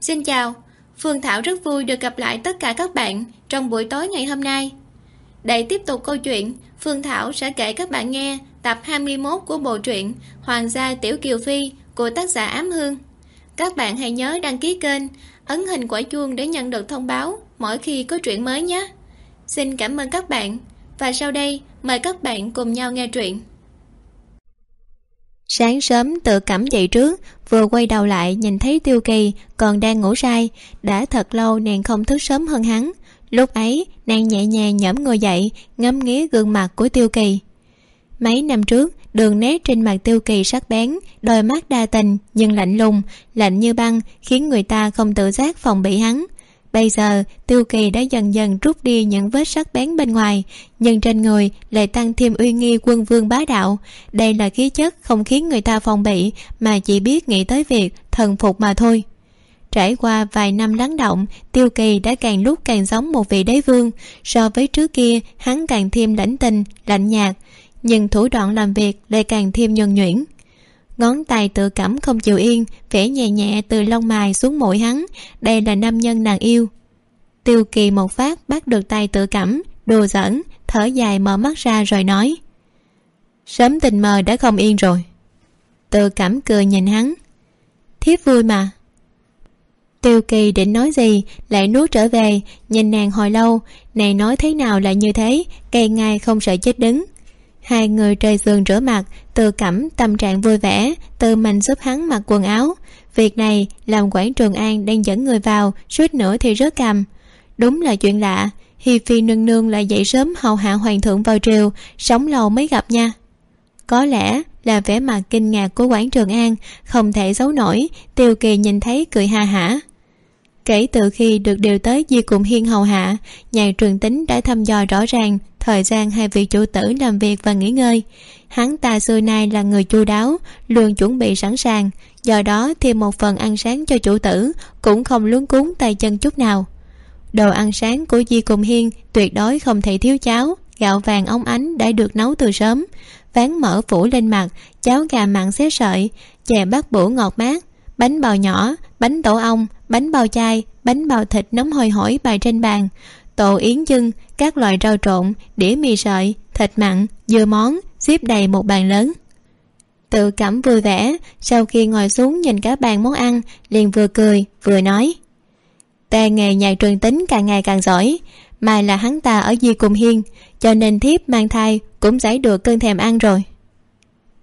Xin chào, Phương Thảo rất vui được gặp lại tất cả các bạn trong buổi tối ngày hôm nay. Để tiếp tục câu chuyện, Phương Thảo sẽ kể các bạn nghe tập 21 của bộ truyện Hoàng gia Tiểu Kiều Phi của tác giả Ám Hương. Các bạn hãy nhớ đăng ký kênh, ấn hình quả chuông để nhận được thông báo mỗi khi có truyện mới nhé. Xin cảm ơn các bạn và sau đây mời các bạn cùng nhau nghe truyện. Sáng sớm tự cảm dậy trước, Vừa quay đầu lại nhìn thấy Tiêu Kỳ Còn đang ngủ say, Đã thật lâu nàng không thức sớm hơn hắn. Lúc ấy, nàng nhẹ nhàng nhõm ngồi dậy, Ngắm nghía gương mặt của Tiêu Kỳ. Mấy năm trước, Đường nét trên mặt Tiêu Kỳ sắc bén, Đôi mắt đa tình nhưng lạnh lùng, Lạnh như băng, khiến người ta không tự giác phòng bị hắn. Bây giờ Tiêu Kỳ đã dần dần rút đi những vết sắc bén bên ngoài Nhưng trên người lại tăng thêm uy nghi quân vương bá đạo. Đây là khí chất không khiến người ta phòng bị Mà chỉ biết nghĩ tới việc thần phục mà thôi. Trải qua vài năm lắng động Tiêu Kỳ đã càng lúc càng giống một vị đế vương. So với trước kia hắn càng thêm lãnh tình, lạnh nhạt Nhưng thủ đoạn làm việc lại càng thêm nhuần nhuyễn ngón tay tự cảm không chịu yên, vẽ nhẹ nhẹ từ lông mài xuống mũi hắn. Đây là nam nhân nàng yêu. Tiêu kỳ một phát bắt được tay tự cảm, đùa giỡn, thở dài mở mắt ra rồi nói, sớm tình mờ đã không yên rồi. Tự cảm cười nhìn hắn, thiếp vui mà. Tiêu kỳ định nói gì, lại nuốt trở về, nhìn nàng hồi lâu, này nói thế nào lại như thế, cây ngay không sợ chết đứng. Hai người trời giường rửa mặt từ cẩm tâm trạng vui vẻ từ mình giúp hắn mặc quần áo. Việc này làm quản trường an đang dẫn người vào, suýt nữa thì rớt cằm. Đúng là chuyện lạ, hi phi nương nương lại dậy sớm hầu hạ hoàng thượng vào triều, sống lâu mới gặp nha. Có lẽ là vẻ mặt kinh ngạc của quản trường an không thể giấu nổi, tiêu kỳ nhìn thấy cười ha hả. Kể từ khi được điều tới di cụm hiên hầu hạ, nhà trường tính đã thăm dò rõ ràng thời gian hai vị chủ tử làm việc và nghỉ ngơi hắn ta xưa nay là người chu đáo, luôn chuẩn bị sẵn sàng, do đó thêm một phần ăn sáng cho chủ tử, cũng không luống cuốn tay chân chút nào. Đồ ăn sáng của di cùng hiên tuyệt đối không thể thiếu cháo, gạo vàng óng ánh đã được nấu từ sớm, ván mỡ phủ lên mặt, cháo gà mặn xé sợi, chè bát bổ ngọt mát, bánh bào nhỏ, bánh tổ ong, bánh bao chay bánh bao thịt nóng hôi hổi bày trên bàn, tổ yến chưng, các loại rau trộn, đĩa mì sợi, thịt mặn, dưa món xếp đầy một bàn lớn. Tự cảm vui vẻ, sau khi ngồi xuống nhìn cả bàn món ăn, liền vừa cười, vừa nói. Ta nghề nhạc trường tính càng ngày càng giỏi, mai là hắn ta ở di cùng hiên, cho nên thiếp mang thai cũng giải được cơn thèm ăn rồi.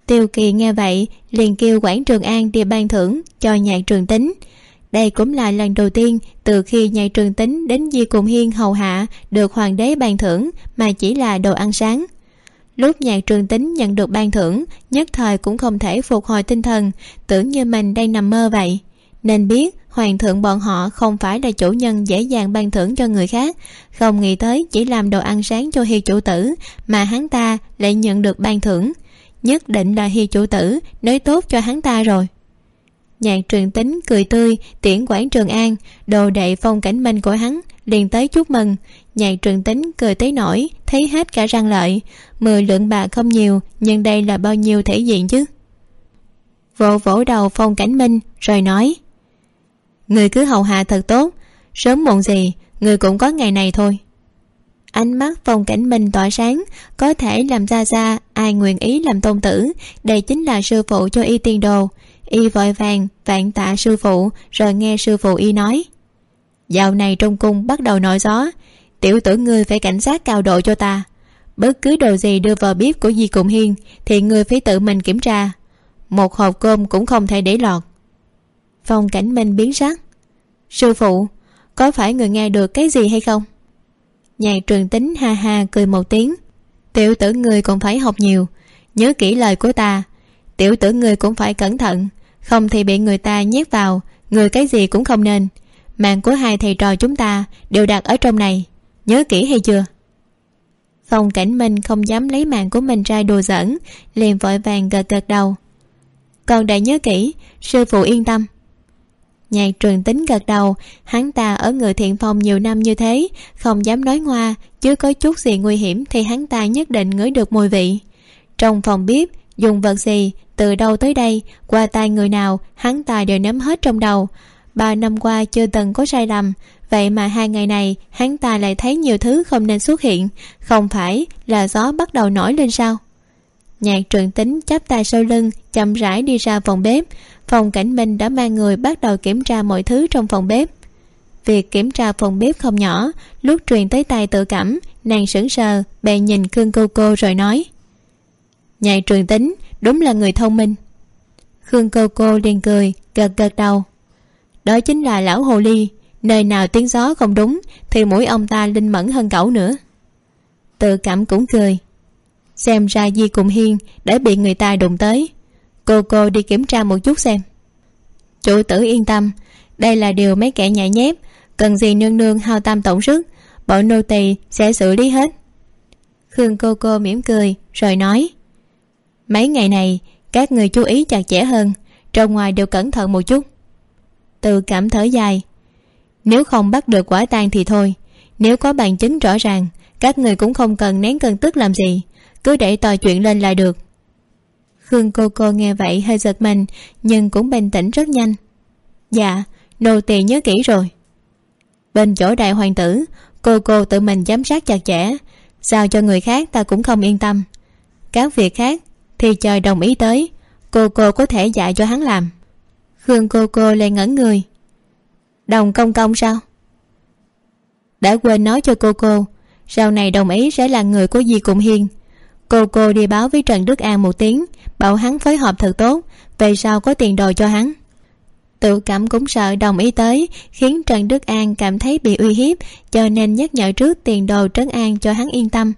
Tiêu kỳ nghe vậy, liền kêu quản trường an đi ban thưởng cho nhạc trường tính. Đây cũng là lần đầu tiên từ khi nhạc trường tính đến di cùng hiên hầu hạ được hoàng đế ban thưởng mà chỉ là đồ ăn sáng lúc nhạc trường tính nhận được ban thưởng, nhất thời cũng không thể phục hồi tinh thần, tưởng như mình đang nằm mơ vậy. Nên biết, hoàng thượng bọn họ không phải là chủ nhân dễ dàng ban thưởng cho người khác, không nghĩ tới chỉ làm đồ ăn sáng cho hi chủ tử mà hắn ta lại nhận được ban thưởng. Nhất định là hi chủ tử nói tốt cho hắn ta rồi. Nhạc trường tính cười tươi, tiễn quản trường an, đồ đệ phong cảnh minh của hắn liền tới chúc mừng nhạc trần tính cười tới nổi thấy hết cả răng lợi. Mười lượng bạc không nhiều, nhưng đây là bao nhiêu thể diện chứ? Vỗ vỗ đầu phong cảnh minh, rồi nói, người cứ hầu hạ thật tốt, sớm muộn gì, người cũng có ngày này thôi. Ánh mắt phong cảnh minh tỏa sáng, có thể làm ra ra ai nguyện ý làm tôn tử, đây chính là sư phụ cho y tiên đồ. Y vội vàng, vạn tạ sư phụ, rồi nghe sư phụ y nói, dạo này trong cung bắt đầu nổi gió tiểu tử ngươi phải cảnh giác cao độ cho ta. Bất cứ đồ gì đưa vào bếp của di cùng hiên, thì ngươi phải tự mình kiểm tra. Một hộp cơm cũng không thể để lọt. Phong cảnh minh biến sắc. Sư phụ, có phải người nghe được cái gì hay không? Nhạc trường tính ha ha cười một tiếng. Tiểu tử ngươi còn phải học nhiều. Nhớ kỹ lời của ta. Tiểu tử ngươi cũng phải cẩn thận. Không thì bị người ta nhét vào, người cái gì cũng không nên. Mạng của hai thầy trò chúng ta đều đặt ở trong này nhớ kỹ hay chưa? Phong cảnh minh không dám lấy mạng của mình ra đùa giỡn, liền vội vàng gật gật đầu. Còn đã nhớ kỹ, sư phụ yên tâm. Nhạc trường tính gật đầu, hắn ta ở người thiện phòng nhiều năm như thế, không dám nói ngoa, chứ có chút gì nguy hiểm thì hắn ta nhất định ngửi được mùi vị. Trong phòng bếp, dùng vật gì, từ đâu tới đây, qua tay người nào, hắn ta đều nắm hết trong đầu. Ba năm qua chưa từng có sai lầm vậy mà hai ngày này, hắn ta lại thấy nhiều thứ không nên xuất hiện. Không phải là gió bắt đầu nổi lên sao? Nhạc trường tính chắp tay sau lưng, chậm rãi đi ra phòng bếp. Phòng cảnh minh đã mang người bắt đầu kiểm tra mọi thứ trong phòng bếp. Việc kiểm tra phòng bếp không nhỏ, lúc truyền tới tay tự cảm, nàng sững sờ, bèn nhìn khương cô cô rồi nói. Nhạc trường tính, đúng là người thông minh. Khương cô cô liền cười, gật gật đầu. Đó chính là lão hồ ly nơi nào tiếng gió không đúng, thì mũi ông ta linh mẫn hơn cậu nữa. Tự cảm cũng cười. Xem ra di cùng hiên đã bị người ta đụng tới. Cô cô đi kiểm tra một chút xem. Chủ tử yên tâm, đây là điều mấy kẻ nhại nhép, cần gì nương nương hao tâm tổng sức, bọn nô tỳ sẽ xử lý hết. Khương cô cô mỉm cười, rồi nói, mấy ngày này, các người chú ý chặt chẽ hơn, trong ngoài đều cẩn thận một chút. Tự cảm thở dài nếu không bắt được quả tang thì thôi. Nếu có bằng chứng rõ ràng, các người cũng không cần nén cơn tức làm gì. Cứ để tò chuyện lên là được. Khương cô cô nghe vậy hơi giật mình, nhưng cũng bình tĩnh rất nhanh. Dạ nô tỳ nhớ kỹ rồi. Bên chỗ đại hoàng tử, cô cô tự mình giám sát chặt chẽ. Sao cho người khác ta cũng không yên tâm. Các việc khác thì trời đồng ý tới. Cô cô có thể dạy cho hắn làm. Khương cô cô lại ngẩn người đồng công công sao? Đã quên nói cho cô cô, sau này đồng ý sẽ là người của di cụng hiên. Cô cô đi báo với trần đức an một tiếng, bảo hắn phối hợp thật tốt, về sau có tiền đồ cho hắn. Tự cảm cũng sợ đồng ý tới, khiến trần đức an cảm thấy bị uy hiếp, cho nên nhắc nhở trước tiền đồ trấn an cho hắn yên tâm.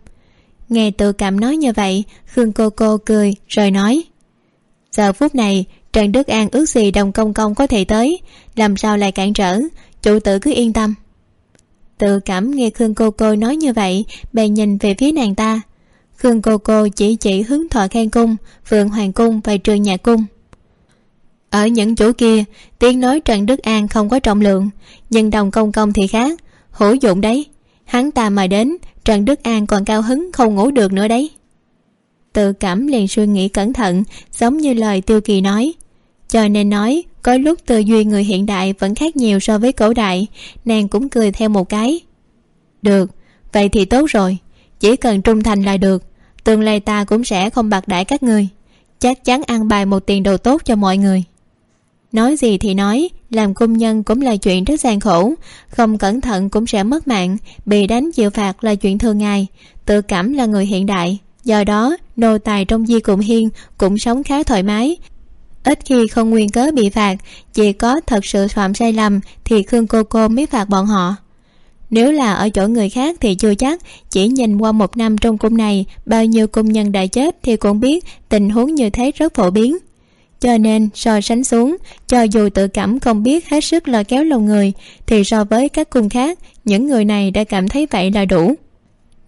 Nghe tự cảm nói như vậy, khương cô cô cười, rồi nói, giờ phút này trần đức an ước gì đồng công công có thể tới, làm sao lại cản trở? Chủ tử cứ yên tâm. Tự cảm nghe khương cô cô nói như vậy, bèn nhìn về phía nàng ta. Khương cô cô chỉ chỉ hướng thọ khen cung, phượng hoàng cung và trường nhà cung. Ở những chỗ kia, tiếng nói trần đức an không có trọng lượng, nhưng đồng công công thì khác. Hữu dụng đấy. Hắn ta mà đến trần đức an còn cao hứng không ngủ được nữa đấy tự cảm liền suy nghĩ cẩn thận, giống như lời tiêu kỳ nói. Cho nên nói, có lúc tư duy người hiện đại vẫn khác nhiều so với cổ đại, nàng cũng cười theo một cái. Được, vậy thì tốt rồi, chỉ cần trung thành là được, tương lai ta cũng sẽ không bạc đãi các người. Chắc chắn ăn bài một tiền đồ tốt cho mọi người. Nói gì thì nói, làm công nhân cũng là chuyện rất gian khổ, không cẩn thận cũng sẽ mất mạng, bị đánh chịu phạt là chuyện thường ngày, tự cảm là người hiện đại do đó, nô tài trong di cụm hiên cũng sống khá thoải mái. Ít khi không nguyên cớ bị phạt, chỉ có thật sự phạm sai lầm thì khương cô cô mới phạt bọn họ. Nếu là ở chỗ người khác thì chưa chắc, chỉ nhìn qua một năm trong cung này, bao nhiêu công nhân đã chết thì cũng biết tình huống như thế rất phổ biến. Cho nên, so sánh xuống, cho dù tự cảm không biết hết sức lôi kéo lòng người, thì so với các cung khác, những người này đã cảm thấy vậy là đủ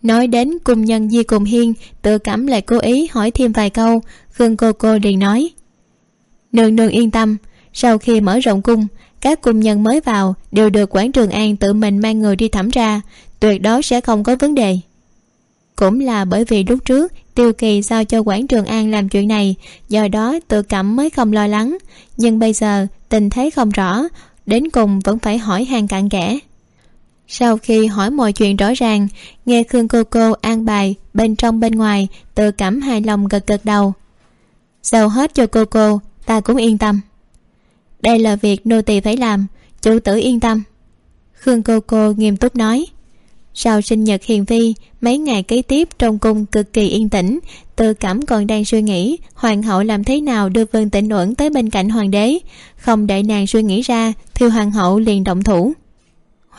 nói đến cung nhân di cùng hiên, tự cảm lại cố ý hỏi thêm vài câu. Khương cô cô liền nói, nương nương yên tâm. Sau khi mở rộng cung, các cung nhân mới vào đều được quản trường an tự mình mang người đi thẩm tra, tuyệt đối sẽ không có vấn đề. Cũng là bởi vì lúc trước, tiêu kỳ giao cho quản trường an làm chuyện này, do đó tự cảm mới không lo lắng. Nhưng bây giờ tình thế không rõ, đến cùng vẫn phải hỏi hàng cặn kẽ sau khi hỏi mọi chuyện rõ ràng, nghe khương cô cô an bài bên trong bên ngoài, tự cảm hài lòng gật gật đầu. Dầu hết cho cô cô, ta cũng yên tâm. Đây là việc nô tỳ phải làm, chủ tử yên tâm. Khương cô cô nghiêm túc nói. Sau sinh nhật hiền vi, mấy ngày kế tiếp trong cung cực kỳ yên tĩnh, tự cảm còn đang suy nghĩ hoàng hậu làm thế nào đưa vương tịnh uẩn tới bên cạnh hoàng đế. Không đợi nàng suy nghĩ ra thì hoàng hậu liền động thủ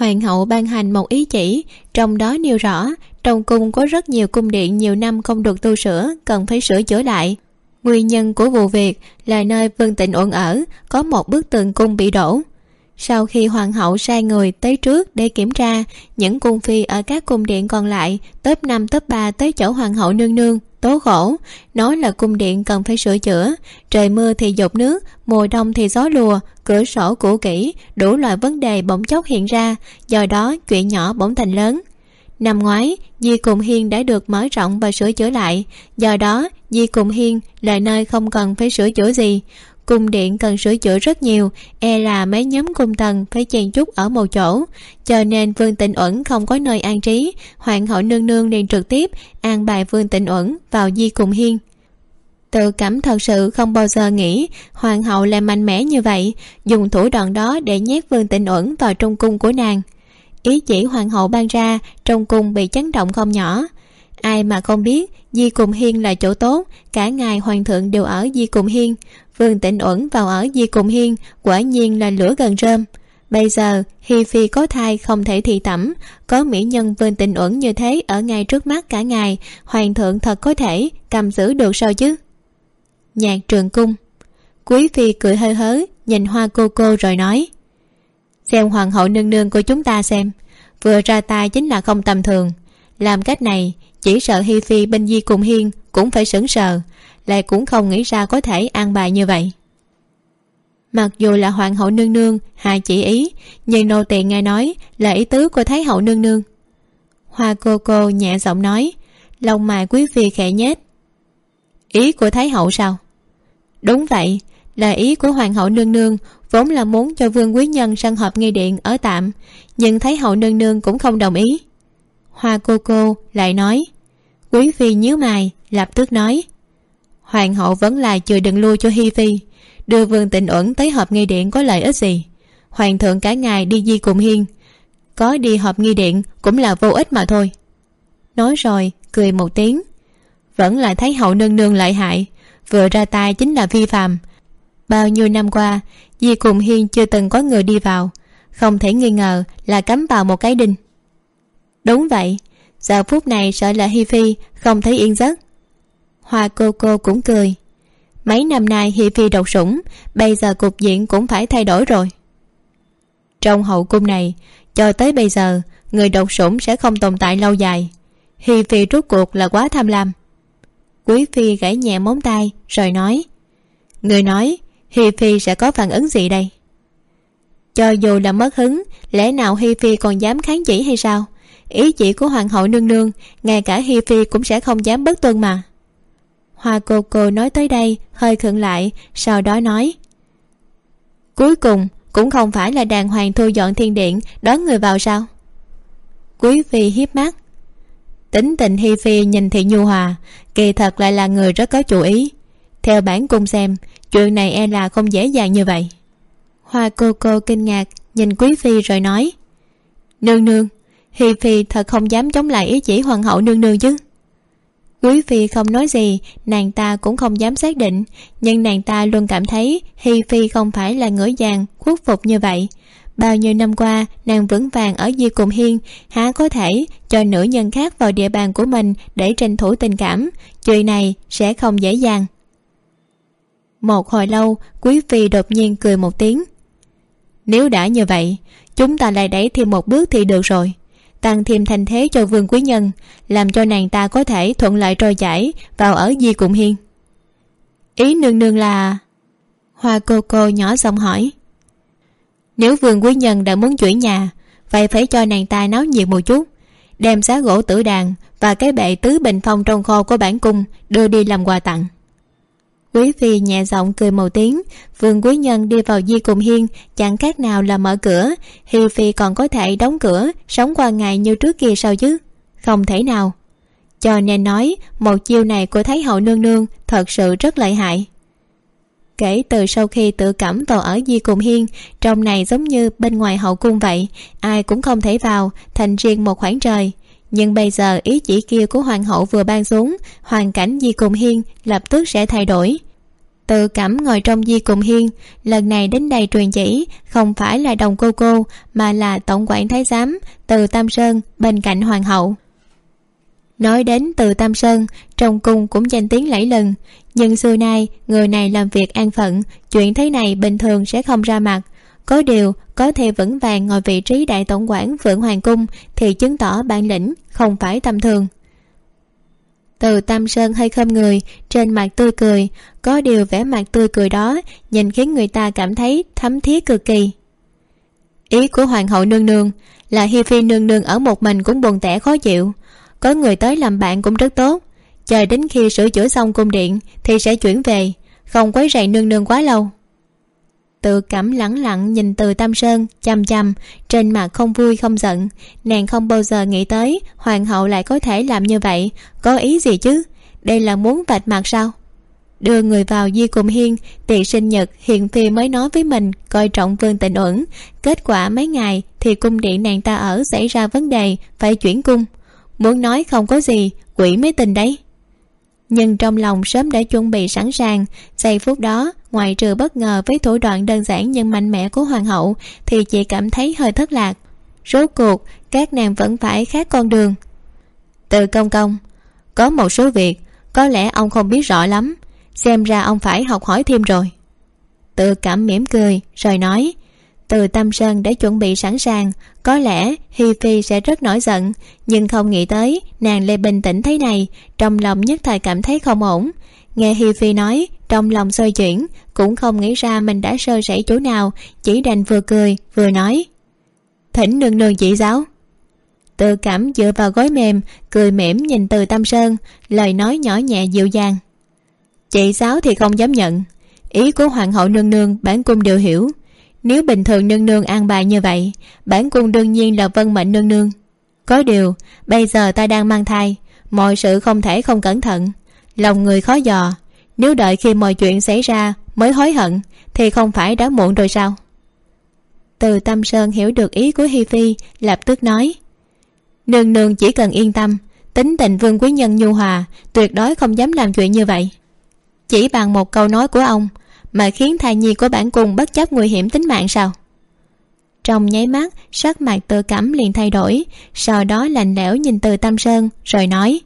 hoàng hậu ban hành một ý chỉ, trong đó nêu rõ trong cung có rất nhiều cung điện nhiều năm không được tu sửa, cần phải sửa chữa lại. Nguyên nhân của vụ việc là nơi vương tịnh uẩn ở, có một bức tường cung bị đổ. Sau khi hoàng hậu sai người tới trước để kiểm tra, những cung phi ở các cung điện còn lại top năm top ba tới chỗ hoàng hậu nương nương tố khổ. Nói là cung điện cần phải sửa chữa. Trời mưa thì dột nước, mùa đông thì gió lùa. Cửa sổ cũ kỹ, đủ loại vấn đề bỗng chốc hiện ra. Do đó, chuyện nhỏ bỗng thành lớn. Năm ngoái, di cùng hiên đã được mở rộng và sửa chữa lại. Do đó, di cùng hiên là nơi không cần phải sửa chữa gì cung điện cần sửa chữa rất nhiều e là mấy nhóm cung tần phải chen chúc ở một chỗ. Cho nên vương tịnh uẩn không có nơi an trí, hoàng hậu nương nương liền trực tiếp an bài vương tịnh uẩn vào di cùng hiên. Tự cảm thật sự không bao giờ nghĩ hoàng hậu lại mạnh mẽ như vậy, dùng thủ đoạn đó để nhét vương tịnh uẩn vào trong cung của nàng. Ý chỉ hoàng hậu ban ra, trong cung bị chấn động không nhỏ ai mà không biết, di cùng hiên là chỗ tốt, cả ngài hoàng thượng đều ở di cùng hiên. Vương tịnh uẩn vào ở di cùng hiên, quả nhiên là lửa gần rơm. Bây giờ, hi phi có thai không thể thị tẩm, có mỹ nhân vương tịnh uẩn như thế ở ngay trước mắt cả ngài, hoàng thượng thật có thể cầm giữ được sao chứ? Nhạc trường cung. Quý phi cười hơi hớ, nhìn hoa cô cô rồi nói, xem hoàng hậu nương nương của chúng ta xem, vừa ra tay chính là không tầm thường. Làm cách này chỉ sợ hi phi bên di cùng hiên cũng phải sững sờ, lại cũng không nghĩ ra có thể an bài như vậy. Mặc dù là hoàng hậu nương nương hạ chỉ ý, nhưng nô tỳ nghe nói là ý tứ của thái hậu nương nương. Hoa cô cô nhẹ giọng nói lòng mài quý phi khẽ nhết ý của thái hậu sao? Đúng vậy, là ý của hoàng hậu nương nương, vốn là muốn cho vương quý nhân sân họp nghi điện ở tạm, nhưng thái hậu nương nương cũng không đồng ý hoa cô cô lại nói, quý phi nhíu mày, lập tức nói, hoàng hậu vẫn là chưa đừng lui cho hi phi, đưa vương tịnh uẩn tới họp nghi điện có lợi ích gì? Hoàng thượng cả ngày đi di cùng hiên, có đi họp nghi điện cũng là vô ích mà thôi. Nói rồi, cười một tiếng, vẫn là thấy hậu nương nương lợi hại, vừa ra tay chính là vi phạm bao nhiêu năm qua, di cùng hiên chưa từng có người đi vào, không thể nghi ngờ là cắm vào một cái đinh đúng vậy. Giờ phút này sợ là hi phi không thấy yên giấc. Hoa cô cô cũng cười. Mấy năm nay hi phi độc sủng, bây giờ cục diện cũng phải thay đổi rồi. Trong hậu cung này, cho tới bây giờ, người độc sủng sẽ không tồn tại lâu dài. Hi phi rút cuộc là quá tham lam. Quý phi gãy nhẹ móng tay, rồi nói, người nói, hi phi sẽ có phản ứng gì đây? Cho dù là mất hứng, lẽ nào hi phi còn dám kháng chỉ hay sao? Ý chỉ của hoàng hậu nương nương, ngay cả hi phi cũng sẽ không dám bất tuân mà. Hoa cô cô nói tới đây, hơi khựng lại, sau đó nói, cuối cùng cũng không phải là đàng hoàng thu dọn thiên điện, đón người vào sao? Quý phi hiếp mắt. Tính tình hi phi nhìn thị nhu hòa, kỳ thật lại là người rất có chủ ý. Theo bản cung xem, chuyện này e là không dễ dàng như vậy. Hoa cô cô kinh ngạc, nhìn quý phi rồi nói, nương nương hi phi thật không dám chống lại ý chỉ hoàng hậu nương nương chứ. Quý phi không nói gì, nàng ta cũng không dám xác định, nhưng nàng ta luôn cảm thấy hi phi không phải là ngửa vàng khuất phục như vậy. Bao nhiêu năm qua, nàng vững vàng ở di cùng hiên, há có thể cho nữ nhân khác vào địa bàn của mình để tranh thủ tình cảm, chuyện này sẽ không dễ dàng. Một hồi lâu, quý phi đột nhiên cười một tiếng. Nếu đã như vậy, chúng ta lại đẩy thêm một bước thì được rồi tăng thêm thành thế cho vương quý nhân, làm cho nàng ta có thể thuận lợi trôi chảy vào ở di cùng hiên. Ý nương nương là, hoa cô cô nhỏ giọng hỏi, nếu vương quý nhân đã muốn chuyển nhà, vậy phải cho nàng ta náo nhiệt một chút, đem xá gỗ tử đàn và cái bệ tứ bình phong trong kho của bản cung đưa đi làm quà tặng quý phi nhẹ giọng cười một tiếng. Vương quý nhân đi vào di cùng hiên, chẳng khác nào là mở cửa. Hi phi còn có thể đóng cửa, sống qua ngày như trước kia sao chứ? Không thể nào. Cho nên nói, một chiêu này của thái hậu nương nương thật sự rất lợi hại. Kể từ sau khi tự cảm vào ở di cùng hiên, trong này giống như bên ngoài hậu cung vậy, ai cũng không thể vào, thành riêng một khoảng trời nhưng bây giờ ý chỉ kia của hoàng hậu vừa ban xuống, hoàn cảnh di cùng hiên lập tức sẽ thay đổi. Tự cảm ngồi trong di cùng hiên, lần này đến đây truyền chỉ không phải là đồng cô cô, mà là tổng quản thái giám, từ tam sơn, bên cạnh hoàng hậu. Nói đến từ tam sơn, trong cung cũng danh tiếng lẫy lừng, nhưng xưa nay người này làm việc an phận, chuyện thế này bình thường sẽ không ra mặt có điều, có thể vững vàng ngồi vị trí đại tổng quản phượng hoàng cung thì chứng tỏ bản lĩnh không phải tầm thường. Từ tam sơn hơi khom người, trên mặt tươi cười, có điều vẻ mặt tươi cười đó nhìn khiến người ta cảm thấy thấm thiết cực kỳ. Ý của hoàng hậu nương nương là hi phi nương nương ở một mình cũng buồn tẻ khó chịu. Có người tới làm bạn cũng rất tốt. Chờ đến khi sửa chữa xong cung điện thì sẽ chuyển về, không quấy rầy nương nương quá lâu tự cảm lẳng lặng nhìn từ tam sơn chằm chằm trên mặt không vui, không giận. Nàng không bao giờ nghĩ tới hoàng hậu lại có thể làm như vậy. Có ý gì chứ? Đây là muốn vạch mặt sao? Đưa người vào di cùng hiên tiệc sinh nhật hiền phi mới nói với mình coi trọng vương tịnh uẩn. Kết quả mấy ngày thì cung điện nàng ta ở xảy ra vấn đề, phải chuyển cung. Muốn nói không có gì, quỷ mới tin đấy. Nhưng trong lòng sớm đã chuẩn bị sẵn sàng, giây phút đó ngoại trừ bất ngờ với thủ đoạn đơn giản nhưng mạnh mẽ của hoàng hậu, thì chị cảm thấy hơi thất lạc. Rốt cuộc, các nàng vẫn phải khác con đường. Từ công công, có một số việc, có lẽ ông không biết rõ lắm. Xem ra ông phải học hỏi thêm rồi. Tự cảm mỉm cười, rồi nói, từ tâm sơn đã chuẩn bị sẵn sàng, có lẽ hi phi sẽ rất nổi giận, nhưng không nghĩ tới nàng lại bình tĩnh thế này, trong lòng nhất thời cảm thấy không ổn nghe hi phi nói, trong lòng xoay chuyển, cũng không nghĩ ra mình đã sơ sẩy chỗ nào, chỉ đành vừa cười, vừa nói. Thỉnh nương nương chỉ giáo. Tự cảm dựa vào gối mềm, cười mỉm nhìn từ tâm sơn, lời nói nhỏ nhẹ dịu dàng. Chị giáo thì không dám nhận. Ý của hoàng hậu nương nương bản cung đều hiểu. Nếu bình thường nương nương an bài như vậy, bản cung đương nhiên là vân mệnh nương nương. Có điều, bây giờ ta đang mang thai, mọi sự không thể không cẩn thận lòng người khó dò. Nếu đợi khi mọi chuyện xảy ra mới hối hận, thì không phải đã muộn rồi sao? Từ tâm sơn hiểu được ý của hi phi, lập tức nói, nương nương chỉ cần yên tâm, tính tình vương quý nhân nhu hòa, tuyệt đối không dám làm chuyện như vậy. Chỉ bằng một câu nói của ông mà khiến thai nhi của bản cung bất chấp nguy hiểm tính mạng sao? Trong nháy mắt, sắc mặt tự cảm liền thay đổi, sau đó lạnh lẽo nhìn từ tâm sơn, rồi nói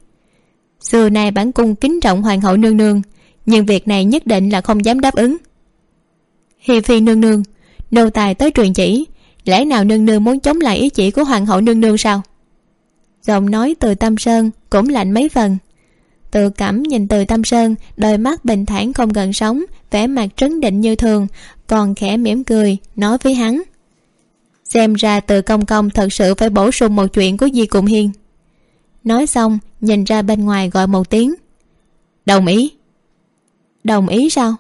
xưa nay bản cung kính trọng hoàng hậu nương nương, nhưng việc này nhất định là không dám đáp ứng. Hi phi nương nương, nô tài tới truyền chỉ, lẽ nào nương nương muốn chống lại ý chỉ của hoàng hậu nương nương sao? Giọng nói từ tâm sơn cũng lạnh mấy phần. Tự cảm nhìn từ tâm sơn, đôi mắt bình thản không gần sống vẻ mặt trấn định như thường, còn khẽ mỉm cười, nói với hắn. Xem ra từ công công thật sự phải bổ sung một chuyện của di cùng hiên nói xong, nhìn ra bên ngoài gọi một tiếng. Đồng ý. Đồng ý sao?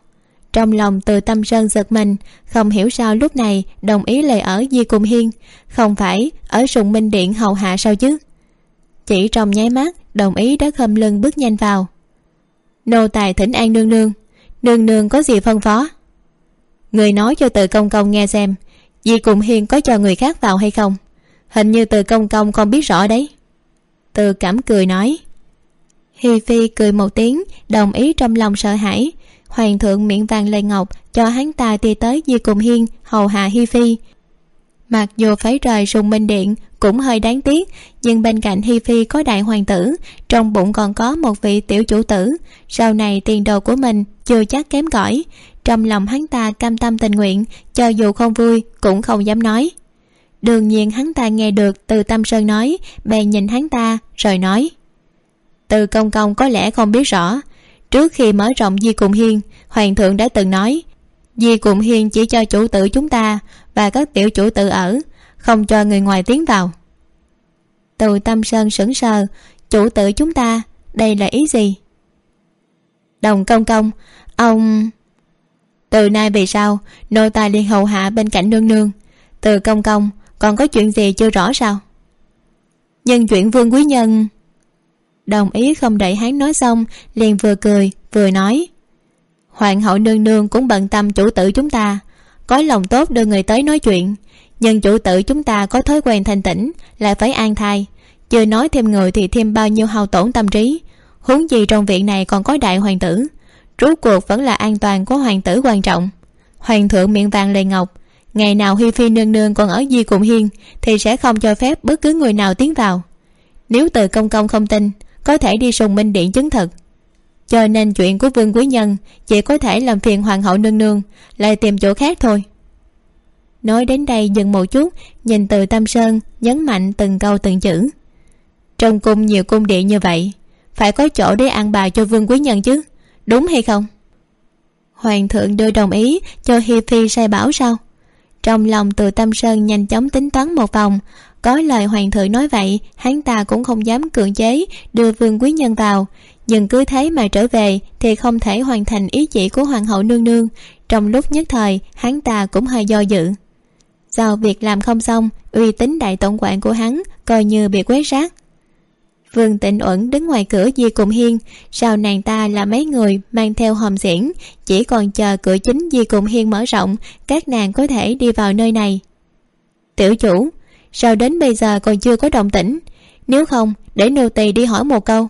Trong lòng từ tâm sơn giật mình, không hiểu sao lúc này đồng ý lời ở di cùng hiên, không phải ở sùng minh điện hầu hạ sao chứ? Chỉ trong nháy mắt, đồng ý đã khâm lưng bước nhanh vào. Nô tài thỉnh an nương nương. Nương nương có gì phân phó? Người nói cho từ công công nghe xem, di cùng hiên có cho người khác vào hay không? Hình như từ công công không biết rõ đấy từ cảm cười nói. Hi phi cười một tiếng, đồng ý trong lòng sợ hãi. Hoàng thượng miệng vàng lầy ngọc, cho hắn ta đi tới di cùng hiên, hầu hạ hi phi. Mặc dù phải rời sùng minh điện, cũng hơi đáng tiếc, nhưng bên cạnh hi phi có đại hoàng tử, trong bụng còn có một vị tiểu chủ tử. Sau này tiền đồ của mình chưa chắc kém cỏi. Trong lòng hắn ta cam tâm tình nguyện, cho dù không vui, cũng không dám nói đương nhiên hắn ta nghe được từ tâm sơn nói, bèn nhìn hắn ta, rồi nói, từ công công có lẽ không biết rõ, trước khi mở rộng di cùng hiên, hoàng thượng đã từng nói, di cùng hiên chỉ cho chủ tử chúng ta và các tiểu chủ tử ở, không cho người ngoài tiến vào. Từ tâm sơn sững sờ, chủ tử chúng ta, đây là ý gì? Đồng công công, ông từ nay về sau, nô tài liền hầu hạ bên cạnh nương nương, từ công công còn có chuyện gì chưa rõ sao? Nhân chuyện vương quý nhân. Đồng ý không đợi hắn nói xong, liền vừa cười, vừa nói. Hoàng hậu nương nương cũng bận tâm chủ tử chúng ta. Có lòng tốt đưa người tới nói chuyện. Nhưng chủ tử chúng ta có thói quen thanh tĩnh, lại phải an thai. Chưa nói thêm người thì thêm bao nhiêu hao tổn tâm trí. Huống gì trong viện này còn có đại hoàng tử. Rốt cuộc vẫn là an toàn của hoàng tử quan trọng. Hoàng thượng miệng vàng lề ngọc ngày nào hi phi nương nương còn ở di cùng hiên thì sẽ không cho phép bất cứ người nào tiến vào. Nếu từ công công không tin, có thể đi sùng minh điện chứng thực cho nên chuyện của vương quý nhân chỉ có thể làm phiền hoàng hậu nương nương, lại tìm chỗ khác thôi. Nói đến đây dừng một chút, nhìn từ tâm sơn, nhấn mạnh từng câu từng chữ. Trong cung nhiều cung điện như vậy, phải có chỗ để ăn bài cho vương quý nhân chứ, đúng hay không? Hoàng thượng đưa đồng ý cho hi phi sai bảo sao? Trong lòng từ tâm sơn nhanh chóng tính toán một vòng. Có lời hoàng thượng nói vậy, hắn ta cũng không dám cưỡng chế, đưa vương quý nhân vào. Nhưng cứ thế mà trở về thì không thể hoàn thành ý chỉ của hoàng hậu nương nương. Trong lúc nhất thời, hắn ta cũng hơi do dự. Do việc làm không xong, uy tín đại tổng quản của hắn coi như bị quét rác vương tịnh uẩn đứng ngoài cửa di cùng hiên. Sau nàng ta là mấy người mang theo hòm xiển, chỉ còn chờ cửa chính di cùng hiên mở rộng, các nàng có thể đi vào nơi này. Tiểu chủ, sao đến bây giờ còn chưa có động tĩnh? Nếu không, để nô tỳ đi hỏi một câu.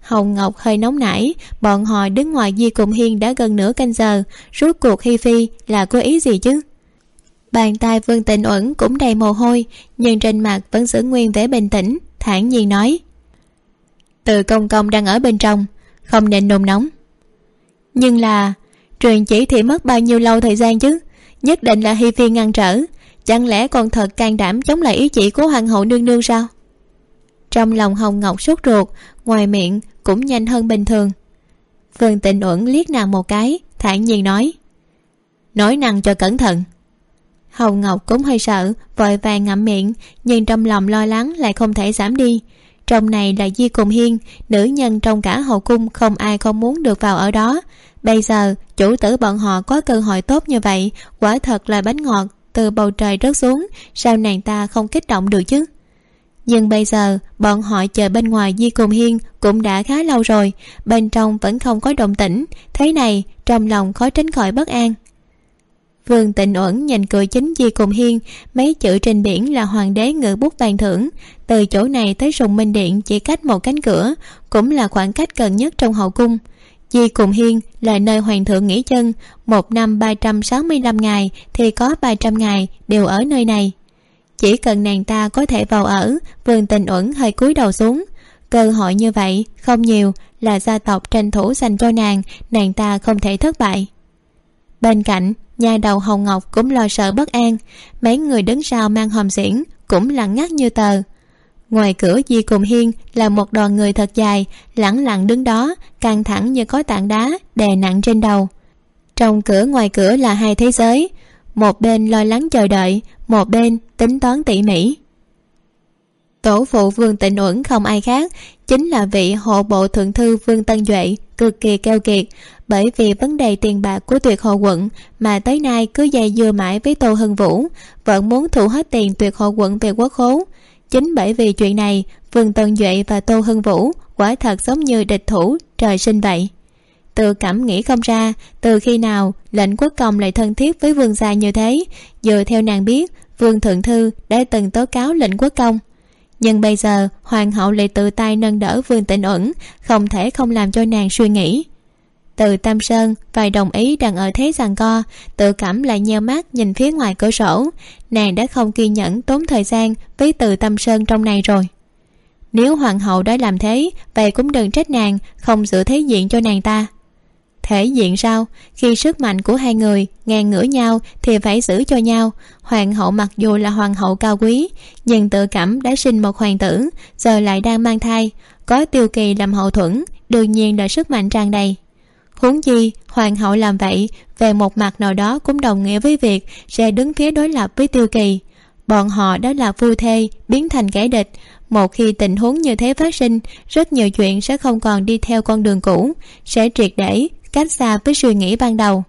Hồng ngọc hơi nóng nảy, bọn họ đứng ngoài di cùng hiên đã gần nửa canh giờ, rốt cuộc hi phi là có ý gì chứ? Bàn tay vương tịnh uẩn cũng đầy mồ hôi, nhưng trên mặt vẫn giữ nguyên vẻ bình tĩnh, thản nhiên nói từ công công đang ở bên trong, không nên nôn nóng. Nhưng là, truyền chỉ thì mất bao nhiêu lâu thời gian chứ? Nhất định là hi phi ngăn trở, chẳng lẽ còn thật can đảm chống lại ý chỉ của hoàng hậu nương nương sao? Trong lòng hồng ngọc sốt ruột, ngoài miệng cũng nhanh hơn bình thường. Vương tịnh uẩn liếc nàng một cái, thản nhiên nói nói năng cho cẩn thận. Hồng ngọc cũng hơi sợ, vội vàng ngậm miệng, nhưng trong lòng lo lắng lại không thể giảm đi trong này là di cùng hiên, nữ nhân trong cả hậu cung không ai không muốn được vào ở đó. Bây giờ, chủ tử bọn họ có cơ hội tốt như vậy, quả thật là bánh ngọt từ bầu trời rớt xuống, sao nàng ta không kích động được chứ? Nhưng bây giờ, bọn họ chờ bên ngoài di cùng hiên cũng đã khá lâu rồi, bên trong vẫn không có động tĩnh, thế này, trong lòng khó tránh khỏi bất an vương tịnh uẩn nhìn cửa chính di cùng hiên, mấy chữ trên biển là hoàng đế ngự bút bàn thưởng. Từ chỗ này tới sùng minh điện chỉ cách một cánh cửa, cũng là khoảng cách gần nhất trong hậu cung. Di cùng hiên là nơi hoàng thượng nghỉ chân, một năm ba trăm sáu mươi lăm ngày thì có ba trăm ngày đều ở nơi này. Chỉ cần nàng ta có thể vào ở, vương tình uẩn hơi cúi đầu xuống. Cơ hội như vậy không nhiều, là gia tộc tranh thủ dành cho nàng nàng ta không thể thất bại. Bên cạnh nhà đầu hồng ngọc cũng lo sợ bất an. Mấy người đứng sau mang hòm xiển, cũng lặng ngắt như tờ. Ngoài cửa di cùng hiên là một đoàn người thật dài, lẳng lặng đứng đó, căng thẳng như có tảng đá, đè nặng trên đầu. Trong cửa ngoài cửa là hai thế giới, một bên lo lắng chờ đợi, một bên tính toán tỉ mỉ tổ phụ vương tịnh uẩn không ai khác, chính là vị hộ bộ thượng thư vương tân duệ, cực kỳ keo kiệt. Bởi vì vấn đề tiền bạc của tuyệt hộ quận mà tới nay cứ dây dưa mãi với tô hưng vũ, vẫn muốn thu hết tiền tuyệt hộ quận về quốc khố. Chính bởi vì chuyện này, vương tân duệ và tô hưng vũ quả thật giống như địch thủ trời sinh vậy. Tự cảm nghĩ không ra, từ khi nào lệnh quốc công lại thân thiết với vương gia như thế dựa theo nàng biết, vương thượng thư đã từng tố cáo lệnh quốc công nhưng bây giờ, hoàng hậu lại tự tay nâng đỡ vương tịnh uẩn, không thể không làm cho nàng suy nghĩ. Từ tam sơn, vài đồng ý đang ở thế giằng co, tự cảm lại nheo mắt nhìn phía ngoài cửa sổ. Nàng đã không kiên nhẫn tốn thời gian với từ tam sơn trong này rồi. Nếu hoàng hậu đã làm thế, vậy cũng đừng trách nàng không giữ thế diện cho nàng ta thể diện sao? Khi sức mạnh của hai người ngang ngửa nhau thì phải giữ cho nhau. Hoàng hậu mặc dù là hoàng hậu cao quý, nhưng tự cảm đã sinh một hoàng tử, giờ lại đang mang thai. Có tiêu kỳ làm hậu thuẫn, đương nhiên là sức mạnh tràn đầy. Huống chi, hoàng hậu làm vậy, về một mặt nào đó cũng đồng nghĩa với việc sẽ đứng phía đối lập với tiêu kỳ. Bọn họ đó là phu thê, biến thành kẻ địch. Một khi tình huống như thế phát sinh, rất nhiều chuyện sẽ không còn đi theo con đường cũ, sẽ triệt để cách xa với suy nghĩ ban đầu.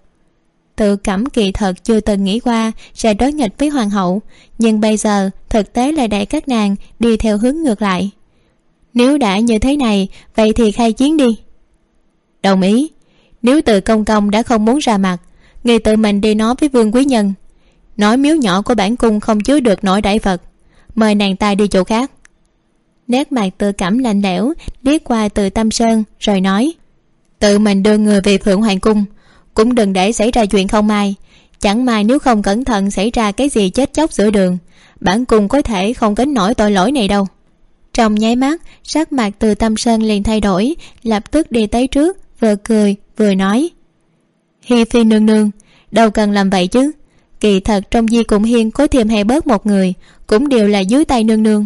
Tự cảm kỳ thật chưa từng nghĩ qua sẽ đối nghịch với hoàng hậu, nhưng bây giờ thực tế lại đẩy các nàng đi theo hướng ngược lại. Nếu đã như thế này, vậy thì khai chiến đi. Đồng ý. Nếu từ công công đã không muốn ra mặt, người tự mình đi nói với vương quý nhân. Nói miếu nhỏ của bản cung không chứa được nổi đại vật. Mời nàng ta đi chỗ khác. Nét mặt tự cảm lạnh lẽo, liếc qua từ tâm sơn, rồi nói tự mình đưa người về phượng hoàng cung. Cũng đừng để xảy ra chuyện không may. Chẳng may nếu không cẩn thận xảy ra cái gì chết chóc giữa đường, bản cung có thể không gánh nổi tội lỗi này đâu. Trong nháy mắt, sắc mặt từ tâm sơn liền thay đổi, lập tức đi tới trước, vừa cười, vừa nói. Hi phi nương nương, đâu cần làm vậy chứ? Kỳ thật trong di cùng hiên có thêm hay bớt một người, cũng đều là dưới tay nương nương.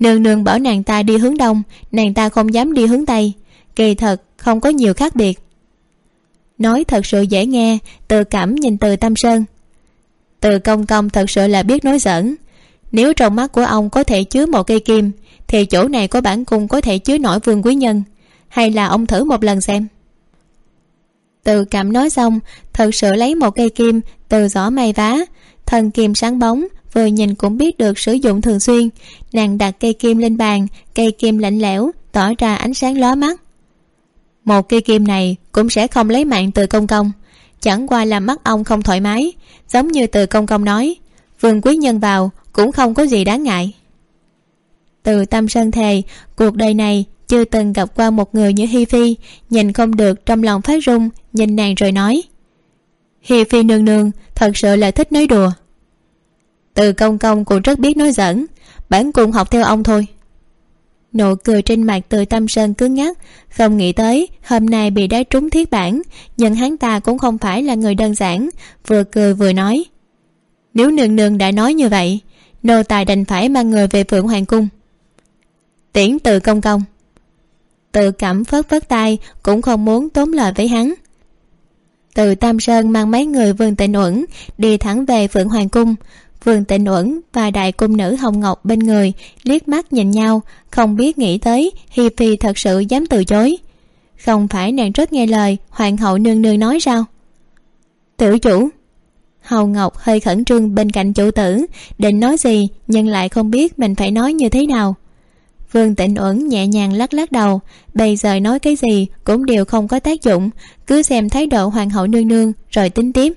Nương nương bảo nàng ta đi hướng đông, nàng ta không dám đi hướng tây kỳ thật, không có nhiều khác biệt. Nói thật sự dễ nghe từ cảm nhìn từ tâm sơn. Từ công công thật sự là biết nói giỡn. Nếu trong mắt của ông có thể chứa một cây kim, thì chỗ này có bản cung có thể chứa nổi vương quý nhân. Hay là ông thử một lần xem. Từ cảm nói xong, thật sự lấy một cây kim từ giỏ may vá thần kim sáng bóng, vừa nhìn cũng biết được sử dụng thường xuyên. Nàng đặt cây kim lên bàn, cây kim lạnh lẽo tỏ ra ánh sáng lóa mắt một cây kim này cũng sẽ không lấy mạng từ công công. Chẳng qua là mắt ông không thoải mái, giống như từ công công nói, vương quý nhân vào cũng không có gì đáng ngại. Từ tâm sơn thề, cuộc đời này chưa từng gặp qua một người như hi phi, nhìn không được trong lòng phát run nhìn nàng rồi nói, hi phi nương nương, thật sự là thích nói đùa. Từ công công cũng rất biết nói giỡn, bản cùng học theo ông thôi nụ cười trên mặt từ tâm sơn cứng ngắc không nghĩ tới, hôm nay bị đá trúng thiết bản. Nhưng hắn ta cũng không phải là người đơn giản. Vừa cười vừa nói. Nếu nương nương đã nói như vậy, nô tài đành phải mang người về phượng hoàng cung. Tiễn từ công công. Tự cảm phớt phớt tay, cũng không muốn tốn lời với hắn. Từ tam sơn mang mấy người vương tịnh uẩn, đi thẳng về phượng hoàng cung vương tịnh uẩn và đại cung nữ hồng ngọc bên người liếc mắt nhìn nhau, không biết nghĩ tới hi phi thật sự dám từ chối. Không phải nàng rất nghe lời, hoàng hậu nương nương nói sao? Tiểu chủ. Hầu ngọc hơi khẩn trương bên cạnh chủ tử, định nói gì nhưng lại không biết mình phải nói như thế nào. Vương tịnh uẩn nhẹ nhàng lắc lắc đầu, bây giờ nói cái gì cũng đều không có tác dụng, cứ xem thái độ hoàng hậu nương nương rồi tính tiếp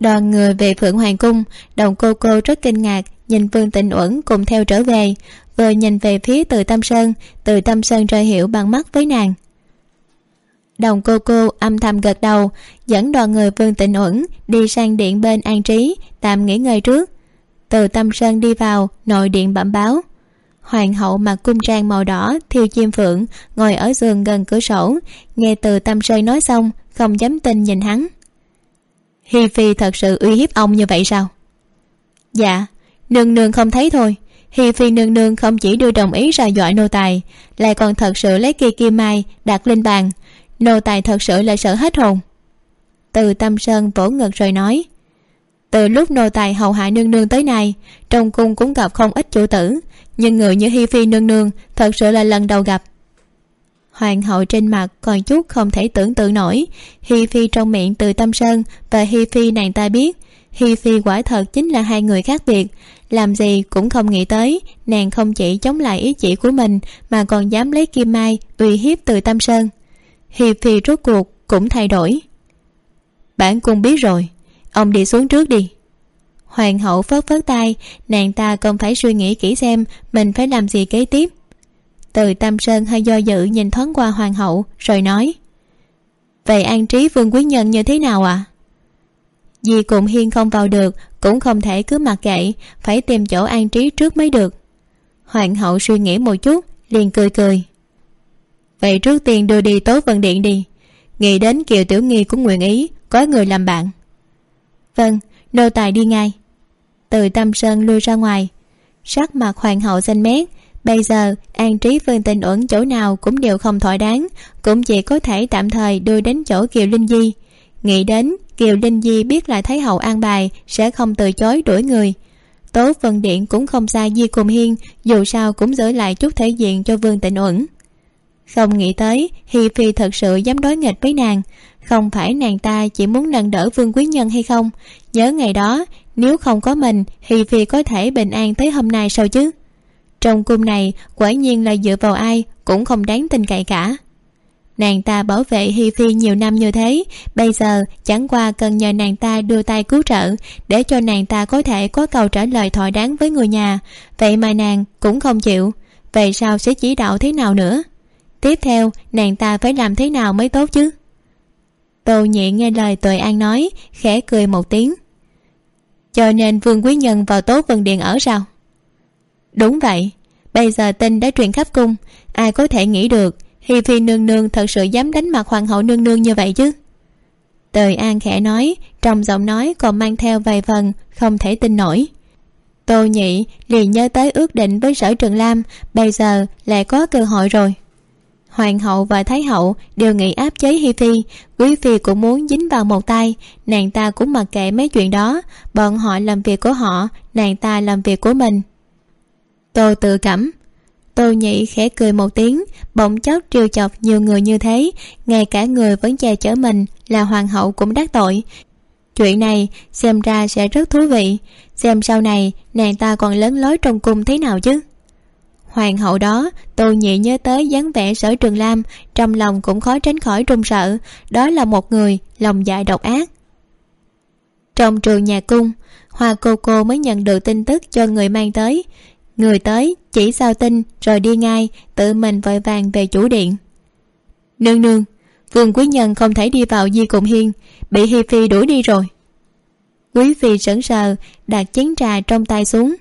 đoàn người về phượng hoàng cung, đồng cô cô rất kinh ngạc, nhìn vương tịnh uẩn cùng theo trở về, vừa nhìn về phía từ tâm sơn, từ tâm sơn rơi hiểu bằng mắt với nàng. Đồng cô cô âm thầm gật đầu, dẫn đoàn người vương tịnh uẩn đi sang điện bên an trí, tạm nghỉ ngơi trước. Từ tâm sơn đi vào, nội điện bẩm báo. Hoàng hậu mặc cung trang màu đỏ, thiêu chim phượng, ngồi ở giường gần cửa sổ, nghe từ tâm sơn nói xong, không dám tin nhìn hắn hi phi thật sự uy hiếp ông như vậy sao? Dạ nương nương không thấy thôi. Hi phi nương nương không chỉ đưa đồng ý ra dọa nô tài, lại còn thật sự lấy kia kim mai đặt lên bàn. Nô tài thật sự là sợ hết hồn. Từ tâm sơn vỗ ngực rồi nói, từ lúc nô tài hầu hạ nương nương tới nay, trong cung cũng gặp không ít chủ tử, nhưng người như hi phi nương nương thật sự là lần đầu gặp hoàng hậu trên mặt còn chút không thể tưởng tượng nổi. Hi phi trong miệng từ tâm sơn và hi phi nàng ta biết. Hi phi quả thật chính là hai người khác biệt. Làm gì cũng không nghĩ tới, nàng không chỉ chống lại ý chỉ của mình mà còn dám lấy kim mai uy hiếp từ tâm sơn. Hi phi rốt cuộc cũng thay đổi. Bản cung biết rồi, ông đi xuống trước đi. Hoàng hậu phớt phớt tay, nàng ta không phải suy nghĩ kỹ xem mình phải làm gì kế tiếp từ tam sơn hơi do dự nhìn thoáng qua hoàng hậu, rồi nói, vậy an trí vương quý nhân như thế nào ạ? À? vì cùng hiên không vào được, cũng không thể cứ mặc kệ, phải tìm chỗ an trí trước mới được. Hoàng hậu suy nghĩ một chút, liền cười cười. Vậy trước tiên đưa đi tố vân điện đi, nghĩ đến kiều tiểu nghi cũng nguyện ý, có người làm bạn. Vâng nô tài đi ngay. Từ tâm sơn lui ra ngoài, sắc mặt hoàng hậu xanh mét bây giờ, an trí, phương tình uẩn chỗ nào cũng đều không thỏa đáng, cũng chỉ có thể tạm thời đưa đến chỗ kiều linh di. Nghĩ đến, kiều linh di biết là thái hậu an bài sẽ không từ chối đuổi người. Tố vân điện cũng không xa di cùng hiên, dù sao cũng giữ lại chút thể diện cho vương tịnh uẩn. Không nghĩ tới, hi phi thật sự dám đối nghịch với nàng. Không phải nàng ta chỉ muốn nâng đỡ vương quý nhân hay không? Nhớ ngày đó, nếu không có mình, hi phi có thể bình an tới hôm nay sao chứ? Trong cung này, quả nhiên là dựa vào ai cũng không đáng tin cậy cả. Nàng ta bảo vệ hi phi nhiều năm như thế, bây giờ chẳng qua cần nhờ nàng ta đưa tay cứu trợ để cho nàng ta có thể có câu trả lời thỏa đáng với người nhà. Vậy mà nàng cũng không chịu. Vậy sao sẽ chỉ đạo thế nào nữa? Tiếp theo, nàng ta phải làm thế nào mới tốt chứ? Tô nhị nghe lời tuệ an nói, khẽ cười một tiếng. Cho nên vương quý nhân vào tốt vân điện ở sao? Đúng vậy. Bây giờ tin đã truyền khắp cung. Ai có thể nghĩ được, hi phi nương nương thật sự dám đánh mặt hoàng hậu nương nương như vậy chứ? Tời an khẽ nói, trong giọng nói còn mang theo vài phần không thể tin nổi. Tô nhị liền nhớ tới ước định với sở trường lam, bây giờ lại có cơ hội rồi. Hoàng hậu và thái hậu đều nghĩ áp chế hi phi, quý phi cũng muốn dính vào một tay, nàng ta cũng mặc kệ mấy chuyện đó, bọn họ làm việc của họ, nàng ta làm việc của mình tô tự cảm. Tô nhị khẽ cười một tiếng, bỗng chốc trêu chọc nhiều người như thế, ngay cả người vẫn che chở mình là hoàng hậu cũng đắc tội. Chuyện này xem ra sẽ rất thú vị, xem sau này nàng ta còn lớn lối trong cung thế nào chứ? Hoàng hậu đó, tô nhị nhớ tới dáng vẻ sở trường lam, trong lòng cũng khó tránh khỏi run sợ, đó là một người lòng dạ độc ác. Trong trường nhà cung, hoa cô cô mới nhận được tin tức cho người mang tới người tới, chỉ sao tin, rồi đi ngay, tự mình vội vàng về chủ điện. Nương nương, vương quý nhân không thể đi vào di cùng hiên, bị hi phi đuổi đi rồi. Quý phi sững sờ, đặt chén trà trong tay xuống.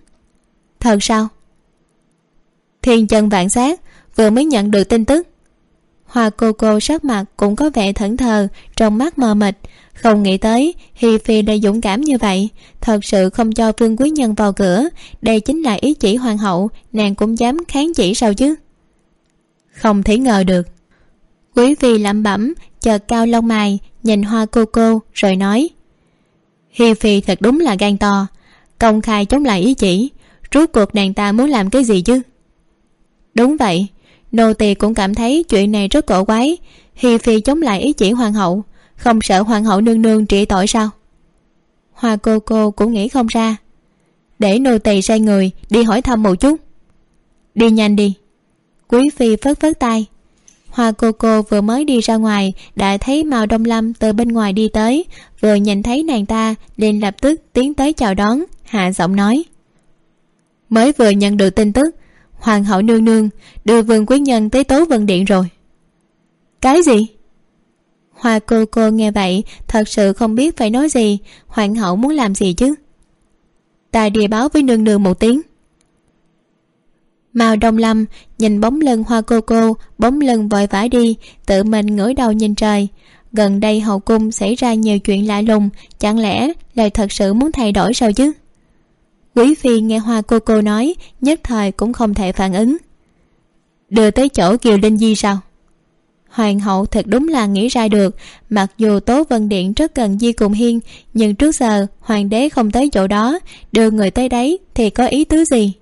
Thật sao? Thiên chân vạn sát vừa mới nhận được tin tức hoa cô cô sắc mặt cũng có vẻ thẫn thờ, trong mắt mờ mịt. Không nghĩ tới, hi phi đã dũng cảm như vậy. Thật sự không cho vương quý nhân vào cửa, đây chính là ý chỉ hoàng hậu, nàng cũng dám kháng chỉ sao chứ? Không thể ngờ được. Quý phi lẩm bẩm, chợt cao lông mày, nhìn hoa cô cô, rồi nói, hi phi thật đúng là gan to. Công khai chống lại ý chỉ. Rốt cuộc nàng ta muốn làm cái gì chứ? Đúng vậy nô tỳ cũng cảm thấy chuyện này rất cổ quái. Hi phi chống lại ý chỉ hoàng hậu, không sợ hoàng hậu nương nương trị tội sao? Hoa cô cô cũng nghĩ không ra. Để nô tỳ sai người, đi hỏi thăm một chút. Đi nhanh đi. Quý phi phớt phớt tay. Hoa cô cô vừa mới đi ra ngoài, đã thấy mao đông lâm từ bên ngoài đi tới, vừa nhìn thấy nàng ta, liền lập tức tiến tới chào đón, hạ giọng nói. Mới vừa nhận được tin tức hoàng hậu nương nương, đưa vương quý nhân tới tố vân điện rồi. Cái gì? Hoa cô cô nghe vậy, thật sự không biết phải nói gì. Hoàng hậu muốn làm gì chứ? Ta đi báo với nương nương một tiếng. Mao đông lâm nhìn bóng lưng hoa cô cô, bóng lưng vội vã đi, tự mình ngửa đầu nhìn trời. Gần đây hậu cung xảy ra nhiều chuyện lạ lùng, chẳng lẽ lời thật sự muốn thay đổi sao chứ? Quý phi nghe hoa cô cô nói, nhất thời cũng không thể phản ứng. Đưa tới chỗ kiều linh di sao? Hoàng hậu thật đúng là nghĩ ra được, mặc dù tố vân điện rất cần di cùng hiên, nhưng trước giờ hoàng đế không tới chỗ đó, đưa người tới đấy thì có ý tứ gì?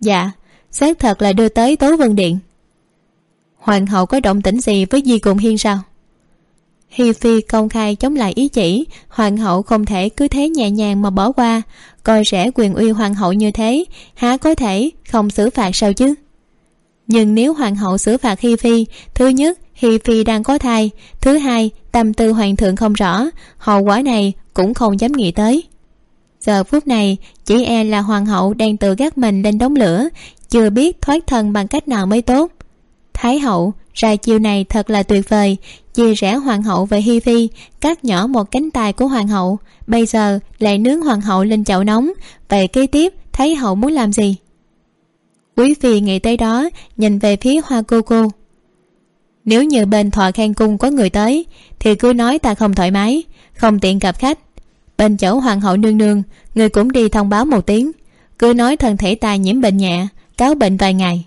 Dạ xác thật là đưa tới tố vân điện. Hoàng hậu có động tĩnh gì với di cùng hiên sao? Hi phi công khai chống lại ý chỉ, hoàng hậu không thể cứ thế nhẹ nhàng mà bỏ qua. Coi rẻ quyền uy hoàng hậu như thế, há có thể không xử phạt sao chứ? Nhưng nếu hoàng hậu xử phạt hi phi thứ nhất hi phi đang có thai. Thứ hai, tâm tư hoàng thượng không rõ, hậu quả này cũng không dám nghĩ tới. Giờ phút này, chỉ e là hoàng hậu đang tự gác mình lên đống lửa, chưa biết thoát thân bằng cách nào mới tốt. Thái hậu, ra chiêu này thật là tuyệt vời chia rẽ hoàng hậu về hi phi cắt nhỏ một cánh tay của hoàng hậu. Bây giờ lại nướng hoàng hậu lên chậu nóng. Vậy kế tiếp, thấy hậu muốn làm gì? Quý phi nghĩ tới đó, nhìn về phía hoa cô cô. Nếu như bên thọ khen cung có người tới, thì cứ nói ta không thoải mái, không tiện gặp khách. Bên chỗ hoàng hậu nương nương, người cũng đi thông báo một tiếng. Cứ nói thân thể ta nhiễm bệnh nhẹ, cáo bệnh vài ngày.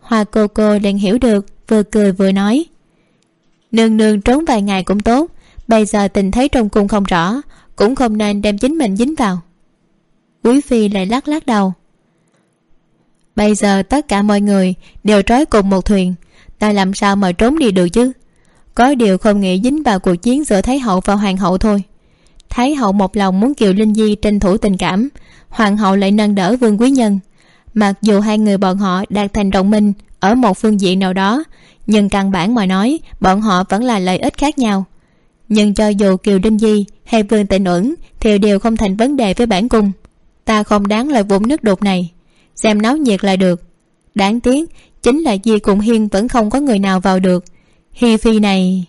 Hoa cô cô liền hiểu được, vừa cười vừa nói nương nương trốn vài ngày cũng tốt. Bây giờ tình thế trong cung không rõ, cũng không nên đem chính mình dính vào. Quý phi lại lắc lắc đầu. Bây giờ tất cả mọi người đều trói cùng một thuyền. Ta làm sao mà trốn đi được chứ? Có điều không nghĩ dính vào cuộc chiến giữa thái hậu và hoàng hậu thôi. Thái hậu một lòng muốn kiều linh di tranh thủ tình cảm, hoàng hậu lại nâng đỡ vương quý nhân. Mặc dù hai người bọn họ đạt thành đồng minh ở một phương diện nào đó nhưng căn bản mà nói, bọn họ vẫn là lợi ích khác nhau. Nhưng cho dù kiều đinh di hay vương tịnh uẩn thì đều không thành vấn đề với bản cung. Ta không đáng lời vũng nước đục này. Xem náo nhiệt là được. Đáng tiếc, chính là di cùng hiên vẫn không có người nào vào được. Hi phi này.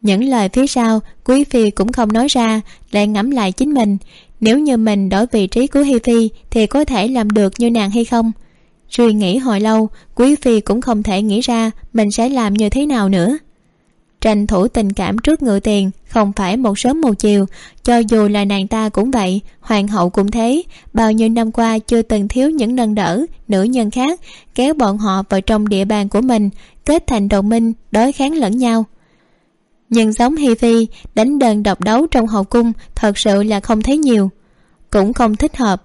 Những lời phía sau, quý phi cũng không nói ra, lại ngẫm lại chính mình. Nếu như mình đổi vị trí của hi phi thì có thể làm được như nàng hay không? Suy nghĩ hồi lâu, quý phi cũng không thể nghĩ ra mình sẽ làm như thế nào nữa. Tranh thủ tình cảm trước ngựa tiền không phải một sớm một chiều, cho dù là nàng ta cũng vậy, hoàng hậu cũng thế. Bao nhiêu năm qua chưa từng thiếu những nâng đỡ, nữ nhân khác, kéo bọn họ vào trong địa bàn của mình, kết thành đồng minh, đối kháng lẫn nhau. Nhưng giống hi phi, đánh đơn độc đấu trong hậu cung thật sự là không thấy nhiều. Cũng không thích hợp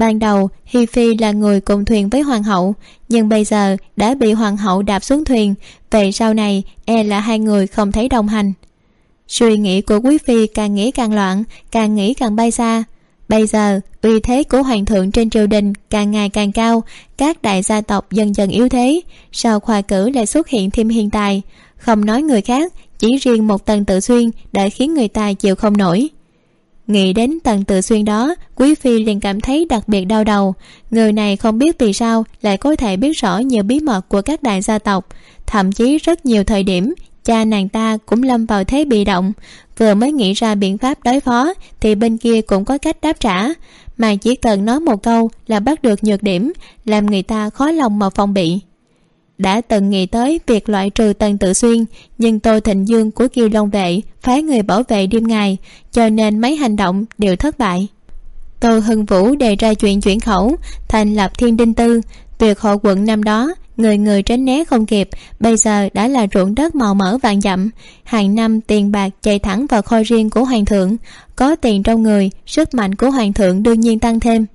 ban đầu, hi phi là người cùng thuyền với hoàng hậu, nhưng bây giờ đã bị hoàng hậu đạp xuống thuyền. Về sau này e là hai người không thấy đồng hành. Suy nghĩ của quý phi càng nghĩ càng loạn, càng nghĩ càng bay xa. Bây giờ, uy thế của hoàng thượng trên triều đình càng ngày càng cao, các đại gia tộc dần dần yếu thế. Sau khoa cử lại xuất hiện thêm hiện tài. Không nói người khác, chỉ riêng một tầng tự xuyên đã khiến người ta chịu không nổi nghĩ đến tần tự xuyên đó, quý phi liền cảm thấy đặc biệt đau đầu. Người này không biết vì sao lại có thể biết rõ nhiều bí mật của các đại gia tộc. Thậm chí rất nhiều thời điểm, cha nàng ta cũng lâm vào thế bị động. Vừa mới nghĩ ra biện pháp đối phó, thì bên kia cũng có cách đáp trả. Mà chỉ cần nói một câu là bắt được nhược điểm, làm người ta khó lòng mà phòng bị đã từng nghĩ tới việc loại trừ tần tự xuyên, nhưng tôi thịnh dương của kiều long vệ phái người bảo vệ đêm ngày, cho nên mấy hành động đều thất bại. Tô hưng vũ đề ra chuyện chuyển khẩu, thành lập thiên đinh tư. Việc hộ quận năm đó, người người tránh né không kịp, bây giờ đã là ruộng đất màu mỡ vàng dặm hàng năm tiền bạc chạy thẳng vào kho riêng của hoàng thượng, có tiền trong người, sức mạnh của hoàng thượng đương nhiên tăng thêm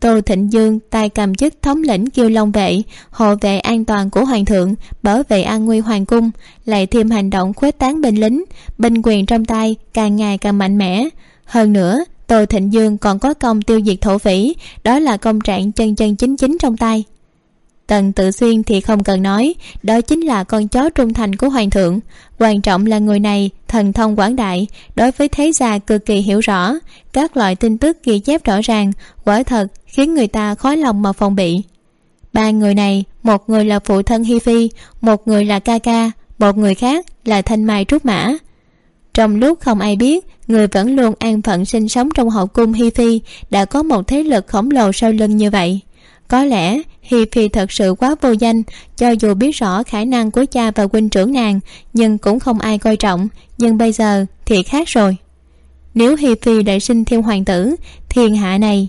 tô thịnh dương tay cầm chức thống lĩnh kiêu long vệ, hộ vệ an toàn của hoàng thượng, bảo vệ an nguy hoàng cung, lại thêm hành động khuếch tán binh lính, binh quyền trong tay càng ngày càng mạnh mẽ. Hơn nữa, tô thịnh dương còn có công tiêu diệt thổ phỉ, đó là công trạng chân chân chính chính trong tay tần tự xuyên thì không cần nói, đó chính là con chó trung thành của hoàng thượng. Quan trọng là người này, thần thông quảng đại, đối với thế gia cực kỳ hiểu rõ. Các loại tin tức ghi chép rõ ràng, quả thật khiến người ta khó lòng mà phòng bị. Ba người này, một người là phụ thân hi phi, một người là ca ca, một người khác là thanh mai trúc mã. Trong lúc không ai biết, người vẫn luôn an phận sinh sống trong hậu cung hi phi, đã có một thế lực khổng lồ sau lưng như vậy. Có lẽ hiệp phi thật sự quá vô danh. Cho dù biết rõ khả năng của cha và huynh trưởng nàng, nhưng cũng không ai coi trọng. Nhưng bây giờ thì khác rồi. Nếu hiệp phi đại sinh thêm hoàng tử, thiên hạ này,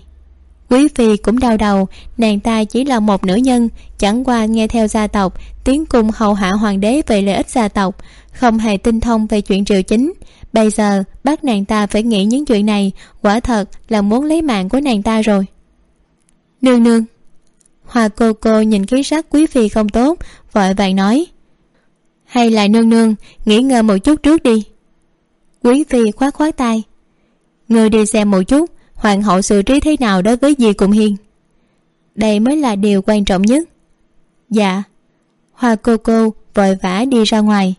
quý phi cũng đau đầu. Nàng ta chỉ là một nữ nhân, chẳng qua nghe theo gia tộc, tiến cùng hầu hạ hoàng đế về lợi ích gia tộc, không hề tinh thông về chuyện triều chính. Bây giờ, bắt nàng ta phải nghĩ những chuyện này, quả thật là muốn lấy mạng của nàng ta rồi. Nương nương hoa cô cô nhìn khí sắc quý phi không tốt, vội vàng nói. Hay là nương nương, nghỉ ngơi một chút trước đi. Quý phi khoát khoát tay. "Ngươi đi xem một chút, hoàng hậu xử trí thế nào đối với dì cùng hiên? Đây mới là điều quan trọng nhất. Dạ. Hoa cô cô vội vã đi ra ngoài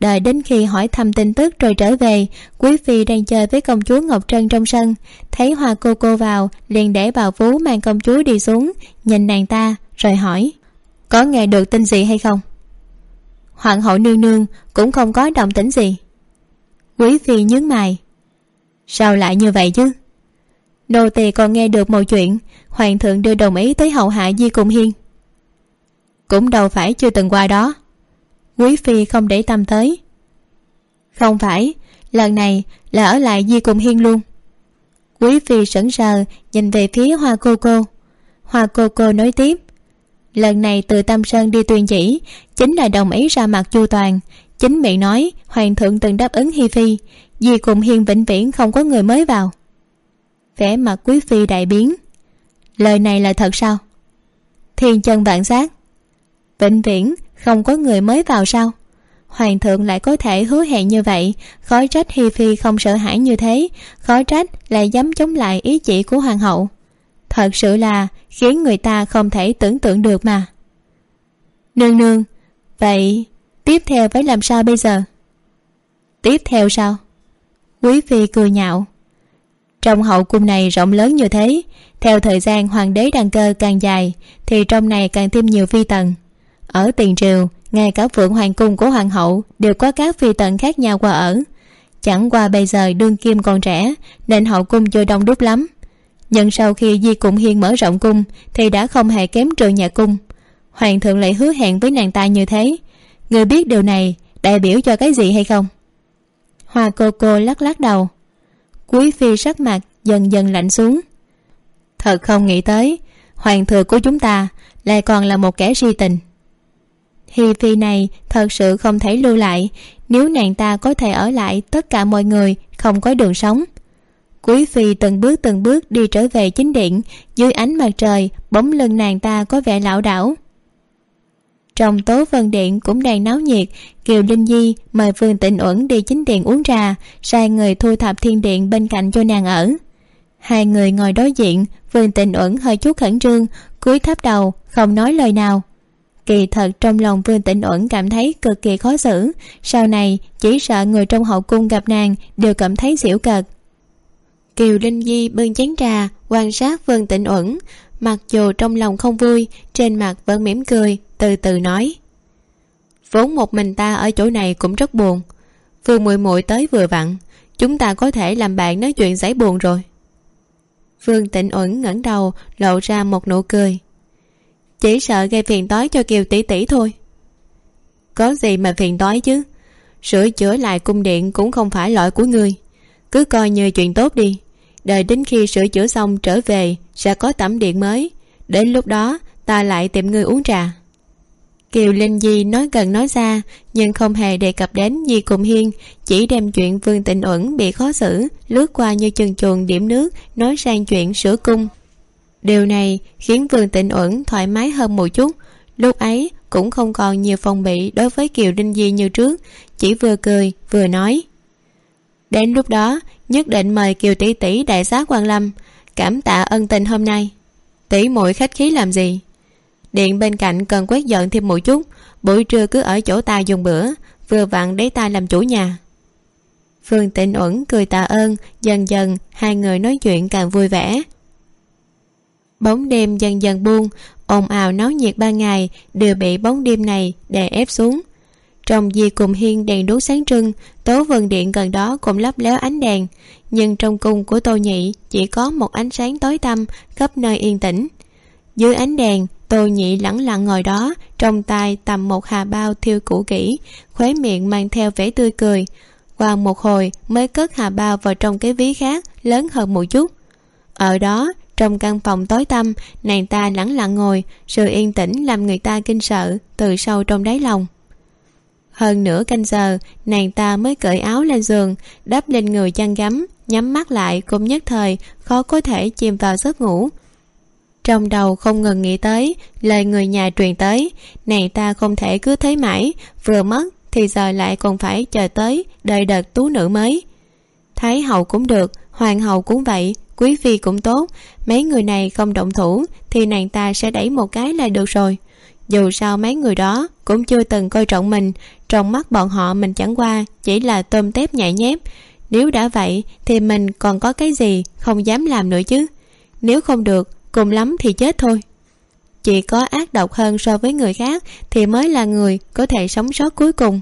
đợi đến khi hỏi thăm tin tức rồi trở về, quý phi đang chơi với công chúa ngọc trân trong sân. Thấy hoa cô cô vào, liền để bào vú mang công chúa đi xuống, nhìn nàng ta, rồi hỏi, có nghe được tin gì hay không? Hoàng hậu nương nương cũng không có động tĩnh gì. Quý phi nhướng mày, sao lại như vậy chứ? Nô tỳ còn nghe được một chuyện, hoàng thượng đưa đồng ý tới hậu hạ di cùng hiên. Cũng đâu phải chưa từng qua đó quý phi không để tâm tới. Không phải, lần này là ở lại di cùng hiên luôn. Quý phi sững sờ nhìn về phía hoa cô cô. Hoa cô cô nói tiếp, lần này từ tâm sơn đi tuyên chỉ, chính là đồng ý ra mặt chu toàn. Chính miệng nói, hoàng thượng từng đáp ứng hi phi. Di cùng hiên vĩnh viễn không có người mới vào. Vẻ mặt quý phi đại biến. Lời này là thật sao? Thiên chân vạn giác vĩnh viễn không có người mới vào sao? Hoàng thượng lại có thể hứa hẹn như vậy. Khó trách hi phi không sợ hãi như thế. Khó trách lại dám chống lại ý chỉ của hoàng hậu. Thật sự là khiến người ta không thể tưởng tượng được mà. Nương nương, vậy tiếp theo phải làm sao bây giờ? Tiếp theo sao? Quý phi cười nhạo. Trong hậu cung này rộng lớn như thế, theo thời gian hoàng đế đăng cơ càng dài, thì trong này càng thêm nhiều phi tần ở tiền triều, ngay cả phượng hoàng cung của hoàng hậu đều có các phi tần khác nhau qua ở. Chẳng qua bây giờ đương kim còn trẻ, nên hậu cung chưa đông đúc lắm. Nhưng sau khi di cụng hiên mở rộng cung, thì đã không hề kém trường nhà cung. Hoàng thượng lại hứa hẹn với nàng ta như thế. Người biết điều này, đại biểu cho cái gì hay không? Hoa cô cô lắc lắc đầu. Quý phi sắc mặt dần dần lạnh xuống. Thật không nghĩ tới, hoàng thượng của chúng ta lại còn là một kẻ si tình hi phi này thật sự không thể lưu lại. Nếu nàng ta có thể ở lại, tất cả mọi người không có đường sống. Quý phi từng bước từng bước đi trở về chính điện. Dưới ánh mặt trời, bóng lưng nàng ta có vẻ lão đảo. Trong tố vân điện cũng đang náo nhiệt, kiều linh di mời vương tịnh uẩn đi chính điện uống trà, sai người thu thập thiên điện bên cạnh cho nàng ở. Hai người ngồi đối diện, vương tịnh uẩn hơi chút khẩn trương, cúi thấp đầu, không nói lời nào kỳ thật trong lòng vương tịnh uẩn cảm thấy cực kỳ khó xử. Sau này, chỉ sợ người trong hậu cung gặp nàng đều cảm thấy xỉu cợt. Kiều linh di bưng chén trà, quan sát vương tịnh uẩn. Mặc dù trong lòng không vui, trên mặt vẫn mỉm cười, từ từ nói. Vốn một mình ta ở chỗ này cũng rất buồn. Vương muội muội tới vừa vặn, chúng ta có thể làm bạn nói chuyện giải buồn rồi. Vương tịnh uẩn ngẩng đầu, lộ ra một nụ cười chỉ sợ gây phiền toái cho kiều tỷ tỷ thôi. Có gì mà phiền toái chứ? Sửa chữa lại cung điện cũng không phải lỗi của ngươi cứ coi như chuyện tốt đi. Đợi đến khi sửa chữa xong trở về, sẽ có tẩm điện mới. Đến lúc đó, ta lại tìm ngươi uống trà. Kiều linh di nói gần nói xa, nhưng không hề đề cập đến di cùng hiên, chỉ đem chuyện vương tịnh uẩn bị khó xử, lướt qua như chừng chuồng điểm nước, nói sang chuyện sửa cung điều này khiến vương tịnh uẩn thoải mái hơn một chút. Lúc ấy cũng không còn nhiều phòng bị đối với kiều đinh di như trước, chỉ vừa cười, vừa nói. Đến lúc đó, nhất định mời kiều tỷ tỷ đại xá quan lâm, cảm tạ ân tình hôm nay. Tỷ muội khách khí làm gì? Điện bên cạnh cần quét dọn thêm một chút, buổi trưa cứ ở chỗ ta dùng bữa, vừa vặn để ta làm chủ nhà. Phương tịnh uẩn cười tạ ơn, dần dần hai người nói chuyện càng vui vẻ bóng đêm dần dần buông. Ồn ào náo nhiệt ban ngày đều bị bóng đêm này đè ép xuống. Trong di cùng hiên đèn đốt sáng trưng, tố vườn điện gần đó cũng lấp léo ánh đèn. Nhưng trong cung của tô nhị chỉ có một ánh sáng tối tăm khắp nơi yên tĩnh. Dưới ánh đèn, tô nhị lẳng lặng ngồi đó, trong tay tầm một hà bao thiêu cũ kỹ, khóe miệng mang theo vẻ tươi cười. Qua một hồi mới cất hà bao vào trong cái ví khác, lớn hơn một chút. Ở đó trong căn phòng tối tăm, nàng ta lẳng lặng ngồi, sự yên tĩnh làm người ta kinh sợ từ sâu trong đáy lòng. Hơn nửa canh giờ, nàng ta mới cởi áo lên giường, đắp lên người chăn gấm, nhắm mắt lại cũng nhất thời khó có thể chìm vào giấc ngủ. Trong đầu không ngừng nghĩ tới, lời người nhà truyền tới, nàng ta không thể cứ thấy mãi, vừa mất thì giờ lại còn phải chờ tới đợi đợt tú nữ mới. Thái hậu cũng được hoàng hậu cũng vậy, quý phi cũng tốt. Mấy người này không động thủ, thì nàng ta sẽ đẩy một cái là được rồi. Dù sao mấy người đó cũng chưa từng coi trọng mình, trong mắt bọn họ mình chẳng qua chỉ là tôm tép nhạy nhép. Nếu đã vậy, thì mình còn có cái gì không dám làm nữa chứ. Nếu không được, cùng lắm thì chết thôi. Chỉ có ác độc hơn so với người khác thì mới là người có thể sống sót cuối cùng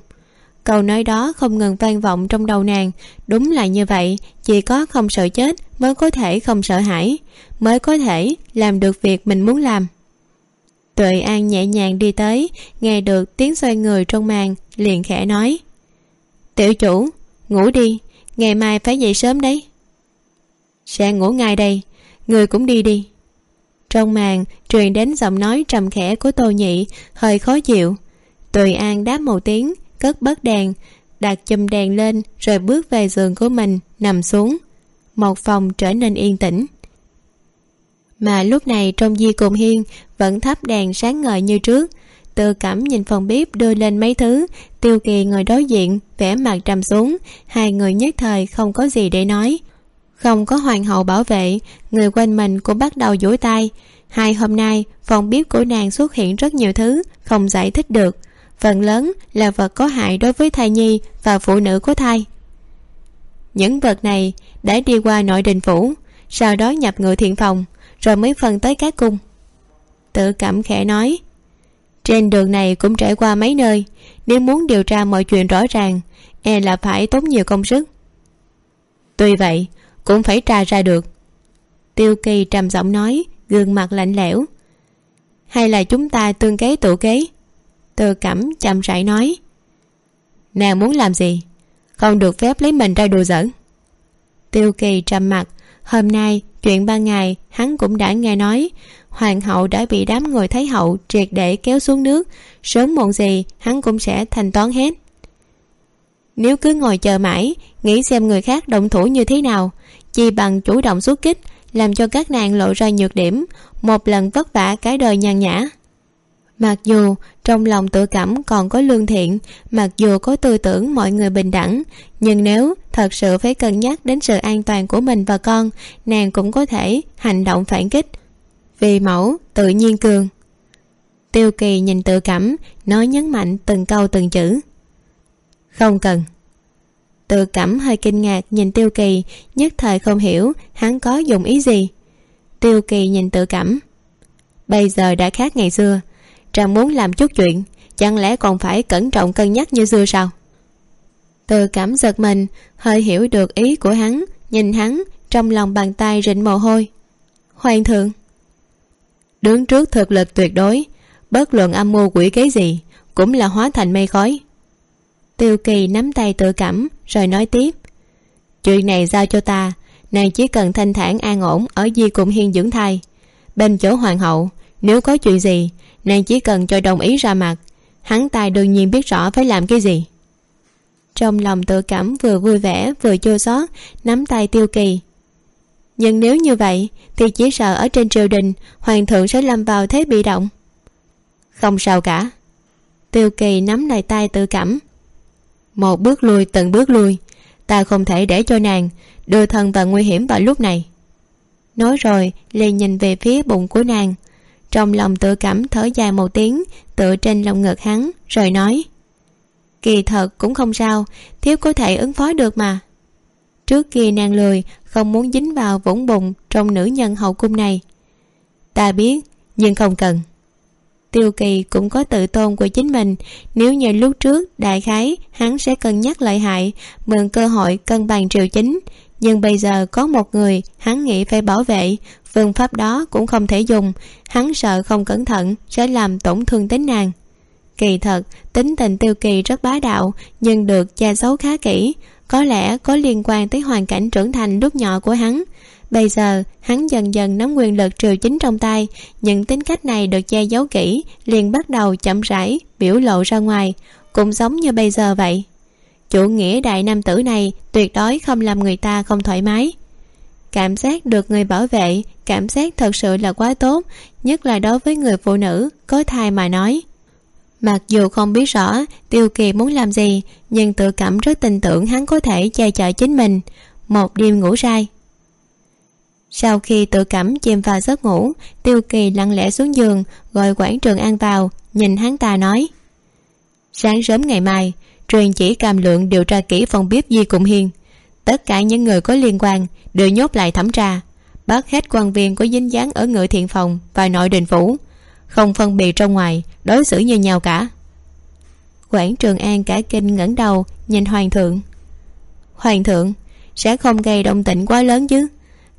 câu nói đó không ngừng vang vọng trong đầu nàng. Đúng là như vậy, chỉ có không sợ chết mới có thể không sợ hãi, mới có thể làm được việc mình muốn làm. Tuệ an nhẹ nhàng đi tới, nghe được tiếng xoay người trong màn, liền khẽ nói, tiểu chủ, ngủ đi, ngày mai phải dậy sớm đấy. Sẽ ngủ ngay đây, người cũng đi đi. Trong màn, truyền đến giọng nói trầm khẽ của tô nhị, hơi khó chịu. Tùy an đáp một tiếng cất bớt đèn đặt chùm đèn lên rồi bước về giường của mình, nằm xuống. Một phòng trở nên yên tĩnh. Mà lúc này trong di cồn hiên vẫn thắp đèn sáng ngời như trước. Tự cảm nhìn phòng bếp đưa lên mấy thứ, tiêu kỳ ngồi đối diện, vẻ mặt trầm xuống, hai người nhất thời không có gì để nói. Không có hoàng hậu bảo vệ, người quanh mình cũng bắt đầu duỗi tay. Hai hôm nay, phòng bếp của nàng xuất hiện rất nhiều thứ không giải thích được phần lớn là vật có hại đối với thai nhi và phụ nữ có thai. Những vật này đã đi qua nội đình phủ, sau đó nhập ngựa thiện phòng, rồi mới phân tới các cung. Tự cảm khẽ nói, trên đường này cũng trải qua mấy nơi, nếu muốn điều tra mọi chuyện rõ ràng e là phải tốn nhiều công sức. Tuy vậy, cũng phải tra ra được. Tiêu kỳ trầm giọng nói, gương mặt lạnh lẽo. Hay là chúng ta tương kế tự kế từ cẩm chậm rãi nói. Nàng muốn làm gì? Không được phép lấy mình ra đùa giỡn. Tiêu kỳ trầm mặt. Hôm nay, chuyện ban ngày, hắn cũng đã nghe nói. Hoàng hậu đã bị đám người thái hậu triệt để kéo xuống nước. Sớm muộn gì, hắn cũng sẽ thanh toán hết. Nếu cứ ngồi chờ mãi, nghĩ xem người khác động thủ như thế nào. Chi bằng chủ động xuất kích, làm cho các nàng lộ ra nhược điểm. Một lần vất vả cái đời nhàn nhã mặc dù trong lòng tự cảm còn có lương thiện, mặc dù có tư tưởng mọi người bình đẳng, nhưng nếu thật sự phải cân nhắc đến sự an toàn của mình và con, nàng cũng có thể hành động phản kích. Vì mẫu tự nhiên cường. Tiêu kỳ nhìn tự cảm, nói nhấn mạnh từng câu từng chữ. Không cần. Tự cảm hơi kinh ngạc nhìn tiêu kỳ, nhất thời không hiểu hắn có dùng ý gì. Tiêu kỳ nhìn tự cảm. Bây giờ đã khác ngày xưa trang muốn làm chút chuyện, chẳng lẽ còn phải cẩn trọng cân nhắc như xưa sao? Tự cảm giật mình, hơi hiểu được ý của hắn, nhìn hắn, trong lòng bàn tay rịn mồ hôi. Hoàng thượng. Đứng trước thực lực tuyệt đối, bất luận âm mưu quỷ kế gì, cũng là hóa thành mây khói. Tiêu kỳ nắm tay tự cảm, rồi nói tiếp. Chuyện này giao cho ta, nàng chỉ cần thanh thản an ổn ở di cùng hiên dưỡng thai. Bên chỗ hoàng hậu nếu có chuyện gì, nàng chỉ cần cho đồng ý ra mặt. Hắn tài đương nhiên biết rõ phải làm cái gì. Trong lòng tự cảm vừa vui vẻ vừa chua xót, nắm tay tiêu kỳ. Nhưng nếu như vậy, thì chỉ sợ ở trên triều đình, hoàng thượng sẽ lâm vào thế bị động. Không sao cả. Tiêu kỳ nắm lại tay tự cảm. Một bước lui, từng bước lui. Ta không thể để cho nàng đưa thân vào nguy hiểm vào lúc này. Nói rồi, liền nhìn về phía bụng của nàng trong lòng tự cảm thở dài một tiếng, tựa trên lòng ngực hắn, rồi nói, kỳ thật cũng không sao, thiếu có thể ứng phó được mà. Trước kia nàng lười, không muốn dính vào vũng bùn trong nữ nhân hậu cung này. Ta biết, nhưng không cần. Tiêu kỳ cũng có tự tôn của chính mình, nếu như lúc trước đại khái hắn sẽ cân nhắc lợi hại, mượn cơ hội cân bằng triều chính, nhưng bây giờ có một người hắn nghĩ phải bảo vệ phương pháp đó cũng không thể dùng. Hắn sợ không cẩn thận, sẽ làm tổn thương tính nàng. Kỳ thật, tính tình tiêu kỳ rất bá đạo, nhưng được che giấu khá kỹ. Có lẽ có liên quan tới hoàn cảnh trưởng thành lúc nhỏ của hắn. Bây giờ, hắn dần dần nắm quyền lực triều chính trong tay. Những tính cách này được che giấu kỹ, liền bắt đầu chậm rãi biểu lộ ra ngoài. Cũng giống như bây giờ vậy. Chủ nghĩa đại nam tử này tuyệt đối không làm người ta không thoải mái cảm giác được người bảo vệ, cảm giác thật sự là quá tốt, nhất là đối với người phụ nữ, có thai mà nói. Mặc dù không biết rõ tiêu kỳ muốn làm gì, nhưng tự cảm rất tin tưởng hắn có thể che chở chính mình. Một đêm ngủ sai sau khi tự cảm chìm vào giấc ngủ, tiêu kỳ lặng lẽ xuống giường, gọi quản trường an vào, nhìn hắn ta nói. Sáng sớm ngày mai, truyền chỉ cam lượng điều tra kỹ phòng bếp di cùng hiền tất cả những người có liên quan đều nhốt lại thẩm tra. Bắt hết quan viên có dính dáng ở ngự thiện phòng và nội đình phủ. Không phân biệt trong ngoài, đối xử như nhau cả. Quản trường an cả kinh ngẩng đầu, nhìn hoàng thượng. Hoàng thượng, sẽ không gây động tĩnh quá lớn chứ?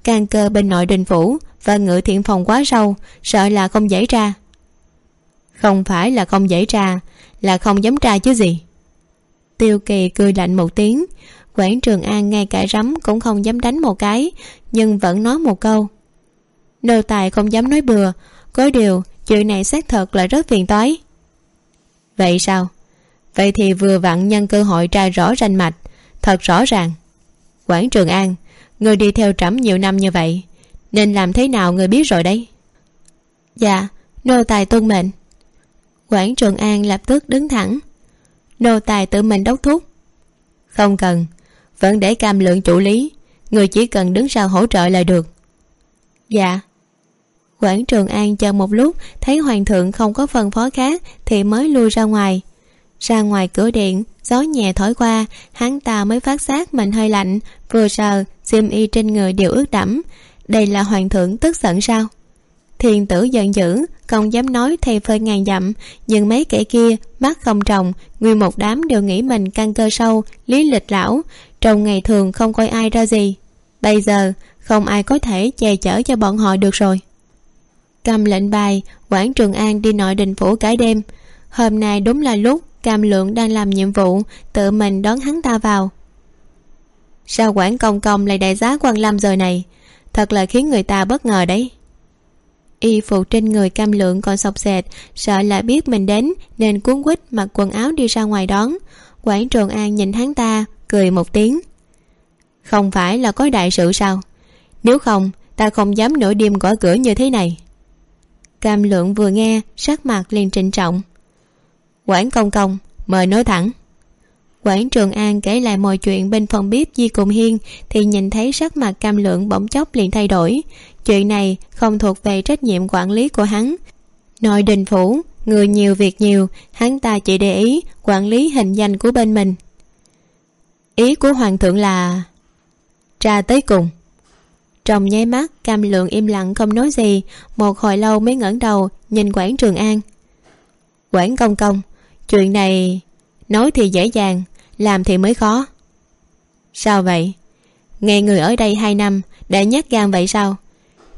Can cơ bên nội đình phủ và ngự thiện phòng quá sâu, sợ là không dễ ra. Không phải là không dễ ra, là không dám ra chứ gì. Tiêu kỳ cười lạnh một tiếng quản trường an ngay cả rắm cũng không dám đánh một cái, nhưng vẫn nói một câu. Nô tài không dám nói bừa, có điều chuyện này xác thật là rất phiền toái. Vậy sao? Vậy thì vừa vặn nhân cơ hội tra rõ ranh mạch, thật rõ ràng. Quản trường an người đi theo trẫm nhiều năm như vậy, nên làm thế nào người biết rồi đấy dạ nô tài tuân mệnh. Quản trường an lập tức đứng thẳng. Nô tài tự mình đốc thúc. Không cần vẫn để cam lượng chủ lý. Người chỉ cần đứng sau hỗ trợ là được. Dạ. Quảng trường an chờ một lúc, thấy hoàng thượng không có phân phó khác thì mới lui ra ngoài. Ra ngoài cửa điện, gió nhẹ thổi qua, hắn ta mới phát giác mình hơi lạnh, vừa sờ, xiêm y trên người đều ướt đẫm. Đây là hoàng thượng tức giận sao? Thiền tử giận dữ, không dám nói thầy phơi ngàn dặm, nhưng mấy kẻ kia, mắt không trồng nguyên một đám đều nghĩ mình căn cơ sâu, lý lịch lão trong ngày thường không coi ai ra gì. Bây giờ, không ai có thể che chở cho bọn họ được rồi. Cầm lệnh bài quản trường an đi nội đình phủ cả đêm. Hôm nay đúng là lúc cam lượng đang làm nhiệm vụ, tự mình đón hắn ta vào. Sao quản công công lại đại giá quan lâm giờ này? Thật là khiến người ta bất ngờ đấy. Y phục trên người cam lượng còn sọc sệt sợ là biết mình đến nên cuốn quýt mặc quần áo đi ra ngoài đón. Quản trường an nhìn hắn ta cười một tiếng. Không phải là có đại sự sao? Nếu không, ta không dám nổi đêm gõ cửa như thế này. Cam lượng vừa nghe, sắc mặt liền trịnh trọng. Quản công công, mời nói thẳng. Quản trường an kể lại mọi chuyện bên phòng bếp di cùng hiên thì nhìn thấy sắc mặt cam lượng bỗng chốc liền thay đổi. Chuyện này không thuộc về trách nhiệm quản lý của hắn. Nội đình phủ, người nhiều việc nhiều, hắn ta chỉ để ý quản lý hình danh của bên mình ý của hoàng thượng là tra tới cùng. Trong nháy mắt, cam lượng im lặng không nói gì, một hồi lâu mới ngẩng đầu nhìn quản trường an. Quản công công, chuyện này nói thì dễ dàng, làm thì mới khó. Sao vậy? Nghe người ở đây hai năm, đã nhát gan vậy sao?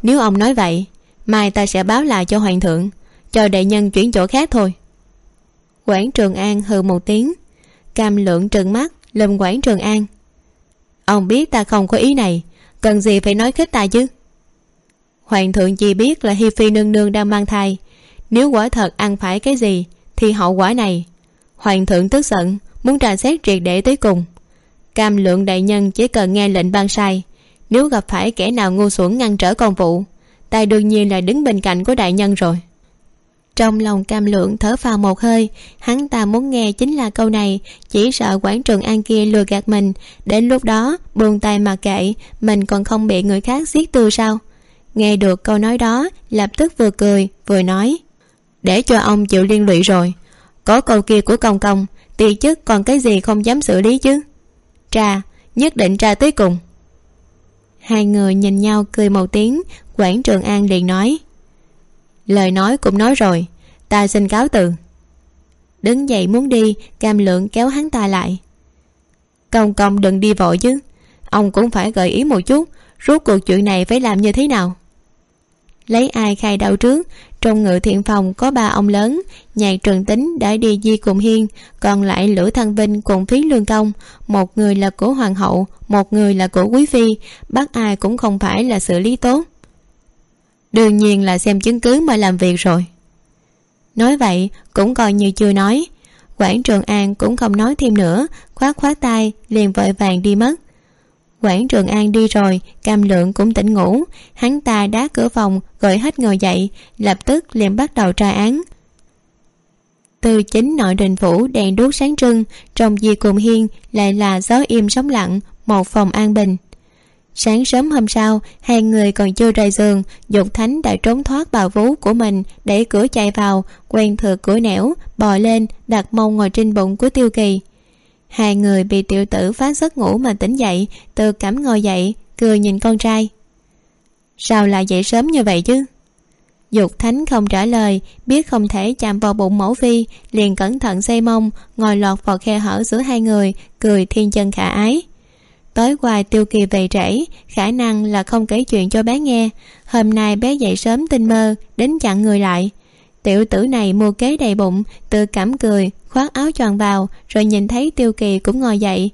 Nếu ông nói vậy, mai ta sẽ báo lại cho hoàng thượng, cho đại nhân chuyển chỗ khác thôi. Quản trường an hừ một tiếng, cam lượng trừng mắt lâm quản trường an. Ông biết ta không có ý này, cần gì phải nói khích ta chứ? Hoàng thượng chỉ biết là hi phi nương nương đang mang thai. Nếu quả thật ăn phải cái gì, thì hậu quả này. Hoàng thượng tức giận, muốn tra xét triệt để tới cùng. Cam lượng đại nhân chỉ cần nghe lệnh ban sai. Nếu gặp phải kẻ nào ngu xuẩn ngăn trở công vụ, ta đương nhiên là đứng bên cạnh của đại nhân rồi trong lòng cam lượng thở phào một hơi, hắn ta muốn nghe chính là câu này, chỉ sợ quảng trường an kia lừa gạt mình. Đến lúc đó, buông tay mà kệ, mình còn không bị người khác giết từ sao? Nghe được câu nói đó, lập tức vừa cười, vừa nói, để cho ông chịu liên lụy rồi. Có câu kia của công công tỳ chức còn cái gì không dám xử lý chứ? Trà nhất định tra tới cùng. Hai người nhìn nhau cười một tiếng quảng trường an liền nói lời nói cũng nói rồi, ta xin cáo từ. Đứng dậy muốn đi, cam lượng kéo hắn ta lại. Công công đừng đi vội chứ, ông cũng phải gợi ý một chút, rốt cuộc chuyện này phải làm như thế nào? Lấy ai khai đau trước, trong ngự thiện phòng có ba ông lớn, nhạc trần tính đã đi di cùng hiên, còn lại lữ thăng vinh cùng phí lương công, một người là của hoàng hậu, một người là của quý phi bắt ai cũng không phải là xử lý tốt đương nhiên là xem chứng cứ mà làm việc rồi. Nói vậy, cũng coi như chưa nói. Quản trường an cũng không nói thêm nữa khoát khoát tay, liền vội vàng đi mất. Quản trường an đi rồi, cam lượng cũng tỉnh ngủ. Hắn ta đá cửa phòng, gọi hết ngồi dậy, lập tức liền bắt đầu tra án. Từ chính nội đình phủ đèn đuốc sáng trưng, trong di cùng hiên lại là gió im sóng lặng, một phòng an bình sáng sớm hôm sau, hai người còn chưa rời giường, dục thánh đã trốn thoát bào vú của mình, đẩy cửa chạy vào, quen thừa cửa nẻo, bò lên, đặt mông ngồi trên bụng của tiêu kỳ. Hai người bị tiểu tử phá giấc ngủ mà tỉnh dậy, từ cảm ngồi dậy, cười nhìn con trai. Sao lại dậy sớm như vậy chứ? Dục thánh không trả lời, biết không thể chạm vào bụng mẫu phi, liền cẩn thận xây mông, ngồi lọt vào khe hở giữa hai người, cười thiên chân khả ái tối hoài tiêu kỳ về trễ, khả năng là không kể chuyện cho bé nghe. Hôm nay bé dậy sớm tinh mơ, đến chặn người lại. Tiểu tử này mua kế đầy bụng, tự cảm cười, khoác áo choàng vào, rồi nhìn thấy tiêu kỳ cũng ngồi dậy.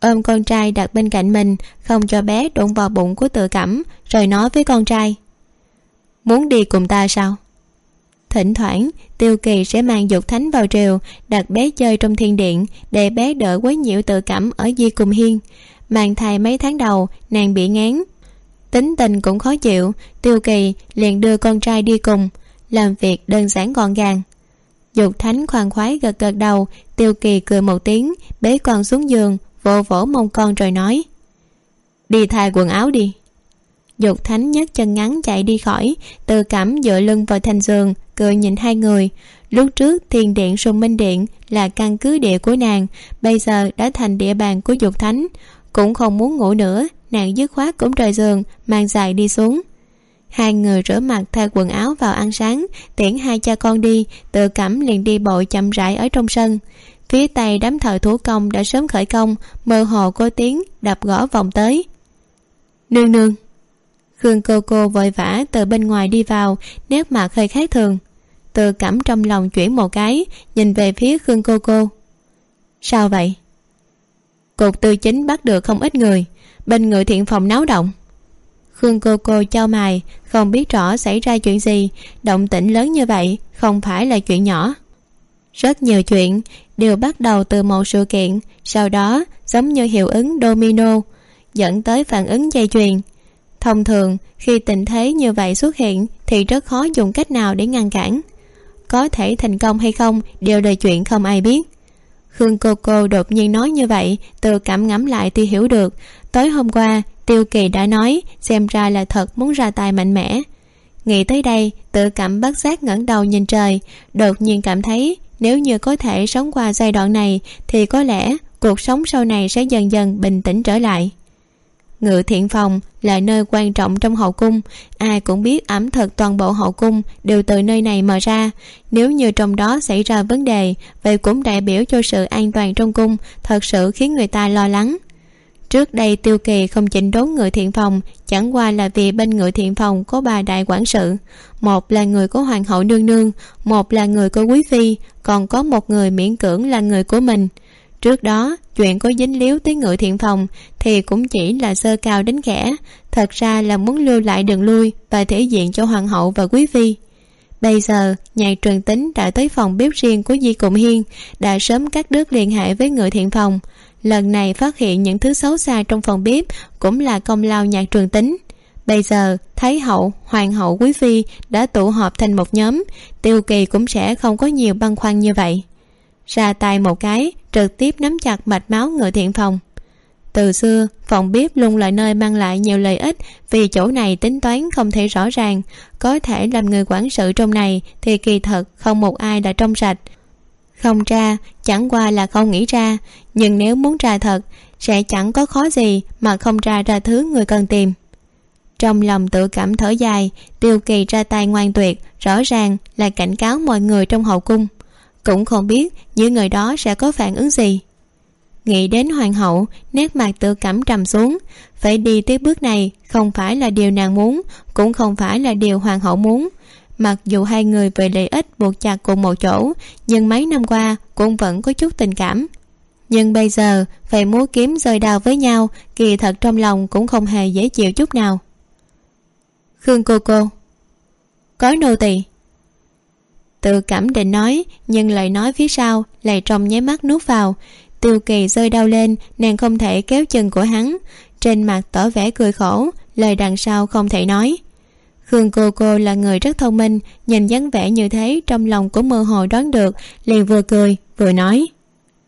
Ôm con trai đặt bên cạnh mình, không cho bé đụng vào bụng của tự cảm, rồi nói với con trai, muốn đi cùng ta sao? Thỉnh thoảng, tiêu kỳ sẽ mang dục thánh vào triều, đặt bé chơi trong thiên điện để bé đỡ quấy nhiễu tự cảm ở di cùng hiên. Mang thai mấy tháng đầu, nàng bị ngán. Tính tình cũng khó chịu, tiêu kỳ liền đưa con trai đi cùng, làm việc đơn giản gọn gàng. Dục thánh khoan khoái gật gật đầu, tiêu kỳ cười một tiếng, bế con xuống giường, vỗ vỗ mông con rồi nói, đi thay quần áo đi dục thánh nhấc chân ngắn chạy đi khỏi, từ cẩm dựa lưng vào thành giường, cười nhìn hai người. Lúc trước, thiền điện sùng minh điện là căn cứ địa của nàng, bây giờ đã thành địa bàn của dục thánh. Cũng không muốn ngủ nữa, nàng dứt khoát cũng rời giường, mang dài đi xuống. Hai người rửa mặt, thay quần áo vào ăn sáng, tiễn hai cha con đi tự cẩm liền đi bộ chậm rãi ở trong sân. Phía tây đám thợ thủ công đã sớm khởi công, mơ hồ có tiếng đập gõ vòng tới. Nương nương khương cô cô vội vã từ bên ngoài đi vào, nét mặt hơi khác thường. Tự cảm trong lòng chuyển một cái, nhìn về phía khương cô cô. Sao vậy? Cục tư chính bắt được không ít người, bên người thiện phòng náo động. Khương cô cô cho mày, không biết rõ xảy ra chuyện gì, động tĩnh lớn như vậy không phải là chuyện nhỏ. Rất nhiều chuyện đều bắt đầu từ một sự kiện, sau đó giống như hiệu ứng domino, dẫn tới phản ứng dây chuyền thông thường, khi tình thế như vậy xuất hiện, thì rất khó dùng cách nào để ngăn cản. Có thể thành công hay không, đều là chuyện không ai biết. Khương cô cô đột nhiên nói như vậy, từ cảm ngẫm lại thì hiểu được. Tối hôm qua, tiêu kỳ đã nói, xem ra là thật muốn ra tay mạnh mẽ. Nghĩ tới đây, tự cảm bất giác ngẩng đầu nhìn trời. Đột nhiên cảm thấy, nếu như có thể sống qua giai đoạn này, thì có lẽ cuộc sống sau này sẽ dần dần bình tĩnh trở lại ngự thiện phòng là nơi quan trọng trong hậu cung. Ai cũng biết ẩm thực toàn bộ hậu cung đều từ nơi này mà ra. Nếu như trong đó xảy ra vấn đề, vậy cũng đại biểu cho sự an toàn trong cung, thật sự khiến người ta lo lắng. Trước đây tiêu kỳ không chỉnh đốn ngự thiện phòng, chẳng qua là vì bên ngự thiện phòng có ba đại quản sự. Một là người của hoàng hậu nương nương, một là người của quý phi, còn có một người miễn cưỡng là người của mình trước đó, chuyện có dính líu tới ngự thiện phòng thì cũng chỉ là sơ cao đến khẽ thật ra là muốn lưu lại đường lui và thể diện cho hoàng hậu và quý phi. Bây giờ nhạc trường tính đã tới phòng bếp riêng của di cụm hiên, đã sớm cắt đứt liên hệ với ngự thiện phòng. Lần này phát hiện những thứ xấu xa trong phòng bếp cũng là công lao nhạc trường tính. Bây giờ, thái hậu, hoàng hậu, quý phi đã tụ họp thành một nhóm, tiêu kỳ cũng sẽ không có nhiều băn khoăn như vậy ra tay một cái, trực tiếp nắm chặt mạch máu ngựa thiện phòng. Từ xưa, phòng bếp luôn là nơi mang lại nhiều lợi ích vì chỗ này tính toán không thể rõ ràng. Có thể làm người quản sự trong này thì kỳ thật không một ai đã trong sạch. Không ra chẳng qua là không nghĩ ra. Nhưng nếu muốn ra thật, sẽ chẳng có khó gì mà không ra ra thứ người cần tìm. Trong lòng tự cảm thở dài, tiêu kỳ ra tay ngoan tuyệt, rõ ràng là cảnh cáo mọi người trong hậu cung cũng không biết những người đó sẽ có phản ứng gì. Nghĩ đến hoàng hậu, nét mặt tự cảm trầm xuống. Phải đi tới bước này không phải là điều nàng muốn, cũng không phải là điều hoàng hậu muốn. Mặc dù hai người về lợi ích buộc chặt cùng một chỗ, nhưng mấy năm qua cũng vẫn có chút tình cảm. Nhưng bây giờ phải múa kiếm rơi đào với nhau, kỳ thật trong lòng cũng không hề dễ chịu chút nào. Khương cô cô, có nô tỳ tự cảm định nói, nhưng lời nói phía sau lại trong nháy mắt nuốt vào. Tiêu kỳ rơi đau lên, nàng không thể kéo chân của hắn. Trên mặt tỏ vẻ cười khổ, lời đằng sau không thể nói. Khương cô cô là người rất thông minh, nhìn dáng vẻ như thế trong lòng cũng mơ hồ đoán được, liền vừa cười, vừa nói.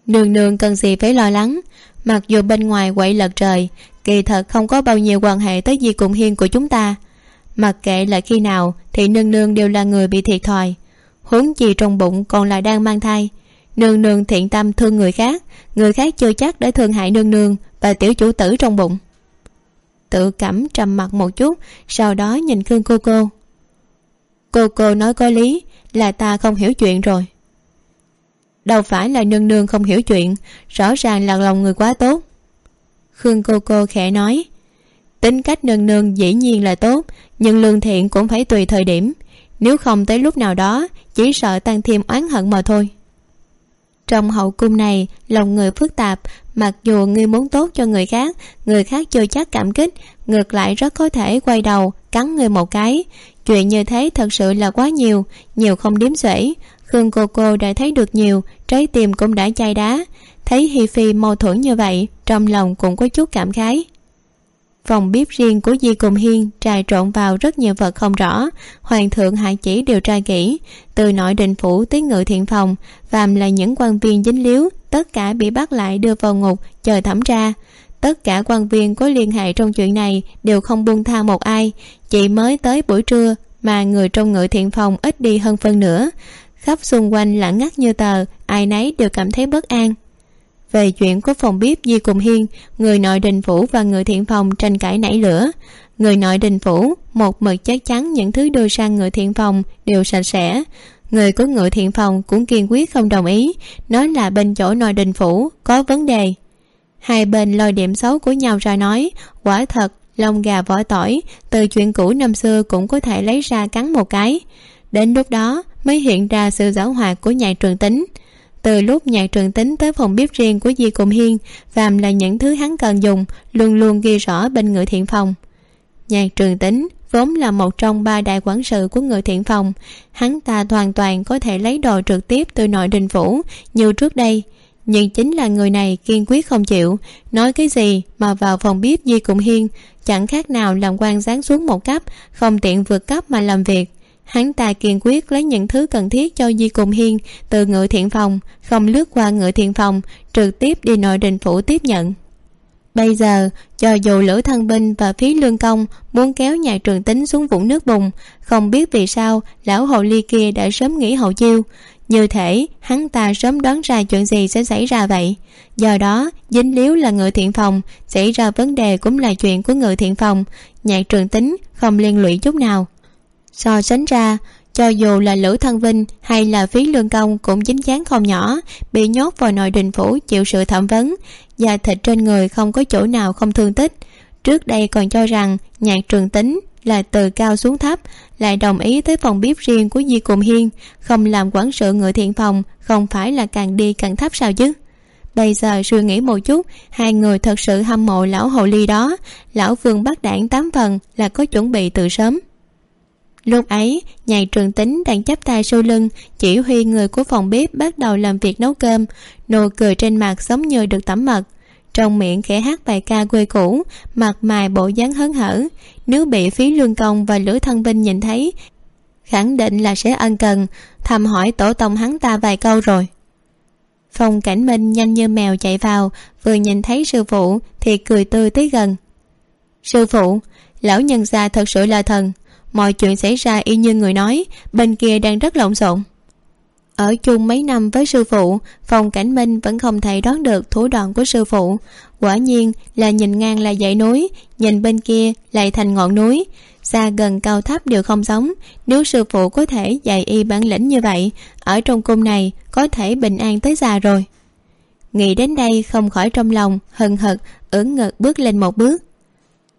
Nương nương cần gì phải lo lắng, mặc dù bên ngoài quậy lật trời, kỳ thật không có bao nhiêu quan hệ tới gì cùng hiên của chúng ta. Mặc kệ là khi nào thì nương nương đều là người bị thiệt thòi huống chi trong bụng còn là đang mang thai. Nương nương thiện tâm thương người khác người khác chưa chắc để thương hại nương nương và tiểu chủ tử trong bụng. Tự cảm trầm mặt một chút, sau đó nhìn khương cô cô. Cô cô nói có lý, là ta không hiểu chuyện rồi. Đâu phải là nương nương không hiểu chuyện, rõ ràng là lòng người quá tốt. Khương cô cô khẽ nói, tính cách nương nương dĩ nhiên là tốt, nhưng lương thiện cũng phải tùy thời điểm nếu không tới lúc nào đó, chỉ sợ tăng thêm oán hận mà thôi. Trong hậu cung này, lòng người phức tạp, mặc dù ngươi muốn tốt cho người khác người khác chưa chắc cảm kích, ngược lại rất có thể quay đầu, cắn người một cái. Chuyện như thế thật sự là quá nhiều nhiều không đếm xuể. Khương cô cô đã thấy được nhiều, trái tim cũng đã chai đá. Thấy hi phi mâu thuẫn như vậy, trong lòng cũng có chút cảm khái phòng bếp riêng của di cùng hiên trà trộn vào rất nhiều vật không rõ. Hoàng thượng hạ chỉ điều tra kỹ, từ nội đình phủ tới ngự thiện phòng, phàm là những quan viên dính líu, tất cả bị bắt lại đưa vào ngục, chờ thẩm tra. Tất cả quan viên có liên hệ trong chuyện này đều không buông tha một ai. Chỉ mới tới buổi trưa mà người trong ngự thiện phòng ít đi hơn phân nửa. Khắp xung quanh lặng ngắt như tờ, ai nấy đều cảm thấy bất an về chuyện của phòng bếp di cùng hiên, người nội đình phủ và người thiện phòng tranh cãi nảy lửa. Người nội đình phủ, một mực chắc chắn những thứ đưa sang người thiện phòng đều sạch sẽ. Người của người thiện phòng cũng kiên quyết không đồng ý. Nói là bên chỗ nội đình phủ, có vấn đề. Hai bên lôi điểm xấu của nhau ra nói, quả thật, lông gà vỏ tỏi, từ chuyện cũ năm xưa cũng có thể lấy ra cắn một cái. Đến lúc đó, mới hiện ra sự giảo hoạt của nhà trường tính từ lúc nhạc trường tính tới phòng bếp riêng của di cùng hiên, phàm là những thứ hắn cần dùng, luôn luôn ghi rõ bên ngự thiện phòng. Nhạc trường tính vốn là một trong ba đại quản sự của ngự thiện phòng. Hắn ta hoàn toàn có thể lấy đồ trực tiếp từ nội đình phủ, như trước đây. Nhưng chính là người này kiên quyết không chịu. Nói cái gì mà vào phòng bếp di cùng hiên, chẳng khác nào làm quan giáng xuống một cấp, không tiện vượt cấp mà làm việc hắn ta kiên quyết lấy những thứ cần thiết cho di cùng hiên từ ngự thiện phòng, không lướt qua ngự thiện phòng, trực tiếp đi nội đình phủ tiếp nhận. Bây giờ, cho dù lữ thân binh và phí lương công muốn kéo nhà trường tính xuống vũng nước bùn, không biết vì sao lão hồ ly kia đã sớm nghỉ hậu chiêu. Như thể hắn ta sớm đoán ra chuyện gì sẽ xảy ra vậy. Do đó, dính líu là ngự thiện phòng, xảy ra vấn đề cũng là chuyện của ngự thiện phòng. Nhạc trường tính không liên lụy chút nào so sánh ra, cho dù là lữ thân vinh hay là phí lương công cũng dính dáng không nhỏ, bị nhốt vào nội đình phủ chịu sự thẩm vấn, da thịt trên người không có chỗ nào không thương tích. Trước đây còn cho rằng nhạc trường tính là từ cao xuống thấp, lại đồng ý tới phòng bếp riêng của di cùng hiên, không làm quản sự ngựa thiện phòng, không phải là càng đi càng thấp sao chứ? Bây giờ suy nghĩ một chút, hai người thật sự hâm mộ lão hồ ly đó, lão vương bắt đảng tám phần là có chuẩn bị từ sớm lúc ấy nhạc trường tính đang chắp tay sau lưng, chỉ huy người của phòng bếp bắt đầu làm việc nấu cơm. Nụ cười trên mặt giống như được tẩm mật. Trong miệng khẽ hát bài ca quê cũ, mặt mày bộ dáng hớn hở. Nếu bị phí lương công và lữ thân binh nhìn thấy, khẳng định là sẽ ân cần, thầm hỏi tổ tông hắn ta vài câu rồi. Phong cảnh minh nhanh như mèo chạy vào, vừa nhìn thấy sư phụ thì cười tươi tới gần. Sư phụ, lão nhân gia thật sự là thần mọi chuyện xảy ra y như người nói, bên kia đang rất lộn xộn. Ở chung mấy năm với sư phụ, phòng cảnh minh vẫn không thể đoán được thủ đoạn của sư phụ. Quả nhiên là nhìn ngang là dãy núi, nhìn bên kia lại thành ngọn núi. Xa gần cao thấp đều không giống, nếu sư phụ có thể dạy y bản lĩnh như vậy, ở trong cung này có thể bình an tới già rồi. Nghĩ đến đây không khỏi trong lòng, hừng hực, ưỡn ngực bước lên một bước.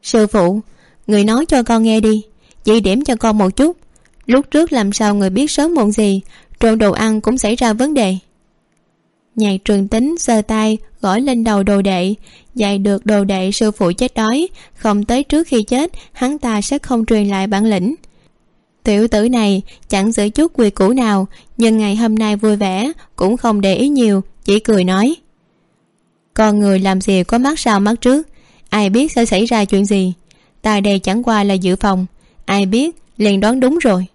Sư phụ, người nói cho con nghe đi chỉ điểm cho con một chút. Lúc trước làm sao người biết sớm muộn gì trộn đồ ăn cũng xảy ra vấn đề. Nhạc trường tính giơ tay, gõ lên đầu đồ đệ. Dạy được đồ đệ sư phụ chết đói, không tới trước khi chết, hắn ta sẽ không truyền lại bản lĩnh. Tiểu tử này chẳng giữ chút quy củ nào, nhưng ngày hôm nay vui vẻ, cũng không để ý nhiều, chỉ cười nói. Con người làm gì có mắt sau mắt trước, ai biết sẽ xảy ra chuyện gì. Ta đây chẳng qua là dự phòng ai biết, liền đoán đúng rồi.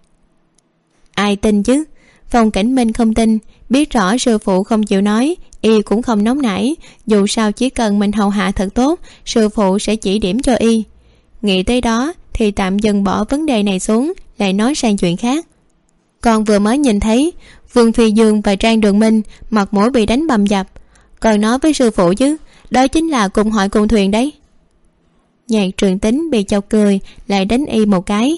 Ai tin chứ? Phong cảnh minh không tin, biết rõ sư phụ không chịu nói, y cũng không nóng nảy. Dù sao chỉ cần mình hầu hạ thật tốt, sư phụ sẽ chỉ điểm cho y. Nghĩ tới đó, thì tạm dừng bỏ vấn đề này xuống, lại nói sang chuyện khác. Con vừa mới nhìn thấy, vương phi dương và trang đường minh mặt mũi bị đánh bầm dập. Còn nói với sư phụ chứ, đó chính là cùng hỏi cùng thuyền đấy nhạc trường tính bị chọc cười, lại đánh y một cái.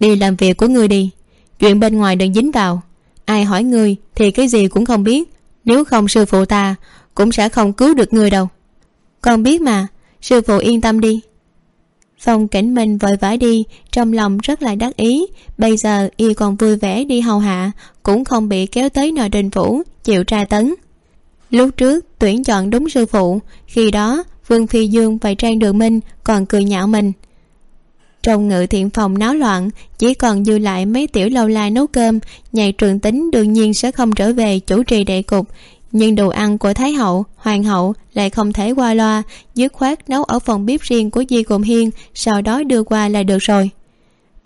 Đi làm việc của ngươi đi. Chuyện bên ngoài đừng dính vào. Ai hỏi ngươi thì cái gì cũng không biết. Nếu không sư phụ ta, cũng sẽ không cứu được ngươi đâu. Con biết mà, sư phụ yên tâm đi. Phong cảnh minh vội vã đi, trong lòng rất là đắc ý. Bây giờ y còn vui vẻ đi hầu hạ, cũng không bị kéo tới nội đình phủ, chịu tra tấn. Lúc trước tuyển chọn đúng sư phụ, khi đó vương phi dương và trang đường minh còn cười nhạo mình. Trong ngự thiện phòng náo loạn, chỉ còn dư lại mấy tiểu lâu lai nấu cơm nhạc trường tính đương nhiên sẽ không trở về chủ trì đệ cục. Nhưng đồ ăn của thái hậu, hoàng hậu lại không thể qua loa, dứt khoát nấu ở phòng bếp riêng của di cụm hiên, sau đó đưa qua là được rồi.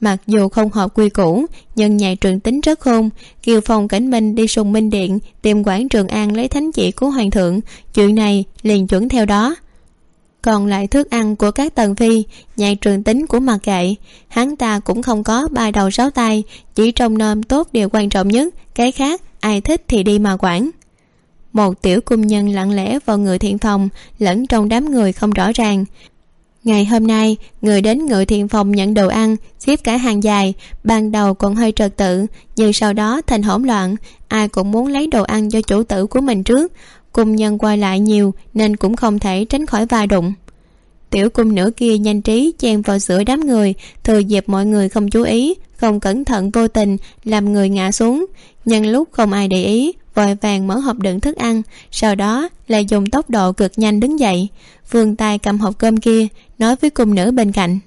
Mặc dù không hợp quy củ, nhưng nhà trường tính rất khôn kêu phòng cảnh minh đi sùng minh điện tìm quản trường an lấy thánh chỉ của hoàng thượng, chuyện này liền chuẩn theo đó còn lại thức ăn của các tần phi nhạc trường tính của mặc kệ. Hắn ta cũng không có ba đầu sáu tay, chỉ trong nôm tốt điều quan trọng nhất, cái khác, ai thích thì đi mà quản. Một tiểu cung nhân lặng lẽ vào người thiện phòng, lẫn trong đám người không rõ ràng. Ngày hôm nay, người đến ngự thiện phòng nhận đồ ăn, xếp cả hàng dài, ban đầu còn hơi trật tự, nhưng sau đó thành hỗn loạn, ai cũng muốn lấy đồ ăn cho chủ tử của mình trước cung nhân qua lại nhiều nên cũng không thể tránh khỏi va đụng. Tiểu cung nữ kia nhanh trí chen vào giữa đám người, thừa dịp mọi người không chú ý, không cẩn thận vô tình làm người ngã xuống. Nhân lúc không ai để ý, vội vàng mở hộp đựng thức ăn, sau đó lại dùng tốc độ cực nhanh đứng dậy. Vươn tay cầm hộp cơm kia, nói với cung nữ bên cạnh,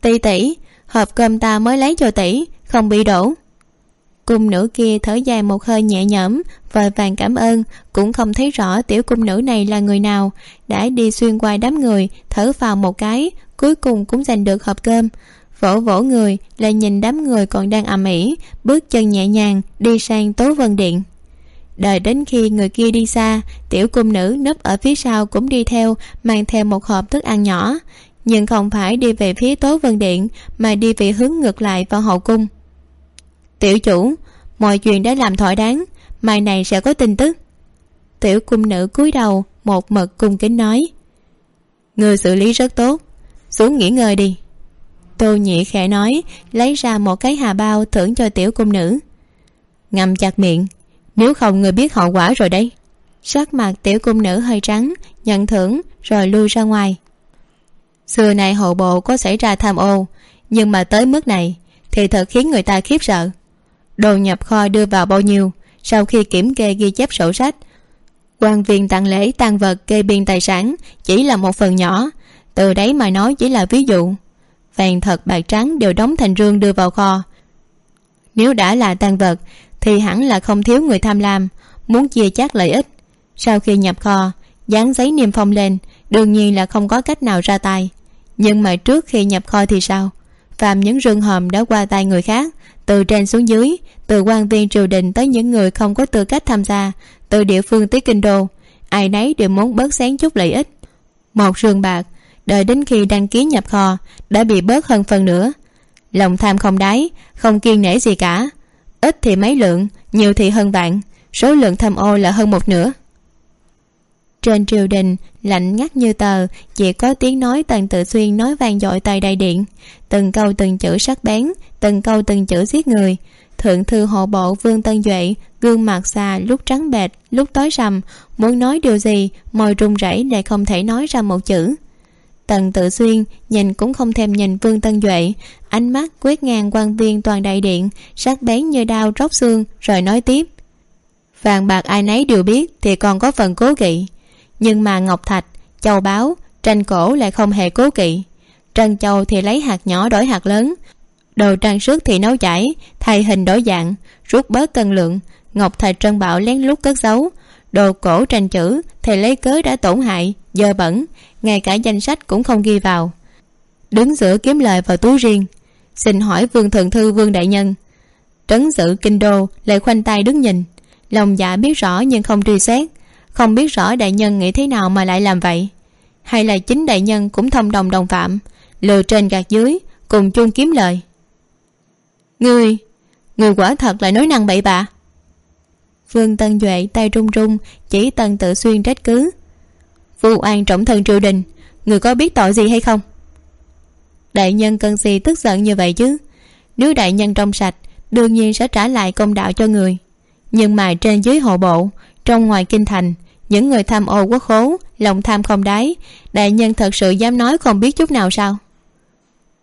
tỷ tỷ, hộp cơm ta mới lấy cho tỷ, không bị đổ cung nữ kia thở dài một hơi nhẹ nhõm, vội vàng cảm ơn, cũng không thấy rõ tiểu cung nữ này là người nào. Đã đi xuyên qua đám người, thở vào một cái, cuối cùng cũng giành được hộp cơm. Vỗ vỗ người, lại nhìn đám người còn đang ầm ĩ, bước chân nhẹ nhàng, đi sang tố vân điện. Đợi đến khi người kia đi xa, tiểu cung nữ nấp ở phía sau cũng đi theo, mang theo một hộp thức ăn nhỏ. Nhưng không phải đi về phía tố vân điện, mà đi về hướng ngược lại vào hậu cung tiểu chủ, mọi chuyện đã làm thỏa đáng, mai này sẽ có tin tức. Tiểu cung nữ cúi đầu, một mực cung kính nói. Người xử lý rất tốt, xuống nghỉ ngơi đi. Tô nhị khẽ nói, lấy ra một cái hà bao thưởng cho tiểu cung nữ. Ngậm chặt miệng, nếu không người biết hậu quả rồi đấy. Sắc mặt tiểu cung nữ hơi trắng, nhận thưởng, rồi lui ra ngoài. Xưa nay hậu bộ có xảy ra tham ô, nhưng mà tới mức này thì thật khiến người ta khiếp sợ đồ nhập kho đưa vào bao nhiêu. Sau khi kiểm kê ghi chép sổ sách, quan viên tặng lễ tan vật kê biên tài sản chỉ là một phần nhỏ. Từ đấy mà nói chỉ là ví dụ. Vàng thật bạc trắng đều đóng thành rương đưa vào kho. Nếu đã là tan vật, thì hẳn là không thiếu người tham lam, muốn chia chác lợi ích. Sau khi nhập kho, dán giấy niêm phong lên, đương nhiên là không có cách nào ra tay. Nhưng mà trước khi nhập kho thì sao? Phạm những rừng hòm đã qua tay người khác, từ trên xuống dưới, từ quan viên triều đình tới những người không có tư cách tham gia, từ địa phương tới kinh đô. Ai nấy đều muốn bớt xén chút lợi ích. Một rương bạc, đợi đến khi đăng ký nhập kho, đã bị bớt hơn phần nữa lòng tham không đáy, không kiên nể gì cả. Ít thì mấy lượng, nhiều thì hơn vạn, số lượng tham ô là hơn một nửa trên triều đình, lạnh ngắt như tờ, chỉ có tiếng nói tần tự xuyên nói vang dội tại đại điện. Từng câu từng chữ sắc bén, từng câu từng chữ giết người. Thượng thư hộ bộ vương tân duệ, gương mặt xà lúc trắng bệch, lúc tối sầm, muốn nói điều gì, môi run rẩy lại không thể nói ra một chữ. Tần tự xuyên nhìn cũng không thèm nhìn vương tân duệ, ánh mắt quét ngang quan viên toàn đại điện, sắc bén như đao róc xương, rồi nói tiếp. Vàng bạc ai nấy đều biết thì còn có phần cố kỵ nhưng mà ngọc thạch, châu báu tranh cổ lại không hề cố kỵ. Trân châu thì lấy hạt nhỏ đổi hạt lớn. Đồ trang sức thì nấu chảy, thay hình đổi dạng, rút bớt cân lượng. Ngọc thạch trân bảo lén lút cất giấu. Đồ cổ tranh chữ thì lấy cớ đã tổn hại, dơ bẩn, ngay cả danh sách cũng không ghi vào. Đứng giữa kiếm lời vào túi riêng, xin hỏi vương thượng thư, vương đại nhân. Trấn giữ kinh đô, lại khoanh tay đứng nhìn. Lòng dạ biết rõ nhưng không truy xét không biết rõ đại nhân nghĩ thế nào mà lại làm vậy. Hay là chính đại nhân cũng thông đồng đồng phạm lừa trên gạt dưới, cùng chung kiếm lời. Người người quả thật lại nói năng bậy bạ. Vương tân duệ tay run run, chỉ tần tự xuyên trách cứ. Vu oan trọng thần triều đình người có biết tội gì hay không? Đại nhân cần gì tức giận như vậy chứ. Nếu đại nhân trong sạch, đương nhiên sẽ trả lại công đạo cho người. Nhưng mà trên dưới hộ bộ, trong ngoài kinh thành những người tham ô quốc khố, lòng tham không đáy, đại nhân thật sự dám nói không biết chút nào sao?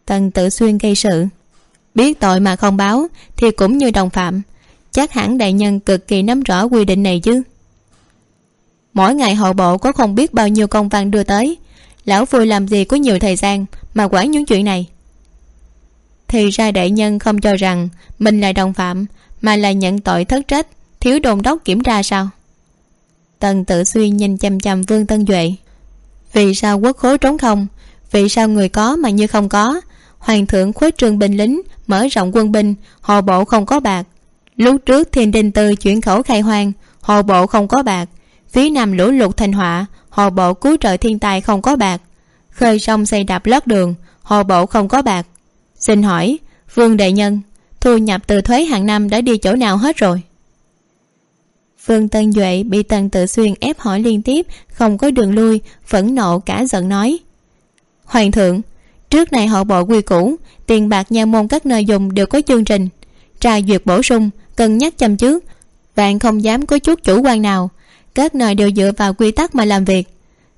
Tần tự xuyên gây sự. Biết tội mà không báo, thì cũng như đồng phạm. Chắc hẳn đại nhân cực kỳ nắm rõ quy định này chứ? Mỗi ngày hội bộ có không biết bao nhiêu công văn đưa tới. Lão phu làm gì có nhiều thời gian mà quản những chuyện này? Thì ra đại nhân không cho rằng mình là đồng phạm, mà là nhận tội thất trách, thiếu đồn đốc kiểm tra sao? Tần tự suy nhìn chằm chằm vương tân duệ. Vì sao quốc khố trống không? Vì sao người có mà như không có? Hoàng thượng khuếch trương binh lính, mở rộng quân binh hồ bộ không có bạc. Lúc trước thiên đình tư chuyển khẩu khai hoang hồ bộ không có bạc. Phía nam lũ lụt thành họa hồ bộ cứu trợ thiên tai không có bạc. Khơi sông xây đạp lót đường hồ bộ không có bạc. Xin hỏi, vương đại nhân, thu nhập từ thuế hàng năm đã đi chỗ nào hết rồi? Vương tân duệ bị tần tự xuyên ép hỏi liên tiếp, không có đường lui, phẫn nộ cả giận nói. Hoàng thượng, trước này họ bộ quy củ, tiền bạc nhà môn các nơi dùng đều có chương trình. Tra duyệt bổ sung, cân nhắc chăm trước. Vạn không dám có chút chủ quan nào, các nơi đều dựa vào quy tắc mà làm việc.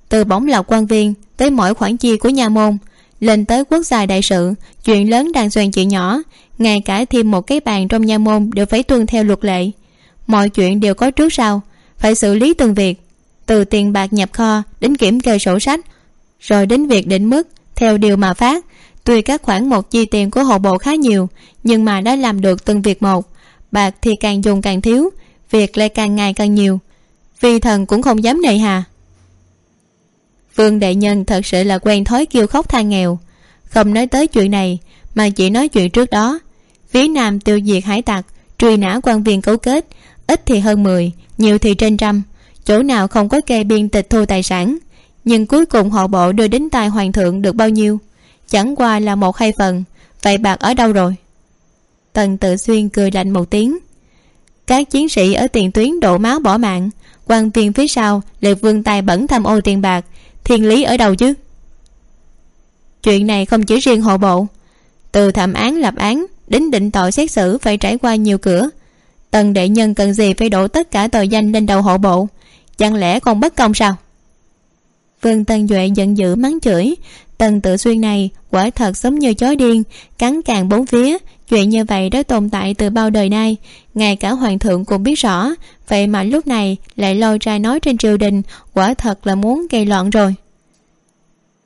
Từ bổng lộc quan viên tới mỗi khoản chi của nhà môn, lên tới quốc gia đại sự, chuyện lớn đang xoèn chuyện nhỏ, ngay cả thêm một cái bàn trong nhà môn đều phải tuân theo luật lệ mọi chuyện đều có trước sau. Phải xử lý từng việc. Từ tiền bạc nhập kho đến kiểm kê sổ sách, rồi đến việc định mức, theo điều mà phát. Tuy các khoản một chi tiền của hộ bộ khá nhiều, nhưng mà đã làm được từng việc một. Bạc thì càng dùng càng thiếu, việc lại càng ngày càng nhiều. Vì thần cũng không dám nề hà. Vương đại nhân thật sự là quen thói kêu khóc than nghèo. Không nói tới chuyện này, mà chỉ nói chuyện trước đó. Phía nam tiêu diệt hải tặc, truy nã quan viên cấu kết ít thì hơn mười, nhiều thì trên trăm. Chỗ nào không có kê biên tịch thu tài sản, nhưng cuối cùng họ bộ đưa đến tay hoàng thượng được bao nhiêu? Chẳng qua là một hai phần. Vậy bạc ở đâu rồi? Tần tự xuyên cười lạnh một tiếng. Các chiến sĩ ở tiền tuyến đổ máu bỏ mạng, quan viên phía sau lại vương tài bẩn tham ô tiền bạc. Thiên lý ở đâu chứ? Chuyện này không chỉ riêng hộ bộ. Từ thẩm án lập án đến định tội xét xử phải trải qua nhiều cửa tần đệ nhân cần gì phải đổ tất cả tội danh lên đầu hộ bộ? Chẳng lẽ còn bất công sao? Vương tân duệ giận dữ mắng chửi. Tần tự xuyên này, quả thật giống như chó điên, cắn càng bốn phía. Chuyện như vậy đã tồn tại từ bao đời nay. Ngay cả hoàng thượng cũng biết rõ. Vậy mà lúc này lại lôi ra nói trên triều đình, quả thật là muốn gây loạn rồi.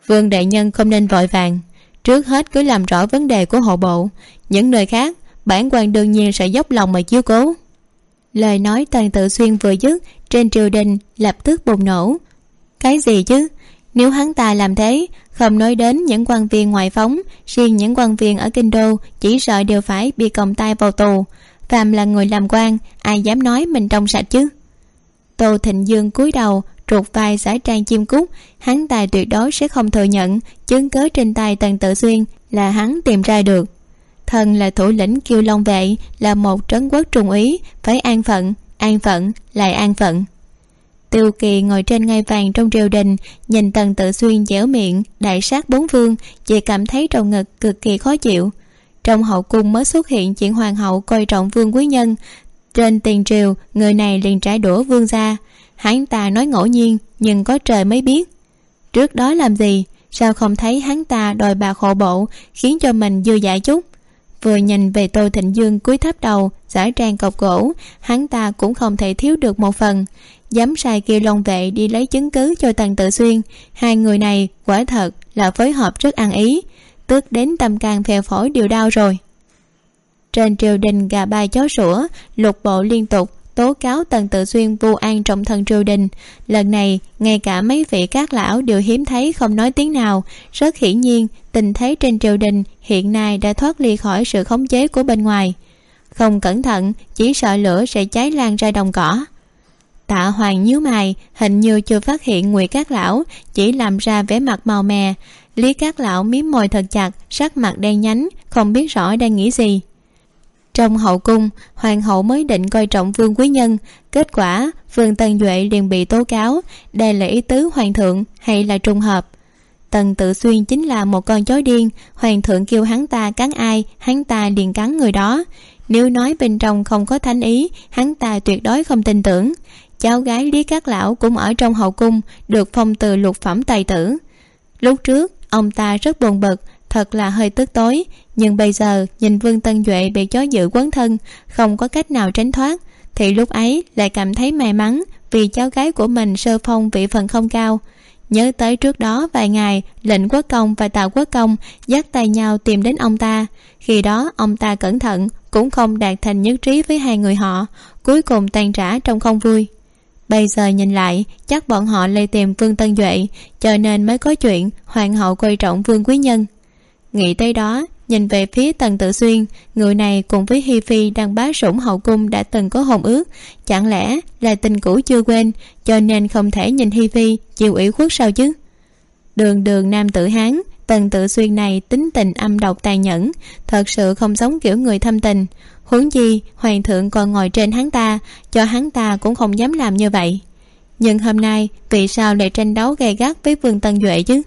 Vương đại nhân không nên vội vàng. Trước hết cứ làm rõ vấn đề của hộ bộ. Những nơi khác, bản quan đương nhiên sẽ dốc lòng mà chiếu cố lời nói tần tự xuyên vừa dứt, trên triều đình lập tức bùng nổ. Cái gì chứ? Nếu hắn ta làm thế, không nói đến những quan viên ngoại phóng, riêng những quan viên ở kinh đô chỉ sợ đều phải bị còng tay vào tù. Phàm là người làm quan, ai dám nói mình trong sạch chứ? Tô thịnh dương cúi đầu trục vai giải trang chim cút, hắn tài tuyệt đối sẽ không thừa nhận, chứng cớ trên tay tần tự xuyên là hắn tìm ra được thần là thủ lĩnh kiêu long vệ, là một trấn quốc trung úy phải an phận an phận, lại an phận. Tiêu kỳ ngồi trên ngai vàng trong triều đình, nhìn tần tự xuyên dẻo miệng, đại sát bốn phương chỉ cảm thấy trong ngực cực kỳ khó chịu. Trong hậu cung mới xuất hiện chuyện hoàng hậu coi trọng vương quý nhân, trên tiền triều, người này liền trải đũa vương gia. Hắn ta nói ngẫu nhiên, nhưng có trời mới biết. Trước đó làm gì, sao không thấy hắn ta đòi bà khổ bộ, khiến cho mình dư dả chút? Vừa nhìn về tôi thịnh dương cúi thấp đầu, giả trang cọc gỗ, hắn ta cũng không thể thiếu được một phần. Dám sai kêu long vệ đi lấy chứng cứ cho tần tự xuyên. Hai người này quả thật là phối hợp rất ăn ý. Tước đến tâm can phèo phổi đều đau rồi. Trên triều đình gà bay chó sủa, lục bộ liên tục tố cáo tần tự xuyên vu an trong thân triều đình. Lần này, ngay cả mấy vị các lão đều hiếm thấy không nói tiếng nào. Rất hiển nhiên, tình thế trên triều đình hiện nay đã thoát ly khỏi sự khống chế của bên ngoài. Không cẩn thận, chỉ sợ lửa sẽ cháy lan ra đồng cỏ. Tạ hoàng nhíu mày, hình như chưa phát hiện ngụy các lão, chỉ làm ra vẻ mặt màu mè. Lý các lão miếm môi thật chặt, sắc mặt đen nhánh, không biết rõ đang nghĩ gì trong hậu cung, hoàng hậu mới định coi trọng vương quý nhân. Kết quả, vương tần duệ liền bị tố cáo đây là ý tứ hoàng thượng hay là trùng hợp. Tần tự xuyên chính là một con chó điên, hoàng thượng kêu hắn ta cắn ai, hắn ta liền cắn người đó. Nếu nói bên trong không có thánh ý, hắn ta tuyệt đối không tin tưởng. Cháu gái lý các lão cũng ở trong hậu cung, được phong từ lục phẩm tài tử. Lúc trước, ông ta rất buồn bực, thật là hơi tức tối nhưng bây giờ, nhìn vương tân duệ bị chó dữ quấn thân, không có cách nào tránh thoát, thì lúc ấy lại cảm thấy may mắn vì cháu gái của mình sơ phong vị phần không cao. Nhớ tới trước đó vài ngày, lệnh quốc công và tào quốc công dắt tay nhau tìm đến ông ta. Khi đó, ông ta cẩn thận, cũng không đạt thành nhất trí với hai người họ, cuối cùng tan trả trong không vui. Bây giờ nhìn lại, chắc bọn họ lây tìm vương tân duệ, cho nên mới có chuyện hoàng hậu coi trọng vương quý nhân. Nghĩ tới đó nhìn về phía tần tự xuyên, người này cùng với hi phi đang bá sủng hậu cung đã từng có hồn ước. Chẳng lẽ là tình cũ chưa quên, cho nên không thể nhìn hi phi chịu ủy khuất sao chứ? Đường đường nam tử hán, tần tự xuyên này tính tình âm độc tàn nhẫn, thật sự không giống kiểu người thâm tình. Huống chi, hoàng thượng còn ngồi trên hắn ta, cho hắn ta cũng không dám làm như vậy. Nhưng hôm nay, vì sao lại tranh đấu gay gắt với vương tân duệ chứ?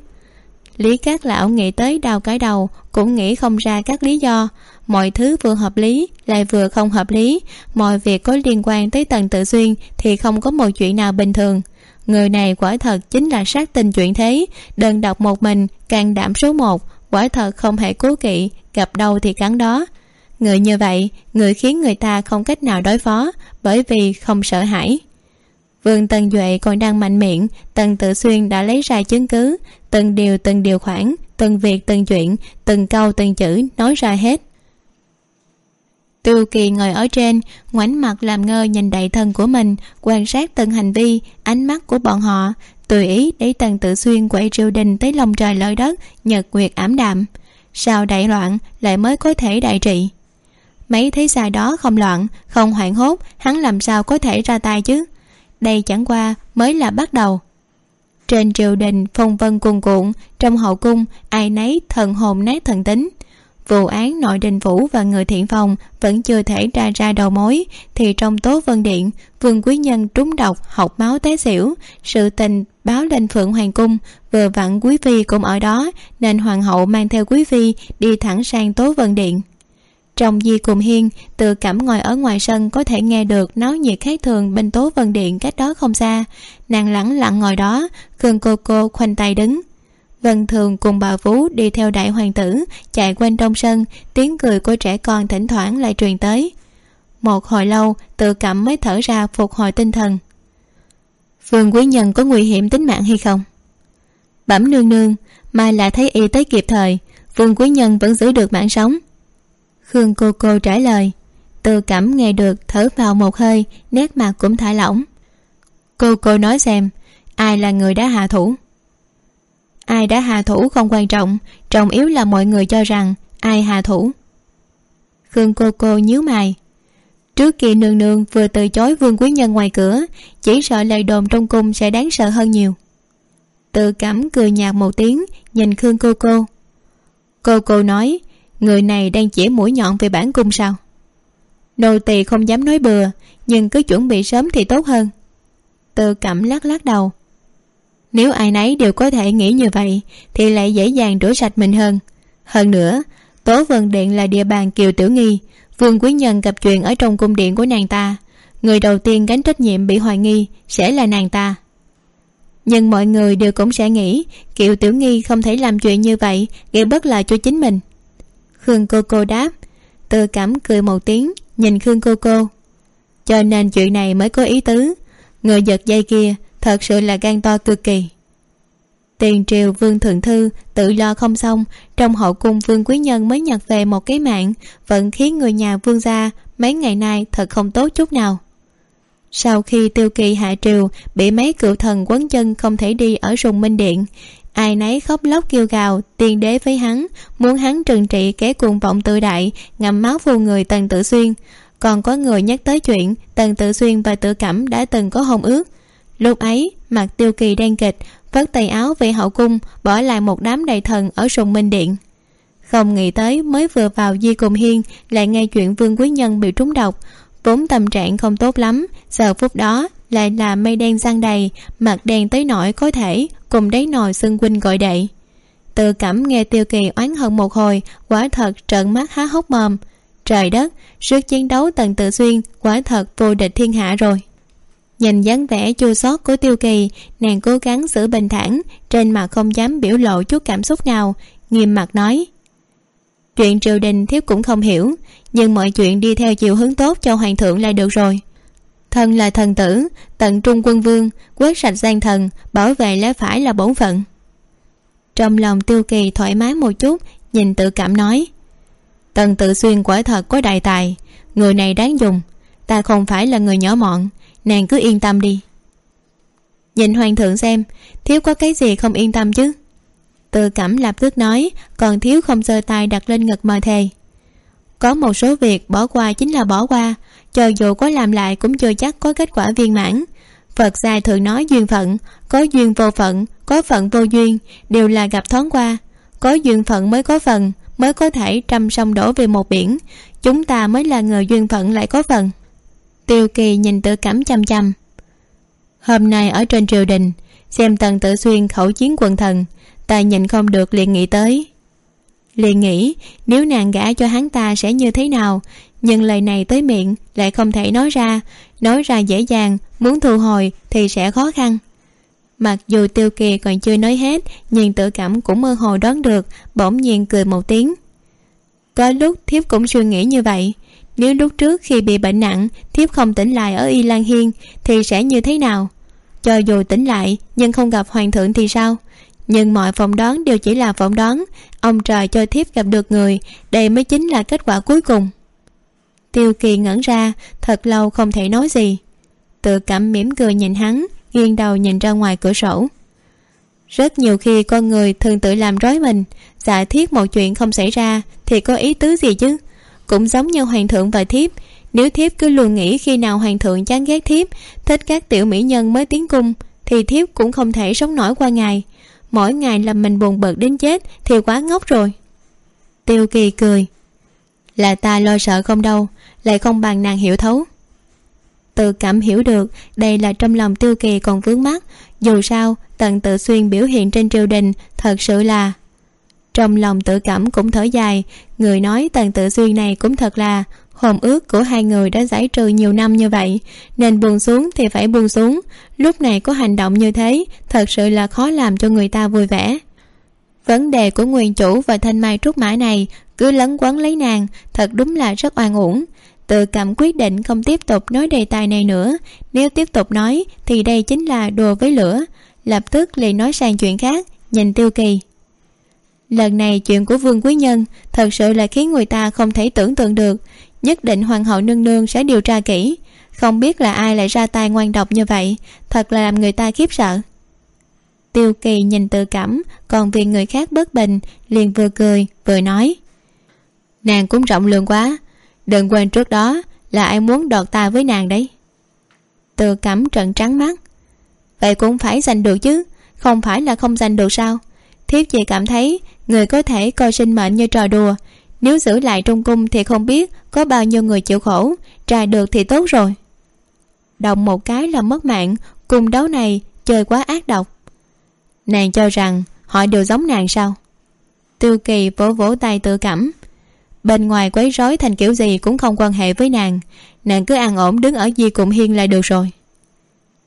Lý các lão nghĩ tới đào cái đầu, cũng nghĩ không ra các lý do. Mọi thứ vừa hợp lý, lại vừa không hợp lý. Mọi việc có liên quan tới tần tự xuyên thì không có một chuyện nào bình thường. Người này quả thật chính là sát tình chuyện thế. Đơn độc một mình càng đảm số một, quả thật không hề cố kỵ, gặp đâu thì cắn đó. Người như vậy, người khiến người ta không cách nào đối phó, bởi vì không sợ hãi vương tần duệ còn đang mạnh miệng tần tự xuyên đã lấy ra chứng cứ. Từng điều từng điều khoản, từng việc, từng chuyện, từng câu, từng chữ nói ra hết. Tiêu kỳ ngồi ở trên, ngoảnh mặt làm ngơ nhìn đại thân của mình, quan sát từng hành vi, ánh mắt của bọn họ. Tùy ý để tần tự xuyên quậy triều đình tới lòng trời lỡ đất, nhật nguyệt ảm đạm. Sao đại loạn lại mới có thể đại trị? Mấy thế xài đó không loạn, không hoảng hốt, hắn làm sao có thể ra tay chứ? Đây chẳng qua mới là bắt đầu. Trên triều đình phong vân cuồn cuộn, trong hậu cung, ai nấy thần hồn nát thần tính. Vụ án nội đình phủ và người thiện phòng vẫn chưa thể ra ra đầu mối, thì trong tố vân điện, vương quý nhân trúng độc, học máu té xỉu, sự tình báo lên phượng hoàng cung, vừa vặn quý phi cũng ở đó, nên hoàng hậu mang theo quý phi đi thẳng sang tố vân điện trong di cùng hiên tự cảm ngồi ở ngoài sân có thể nghe được náo nhiệt khác thường bên tố vân điện cách đó không xa. Nàng lẳng lặng ngồi đó, khương cô cô khoanh tay đứng. Vân thường cùng bà vú đi theo đại hoàng tử, chạy quanh trong sân, tiếng cười của trẻ con thỉnh thoảng lại truyền tới. Một hồi lâu, tự cảm mới thở ra phục hồi tinh thần. Phương quý nhân có nguy hiểm tính mạng hay không? Bẩm nương nương, mai là thấy y tới kịp thời, phương quý nhân vẫn giữ được mạng sống khương cô cô trả lời. Tự cảm nghe được, thở vào một hơi, nét mặt cũng thả lỏng. Cô cô nói xem, ai là người đã hạ thủ? Ai đã hạ thủ không quan trọng trọng yếu là mọi người cho rằng ai hạ thủ. Khương cô cô nhíu mày. Trước kia nương nương vừa từ chối vương quý nhân ngoài cửa, chỉ sợ lời đồn trong cung sẽ đáng sợ hơn nhiều. Tự cảm cười nhạt một tiếng, nhìn khương cô cô. Cô cô nói người này đang chỉ mũi nhọn về bản cung sao? Nô tỳ không dám nói bừa, nhưng cứ chuẩn bị sớm thì tốt hơn. Tự cảm lắc lắc đầu. Nếu ai nấy đều có thể nghĩ như vậy, thì lại dễ dàng rửa sạch mình hơn. Hơn nữa, tố vân điện là địa bàn kiều tiểu nghi, vương quý nhân gặp chuyện ở trong cung điện của nàng ta. Người đầu tiên gánh trách nhiệm bị hoài nghi sẽ là nàng ta. Nhưng mọi người đều cũng sẽ nghĩ, kiều tiểu nghi không thể làm chuyện như vậy, gây bất lợi cho chính mình khương cô cô đáp. Tự cảm cười một tiếng, nhìn khương cô cô. Cho nên chuyện này mới có ý tứ. Người giật dây kia thật sự là gan to cực kỳ. Tiền triều vương thượng thư tự lo không xong, trong hậu cung vương quý nhân mới nhặt về một cái mạng, vẫn khiến người nhà vương gia mấy ngày nay thật không tốt chút nào. Sau khi tiêu kỳ hạ triều, bị mấy cựu thần quấn chân không thể đi ở rùng minh điện ai nấy khóc lóc kêu gào, tiên đế với hắn, muốn hắn trừng trị kẻ cuồng vọng tự đại, ngậm máu vô người tần tự xuyên. Còn có người nhắc tới chuyện, tần tự xuyên và tự cẩm đã từng có hôn ước. Lúc ấy, mặt tiêu kỳ đen kịch vất tay áo về hậu cung, bỏ lại một đám đầy thần ở sùng minh điện. Không nghĩ tới mới vừa vào di cùng hiên, lại nghe chuyện vương quý nhân bị trúng độc. Vốn tâm trạng không tốt lắm, giờ phút đó lại là mây đen giăng đầy, mặt đen tới nỗi có thể cùng đáy nồi xưng huynh gọi đậy tự cảm nghe tiêu kỳ oán hận một hồi, quả thật trợn mắt há hốc mồm. Trời đất, sức chiến đấu tần tự xuyên, quả thật vô địch thiên hạ rồi. Nhìn dáng vẻ chua xót của tiêu kỳ, nàng cố gắng giữ bình thản, trên mặt không dám biểu lộ chút cảm xúc nào, nghiêm mặt nói. Chuyện triều đình thiếp cũng không hiểu, nhưng mọi chuyện đi theo chiều hướng tốt cho hoàng thượng là được rồi thần là thần tử, tận trung quân vương, quét sạch gian thần, bảo vệ lẽ phải là bổn phận. Trong lòng tiêu kỳ thoải mái một chút, nhìn tự cảm nói, tần tự xuyên quả thật có đại tài, người này đáng dùng, ta không phải là người nhỏ mọn, nàng cứ yên tâm đi. Nhìn hoàng thượng xem, thiếu có cái gì không yên tâm chứ? Tự cảm lập tức nói, còn thiếu không giơ tay đặt lên ngực mời thề. Có một số việc bỏ qua chính là bỏ qua cho dù có làm lại cũng chưa chắc có kết quả viên mãn. Phật gia thường nói duyên phận, có duyên vô phận, có phận vô duyên, đều là gặp thoáng qua. Có duyên phận mới có phần, mới có thể trăm sông đổ về một biển. Chúng ta mới là người duyên phận lại có phần. Tiêu kỳ nhìn tự cảm chăm chăm. Hôm nay ở trên triều đình, xem tần tự xuyên khẩu chiến quần thần, ta nhìn không được liền nghĩ tới. Liền nghĩ, nếu nàng gả cho hắn ta sẽ như thế nào? Nhưng lời này tới miệng lại không thể nói ra. Nói ra dễ dàng, muốn thu hồi thì sẽ khó khăn. Mặc dù tiêu kỳ còn chưa nói hết, nhưng tự cảm cũng mơ hồ đoán được, bỗng nhiên cười một tiếng. Có lúc thiếp cũng suy nghĩ như vậy. Nếu lúc trước khi bị bệnh nặng, thiếp không tỉnh lại ở y lan hiên, thì sẽ như thế nào? Cho dù tỉnh lại, nhưng không gặp hoàng thượng thì sao? Nhưng mọi phỏng đoán đều chỉ là phỏng đoán. Ông trời cho thiếp gặp được người, đây mới chính là kết quả cuối cùng tiêu kỳ ngẩn ra, thật lâu không thể nói gì. Tự cảm mỉm cười nhìn hắn, nghiêng đầu nhìn ra ngoài cửa sổ. Rất nhiều khi con người thường tự làm rối mình, giả thiết một chuyện không xảy ra thì có ý tứ gì chứ? Cũng giống như hoàng thượng và thiếp, nếu thiếp cứ luôn nghĩ khi nào hoàng thượng chán ghét thiếp, thích các tiểu mỹ nhân mới tiến cung, thì thiếp cũng không thể sống nổi qua ngày. Mỗi ngày làm mình buồn bực đến chết thì quá ngốc rồi. Tiêu kỳ cười. Là ta lo sợ không đâu lại không bằng nàng hiểu thấu. Tự cảm hiểu được, đây là trong lòng tiêu kỳ còn vướng mắt dù sao tần tự xuyên biểu hiện trên triều đình thật sự là trong lòng tự cảm cũng thở dài. Người nói tần tự xuyên này cũng thật là hồn ước của hai người đã giải trừ nhiều năm như vậy. Nên buông xuống thì phải buông xuống. Lúc này có hành động như thế, thật sự là khó làm cho người ta vui vẻ. Vấn đề của nguyên chủ và thanh mai trúc mã này cứ lấn quấn lấy nàng, thật đúng là rất oan uổng tự cảm quyết định không tiếp tục nói đề tài này nữa. Nếu tiếp tục nói, thì đây chính là đùa với lửa. Lập tức liền nói sang chuyện khác, nhìn tiêu kỳ. Lần này chuyện của vương quý nhân thật sự là khiến người ta không thể tưởng tượng được. Nhất định hoàng hậu nương nương sẽ điều tra kỹ. Không biết là ai lại ra tay ngoan độc như vậy, thật là làm người ta khiếp sợ. Tiêu kỳ nhìn tự cảm, còn vì người khác bất bình, liền vừa cười, vừa nói. Nàng cũng rộng lượng quá đừng quên trước đó là ai muốn đọt ta với nàng đấy. Tự cảm trận trắng mắt. Vậy cũng phải giành được chứ, không phải là không giành được sao? Thiếp chỉ cảm thấy người có thể coi sinh mệnh như trò đùa. Nếu giữ lại trong cung thì không biết có bao nhiêu người chịu khổ trà được thì tốt rồi. Động một cái là mất mạng cùng đấu này chơi quá ác độc. Nàng cho rằng họ đều giống nàng sao? Tiêu kỳ vỗ vỗ tay tự cảm bên ngoài quấy rối thành kiểu gì cũng không quan hệ với nàng. Nàng cứ an ổn đứng ở di cụm hiên là được rồi.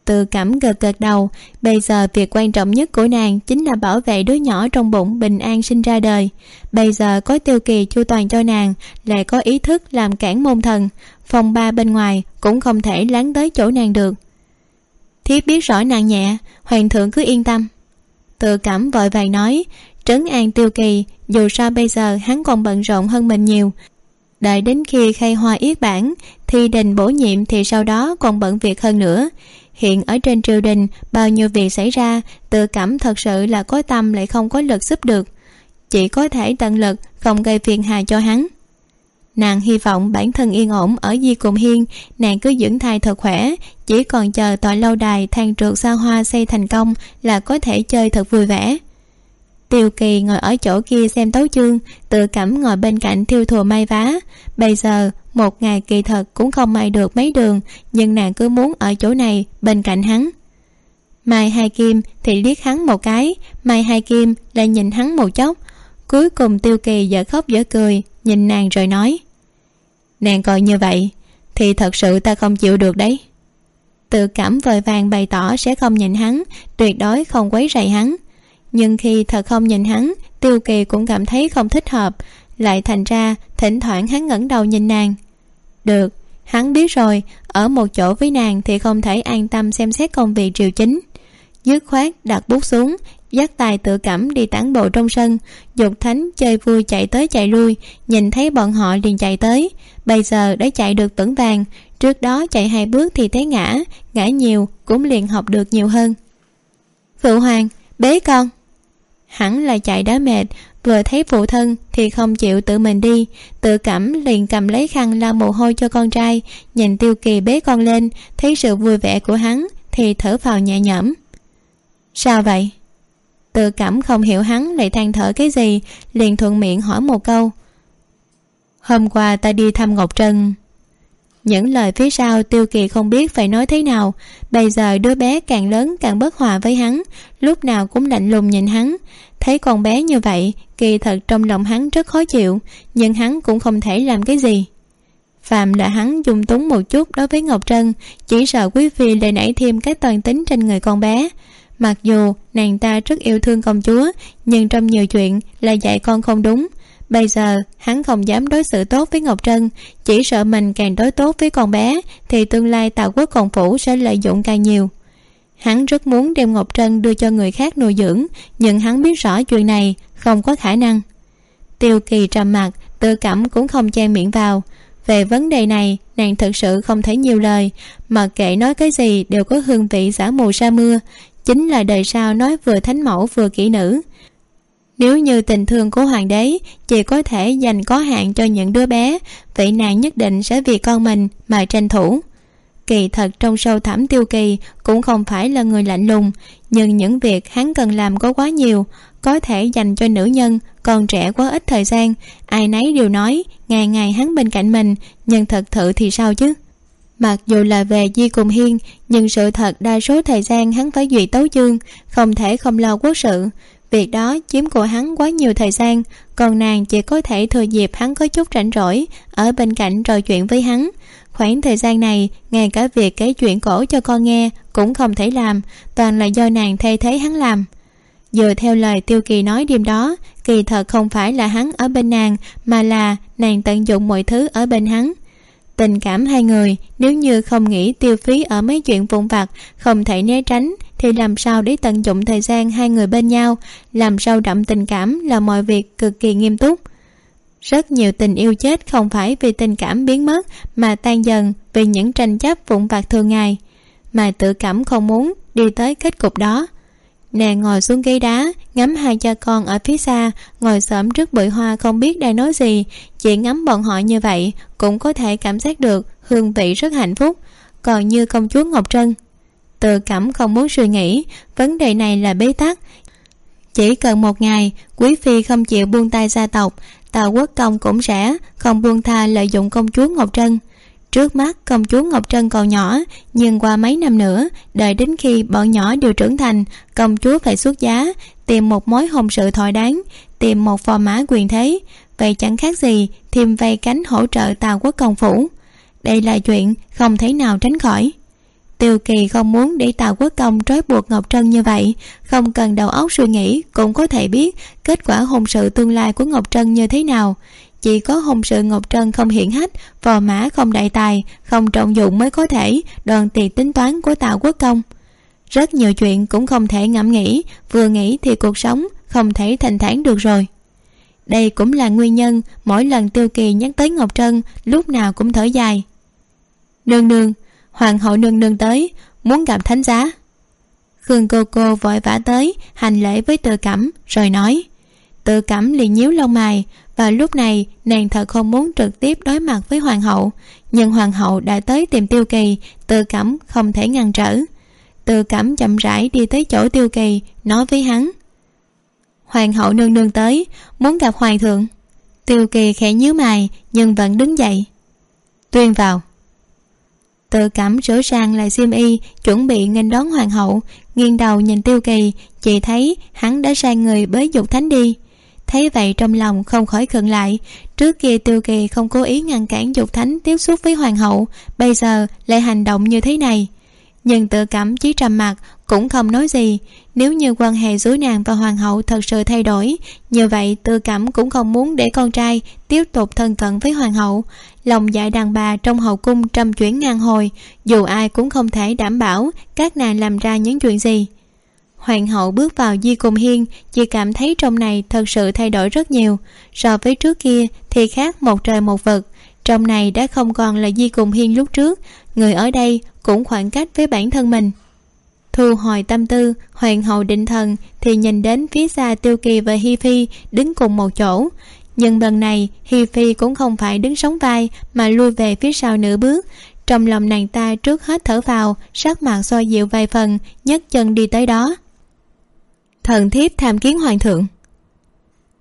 Tự cảm gật gật đầu, bây giờ việc quan trọng nhất của nàng chính là bảo vệ đứa nhỏ trong bụng bình an sinh ra đời. Bây giờ có tiêu kỳ chu toàn cho nàng, lại có ý thức làm cản môn thần. Phòng ba bên ngoài cũng không thể láng tới chỗ nàng được. Thiếp biết rõ nàng nhẹ, hoàng thượng cứ yên tâm. Tự cảm vội vàng nói, trấn an tiêu kỳ dù sao bây giờ hắn còn bận rộn hơn mình nhiều. Đợi đến khi khai hoa yết bản, thi đình bổ nhiệm thì sau đó còn bận việc hơn nữa. Hiện ở trên triều đình, bao nhiêu việc xảy ra, tự cảm thật sự là có tâm lại không có lực giúp được. Chỉ có thể tận lực, không gây phiền hà cho hắn. Nàng hy vọng bản thân yên ổn ở di cùng hiên, nàng cứ dưỡng thai thật khỏe, chỉ còn chờ tòa lâu đài than trượt xa hoa xây thành công là có thể chơi thật vui vẻ tiêu kỳ ngồi ở chỗ kia xem tấu chương, tự cảm ngồi bên cạnh thiêu thùa may vá. Bây giờ, một ngày kỳ thật cũng không may được mấy đường, nhưng nàng cứ muốn ở chỗ này, bên cạnh hắn. Mai hai kim thì liếc hắn một cái, mai hai kim lại nhìn hắn một chốc. Cuối cùng tiêu kỳ dở khóc dở cười, nhìn nàng rồi nói, nàng coi như vậy, thì thật sự ta không chịu được đấy. Tự cảm vội vàng bày tỏ sẽ không nhìn hắn, tuyệt đối không quấy rầy hắn nhưng khi thật không nhìn hắn, tiêu kỳ cũng cảm thấy không thích hợp. Lại thành ra, thỉnh thoảng hắn ngẩng đầu nhìn nàng. Được, hắn biết rồi, ở một chỗ với nàng thì không thể an tâm xem xét công việc triều chính. Dứt khoát đặt bút xuống, dắt tài tự cảm đi tản bộ trong sân. Dục thánh chơi vui chạy tới chạy lui, nhìn thấy bọn họ liền chạy tới. Bây giờ đã chạy được tưởng vàng, trước đó chạy hai bước thì thấy ngã ngã nhiều cũng liền học được nhiều hơn. Phụ hoàng, bế con hẳn là chạy đã mệt, vừa thấy phụ thân thì không chịu tự mình đi. Tự cảm liền cầm lấy khăn lau mồ hôi cho con trai, nhìn tiêu kỳ bế con lên, thấy sự vui vẻ của hắn thì thở vào nhẹ nhõm. Sao vậy? Tự cảm không hiểu hắn lại than thở cái gì, liền thuận miệng hỏi một câu. Hôm qua ta đi thăm ngọc trân những lời phía sau tiêu kỳ không biết phải nói thế nào. Bây giờ đứa bé càng lớn càng bất hòa với hắn, lúc nào cũng lạnh lùng nhìn hắn. Thấy con bé như vậy, kỳ thật trong lòng hắn rất khó chịu, nhưng hắn cũng không thể làm cái gì. Phạm là hắn dung túng một chút đối với ngọc trân, chỉ sợ quý phi lại nảy thêm cái toàn tính trên người con bé. Mặc dù nàng ta rất yêu thương công chúa, nhưng trong nhiều chuyện là dạy con không đúng bây giờ, hắn không dám đối xử tốt với ngọc trân, chỉ sợ mình càng đối tốt với con bé, thì tương lai tào quốc còn phủ sẽ lợi dụng càng nhiều. Hắn rất muốn đem ngọc trân đưa cho người khác nuôi dưỡng, nhưng hắn biết rõ chuyện này, không có khả năng. Tiêu kỳ trầm mặc tự cảm cũng không che miệng vào. Về vấn đề này, nàng thực sự không thể nhiều lời, mà kệ nói cái gì đều có hương vị giả mù sa mưa, chính là đời sau nói vừa thánh mẫu vừa kỹ nữ nếu như tình thương của hoàng đế chỉ có thể dành có hạn cho những đứa bé, vậy nàng nhất định sẽ vì con mình mà tranh thủ. Kỳ thật trong sâu thẳm tiêu kỳ cũng không phải là người lạnh lùng, nhưng những việc hắn cần làm có quá nhiều, có thể dành cho nữ nhân còn trẻ quá ít thời gian, ai nấy đều nói ngày ngày hắn bên cạnh mình, nhưng thật thự thì sao chứ? Mặc dù là về di cùng hiên, nhưng sự thật đa số thời gian hắn phải duy tấu chương, không thể không lo quốc sự việc đó chiếm của hắn quá nhiều thời gian, còn nàng chỉ có thể thừa dịp hắn có chút rảnh rỗi, ở bên cạnh trò chuyện với hắn. Khoảng thời gian này, ngay cả việc kể chuyện cổ cho con nghe cũng không thể làm, toàn là do nàng thay thế hắn làm. Dựa theo lời tiêu kỳ nói đêm đó, kỳ thật không phải là hắn ở bên nàng, mà là nàng tận dụng mọi thứ ở bên hắn. Tình cảm hai người, nếu như không nghĩ tiêu phí ở mấy chuyện vụn vặt, không thể né tránh thì làm sao để tận dụng thời gian hai người bên nhau? Làm sâu đậm tình cảm là mọi việc cực kỳ nghiêm túc? Rất nhiều tình yêu chết không phải vì tình cảm biến mất, mà tan dần vì những tranh chấp vụn vặt thường ngày. Mà tự cảm không muốn đi tới kết cục đó. Nàng ngồi xuống ghế đá, ngắm hai cha con ở phía xa, ngồi xổm trước bụi hoa không biết đang nói gì. Chỉ ngắm bọn họ như vậy cũng có thể cảm giác được hương vị rất hạnh phúc. Còn như công chúa ngọc trân tự cảm không muốn suy nghĩ, vấn đề này là bế tắc. Chỉ cần một ngày, quý phi không chịu buông tay gia tộc, tào quốc công cũng sẽ không buông tha lợi dụng công chúa ngọc trân. Trước mắt, công chúa ngọc trân còn nhỏ, nhưng qua mấy năm nữa, đợi đến khi bọn nhỏ đều trưởng thành, công chúa phải xuất giá, tìm một mối hôn sự thỏa đáng, tìm một phò mã quyền thế. Vậy chẳng khác gì thêm vây cánh hỗ trợ tào quốc công phủ. Đây là chuyện không thể nào tránh khỏi tiêu kỳ không muốn để tào quốc công trói buộc ngọc trân như vậy. Không cần đầu óc suy nghĩ, cũng có thể biết kết quả hôn sự tương lai của ngọc trân như thế nào. Chỉ có hôn sự ngọc trân không hiển hách, phò mã không đại tài, không trọng dụng mới có thể đoàn tiền tính toán của tào quốc công. Rất nhiều chuyện cũng không thể ngẫm nghĩ, vừa nghĩ thì cuộc sống không thể thành thản được rồi. Đây cũng là nguyên nhân mỗi lần tiêu kỳ nhắc tới ngọc trân, lúc nào cũng thở dài. Nương nương hoàng hậu nương nương tới, muốn gặp thánh giá. Khương cô cô vội vã tới, hành lễ với tự cẩm, rồi nói tự cẩm liền nhíu lông mày, và lúc này nàng thật không muốn trực tiếp đối mặt với hoàng hậu, nhưng hoàng hậu đã tới tìm tiêu kỳ tự cẩm không thể ngăn trở. Tự cẩm chậm rãi đi tới chỗ tiêu kỳ, nói với hắn, hoàng hậu nương nương tới, muốn gặp hoàng thượng. Tiêu kỳ khẽ nhíu mày, nhưng vẫn đứng dậy. Tuyên vào tự cảm sửa sang lại xiêm y, chuẩn bị nghênh đón hoàng hậu. Nghiêng đầu nhìn tiêu kỳ chị thấy hắn đã sai người bới dục thánh đi. Thấy vậy trong lòng không khỏi khựng lại. Trước kia tiêu kỳ không cố ý ngăn cản dục thánh tiếp xúc với hoàng hậu, bây giờ lại hành động như thế này. Nhưng tự cảm chỉ trầm mặc cũng không nói gì. Nếu như quan hệ giữa nàng và hoàng hậu thật sự thay đổi, như vậy tự cảm cũng không muốn để con trai tiếp tục thân cận với hoàng hậu lòng dạy đàn bà trong hậu cung trăm chuyển ngang hồi, dù ai cũng không thể đảm bảo các nàng làm ra những chuyện gì. Hoàng hậu bước vào di cùng hiên, chỉ cảm thấy trong này thật sự thay đổi rất nhiều. So với trước kia thì khác một trời một vực. Trong này đã không còn là di cùng hiên lúc trước, người ở đây cũng khoảng cách với bản thân mình. Thu hồi tâm tư, hoàng hậu định thần thì nhìn đến phía xa tiêu kỳ và hi phi đứng cùng một chỗ nhưng lần này, hi phi cũng không phải đứng sóng vai mà lui về phía sau nửa bước. Trong lòng nàng ta trước hết thở vào, sắc mặt soi dịu vài phần, nhấc chân đi tới đó. Thần thiếp tham kiến hoàng thượng.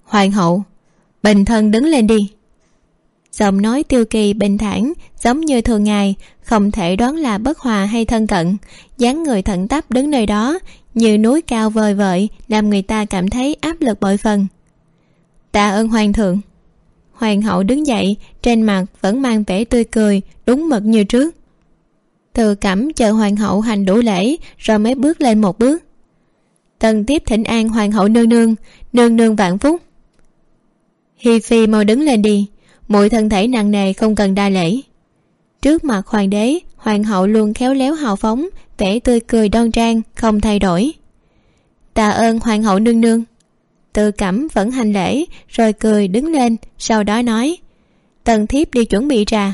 Hoàng hậu, bình thân đứng lên đi. Giọng nói tiêu kỳ bình thản, giống như thường ngày, không thể đoán là bất hòa hay thân cận. Dáng người thận tắp đứng nơi đó, như núi cao vời vợi, làm người ta cảm thấy áp lực bội phần tạ ơn hoàng thượng. Hoàng hậu đứng dậy, trên mặt vẫn mang vẻ tươi cười, đúng mực như trước. Từ cẩm chờ hoàng hậu hành đủ lễ, rồi mới bước lên một bước. Tần tiếp thỉnh an hoàng hậu nương nương nương nương vạn phúc. Hi phi mau đứng lên đi mỗi thân thể nặng nề không cần đa lễ. Trước mặt hoàng đế, hoàng hậu luôn khéo léo hào phóng, vẻ tươi cười đoan trang, không thay đổi. Tạ ơn hoàng hậu nương nương tự cẩm vẫn hành lễ, rồi cười đứng lên, sau đó nói, tần thiếp đi chuẩn bị trà.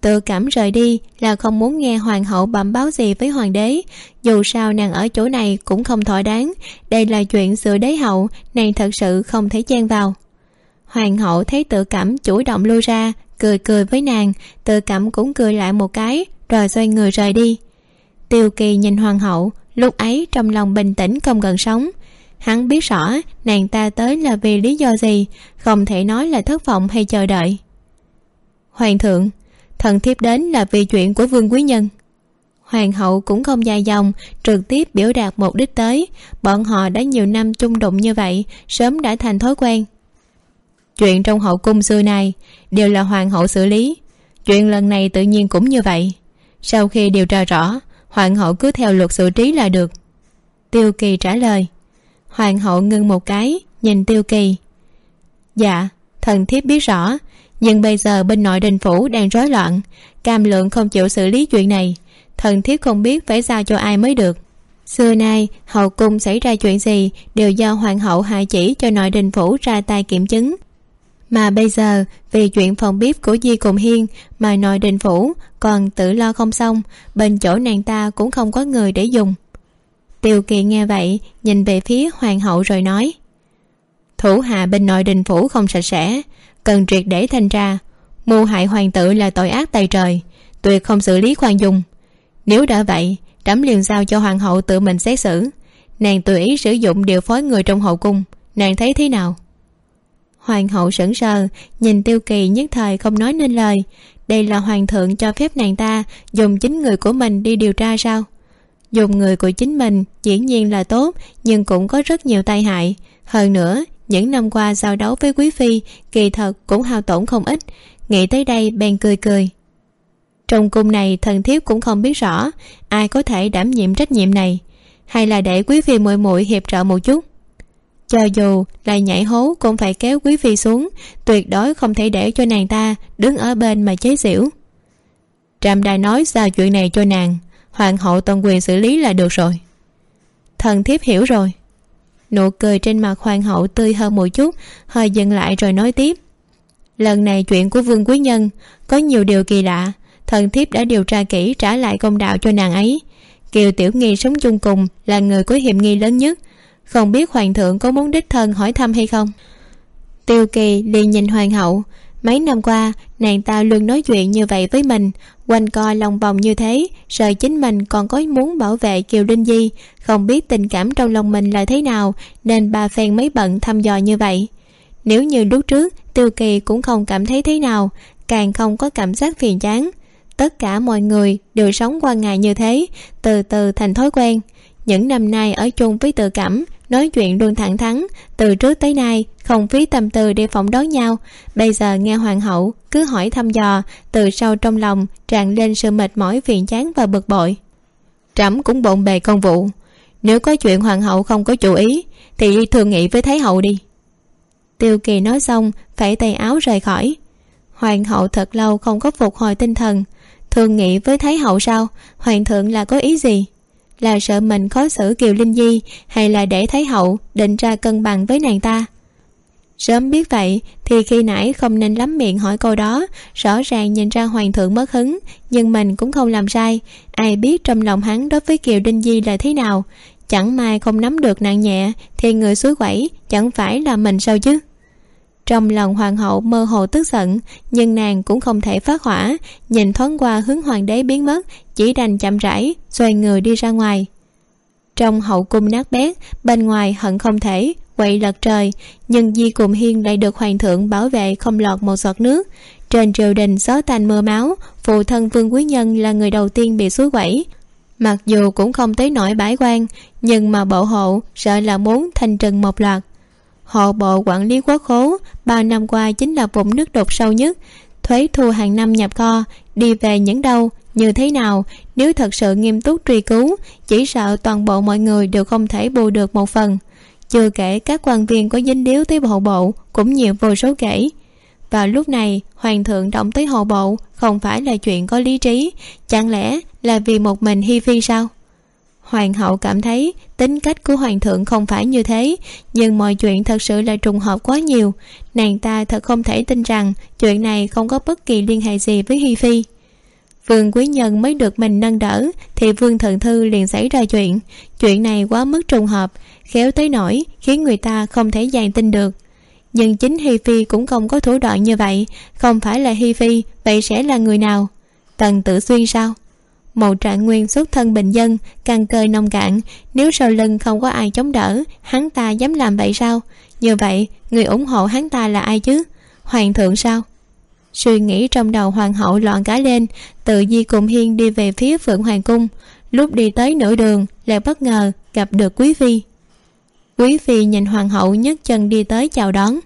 Tự cảm rời đi là không muốn nghe hoàng hậu bẩm báo gì với hoàng đế, dù sao nàng ở chỗ này cũng không thỏa đáng, đây là chuyện sửa đế hậu, nàng thật sự không thể chen vào. Hoàng hậu thấy tự cảm chủ động lui ra, cười cười với nàng tự cảm cũng cười lại một cái, rồi xoay người rời đi. Tiêu kỳ nhìn hoàng hậu, lúc ấy trong lòng bình tĩnh không gần sống hắn biết rõ nàng ta tới là vì lý do gì, không thể nói là thất vọng hay chờ đợi. Hoàng thượng, thần thiếp đến là vì chuyện của vương quý nhân. Hoàng hậu cũng không dài dòng, trực tiếp biểu đạt mục đích tới. Bọn họ đã nhiều năm chung đụng như vậy, sớm đã thành thói quen. Chuyện trong hậu cung xưa này đều là hoàng hậu xử lý. Chuyện lần này tự nhiên cũng như vậy. Sau khi điều tra rõ, hoàng hậu cứ theo luật xử trí là được. Tiêu kỳ trả lời hoàng hậu ngưng một cái, nhìn tiêu kỳ. Dạ thần thiếp biết rõ, nhưng bây giờ bên nội đình phủ đang rối loạn, cam lượng không chịu xử lý chuyện này. Thần thiếp không biết phải giao cho ai mới được. Xưa nay, hậu cung xảy ra chuyện gì đều do hoàng hậu hạ chỉ cho nội đình phủ ra tay kiểm chứng. Mà bây giờ, vì chuyện phòng bếp của di cùng hiên mà nội đình phủ còn tự lo không xong, bên chỗ nàng ta cũng không có người để dùng tiêu kỳ nghe vậy, nhìn về phía hoàng hậu rồi nói, thủ hạ bên nội đình phủ không sạch sẽ, cần triệt để thanh tra. Mưu hại hoàng tử là tội ác tày trời, tuyệt không xử lý khoan dung. Nếu đã vậy trẫm liền giao cho hoàng hậu tự mình xét xử. Nàng tùy ý sử dụng điều phối người trong hậu cung, nàng thấy thế nào? Hoàng hậu sững sờ, nhìn tiêu kỳ nhất thời không nói nên lời. Đây là hoàng thượng cho phép nàng ta dùng chính người của mình đi điều tra sao? Dùng người của chính mình, dĩ nhiên là tốt, nhưng cũng có rất nhiều tai hại. Hơn nữa, những năm qua giao đấu với quý phi, kỳ thật cũng hao tổn không ít. Nghĩ tới đây, bèn cười cười. Trong cung này, thần thiếp cũng không biết rõ, ai có thể đảm nhiệm trách nhiệm này. Hay là để quý phi muội muội hiệp trợ một chút? Cho dù là nhảy hố cũng phải kéo quý phi xuống, tuyệt đối không thể để cho nàng ta đứng ở bên mà chế xỉu. Trạm đài nói sao chuyện này cho nàng hoàng hậu toàn quyền xử lý là được rồi. Thần thiếp hiểu rồi. Nụ cười trên mặt hoàng hậu tươi hơn một chút, hơi dừng lại rồi nói tiếp. Lần này chuyện của vương quý nhân có nhiều điều kỳ lạ, thần thiếp đã điều tra kỹ trả lại công đạo cho nàng ấy. Kiều tiểu nghi sống chung cùng là người có hiểm nghi lớn nhất. Không biết hoàng thượng có muốn đích thân hỏi thăm hay không? Tiêu kỳ liền nhìn hoàng hậu. Mấy năm qua, nàng ta luôn nói chuyện như vậy với mình quanh co lòng vòng như thế sợ chính mình còn có muốn bảo vệ kiều linh di. Không biết tình cảm trong lòng mình là thế nào, nên bà phen mấy bận thăm dò như vậy. Nếu như lúc trước, tiêu kỳ cũng không cảm thấy thế nào, càng không có cảm giác phiền chán. Tất cả mọi người đều sống qua ngày như thế, từ từ thành thói quen. Những năm nay ở chung với tự cảm nói chuyện luôn thẳng thắn, từ trước tới nay, không phí tâm tư để phỏng đoán nhau. Bây giờ nghe hoàng hậu cứ hỏi thăm dò, từ sâu trong lòng tràn lên sự mệt mỏi, phiền chán và bực bội. Trẫm cũng bộn bề công vụ. Nếu có chuyện hoàng hậu không có chủ ý, thì đi thương nghị với thái hậu đi. Tiêu kỳ nói xong, phải tay áo rời khỏi. Hoàng hậu thật lâu không có phục hồi tinh thần. Thường nghị với thái hậu sao? Hoàng thượng là có ý gì? Là sợ mình khó xử kiều linh di hay là để thái hậu định ra cân bằng với nàng ta? Sớm biết vậy thì khi nãy không nên lắm miệng hỏi câu đó, rõ ràng nhìn ra hoàng thượng mất hứng, nhưng mình cũng không làm sai. Ai biết trong lòng hắn đối với kiều đinh di là thế nào? Chẳng may không nắm được nặng nhẹ thì người suối quẩy chẳng phải là mình sao chứ? Trong lòng hoàng hậu mơ hồ tức giận, nhưng nàng cũng không thể phát hỏa, nhìn thoáng qua hướng hoàng đế biến mất, chỉ đành chậm rãi, xoay người đi ra ngoài. Trong hậu cung nát bét, bên ngoài hận không thể, quậy lật trời, nhưng di cùng hiên lại được hoàng thượng bảo vệ không lọt một giọt nước. Trên triều đình gió tanh mưa máu, phụ thân vương quý nhân là người đầu tiên bị suối quẩy. Mặc dù cũng không tới nỗi bãi quan, nhưng mà bộ hộ sợ là muốn thành trừng một loạt hộ bộ quản lý quốc khố, bao năm qua chính là vùng nước đục sâu nhất. Thuế thu hàng năm nhập kho, đi về những đâu, như thế nào, nếu thật sự nghiêm túc truy cứu, chỉ sợ toàn bộ mọi người đều không thể bù được một phần. Chưa kể các quan viên có dính điếu tới hộ bộ, cũng nhiều vô số kể. Vào lúc này, hoàng thượng động tới hộ bộ, không phải là chuyện có lý trí, chẳng lẽ là vì một mình hi phi sao? Hoàng hậu cảm thấy tính cách của hoàng thượng không phải như thế, nhưng mọi chuyện thật sự là trùng hợp quá nhiều. Nàng ta thật không thể tin rằng chuyện này không có bất kỳ liên hệ gì với hi phi. Vương quý nhân mới được mình nâng đỡ, thì vương thượng thư liền xảy ra chuyện. Chuyện này quá mức trùng hợp, khéo tới nỗi khiến người ta không thể dàn tin được. Nhưng chính hi phi cũng không có thủ đoạn như vậy, không phải là hi phi, vậy sẽ là người nào? Tần tự xuyên sao? Mậu trạng nguyên xuất thân bình dân càng cơi nông cạn. Nếu sau lưng không có ai chống đỡ, hắn ta dám làm vậy sao? Như vậy, người ủng hộ hắn ta là ai chứ? Hoàng thượng sao? Suy nghĩ trong đầu hoàng hậu loạn cả lên, tự di cùng hiên đi về phía phượng hoàng cung. Lúc đi tới nửa đường lại bất ngờ gặp được quý phi. Quý phi nhìn hoàng hậu nhấc chân đi tới chào đón.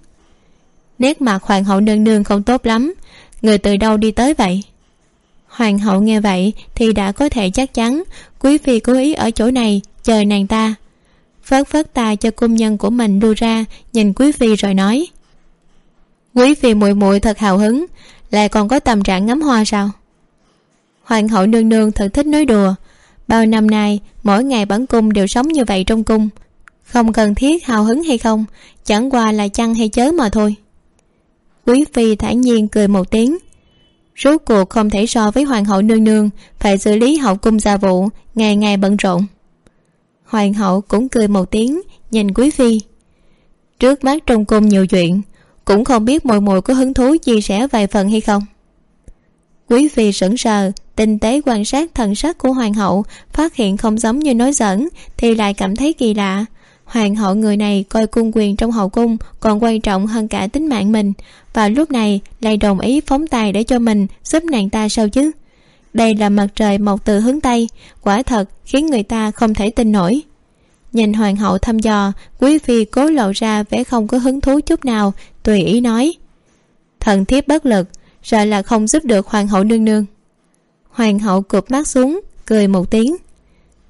Nét mặt hoàng hậu nương nương không tốt lắm. Người từ đâu đi tới vậy? Hoàng hậu nghe vậy thì đã có thể chắc chắn quý phi cố ý ở chỗ này chờ nàng ta. Phớt phớt tay cho cung nhân của mình đưa ra, nhìn quý phi rồi nói, quý phi muội muội thật hào hứng, lại còn có tâm trạng ngắm hoa sao? Hoàng hậu nương nương thật thích nói đùa, bao năm nay, mỗi ngày bản cung đều sống như vậy trong cung, không cần thiết hào hứng hay không, chẳng qua là chăng hay chớ mà thôi. Quý phi thản nhiên cười một tiếng rốt cuộc không thể so với hoàng hậu nương nương, phải xử lý hậu cung gia vụ, ngày ngày bận rộn. Hoàng hậu cũng cười một tiếng, nhìn quý phi. Trước mắt trong cung nhiều chuyện, cũng không biết mồi mồi có hứng thú chia sẻ vài phần hay không. Quý phi sững sờ, tinh tế quan sát thần sắc của hoàng hậu, phát hiện không giống như nói giỡn, thì lại cảm thấy kỳ lạ hoàng hậu người này coi cung quyền trong hậu cung còn quan trọng hơn cả tính mạng mình, và lúc này lại đồng ý phóng tài để cho mình giúp nàng ta sao chứ? Đây là mặt trời mọc từ hướng tây, quả thật khiến người ta không thể tin nổi. Nhìn hoàng hậu thăm dò, quý phi cố lộ ra vẻ không có hứng thú chút nào, tùy ý nói, thần thiếp bất lực, sợ là không giúp được hoàng hậu nương nương. Hoàng hậu cụp mắt xuống, cười một tiếng,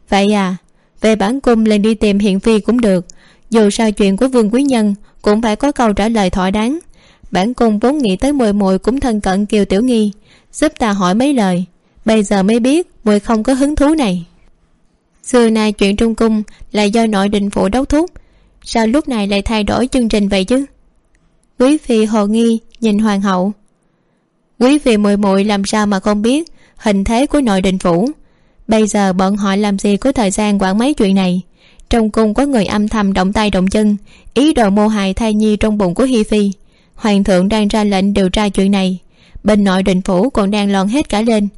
vậy à về bản cung lên đi tìm hiện phi cũng được. Dù sao chuyện của vương quý nhân cũng phải có câu trả lời thỏa đáng. Bản cung vốn nghĩ tới mùi mùi cũng thân cận kiều tiểu nghi, giúp ta hỏi mấy lời. Bây giờ mới biết mùi không có hứng thú này. Xưa nay chuyện trung cung là do nội đình phụ đốc thúc sao lúc này lại thay đổi chương trình vậy chứ? Quý phi hồ nghi nhìn hoàng hậu. Quý phi muội muội làm sao mà không biết hình thế của nội đình phủ? Bây giờ bọn họ làm gì có thời gian quản mấy chuyện này? Trong cung có người âm thầm động tay động chân, ý đồ mô hại thai nhi trong bụng của hi phi. Hoàng thượng đang ra lệnh điều tra chuyện này. Bên nội đình phủ còn đang lòn hết cả lên.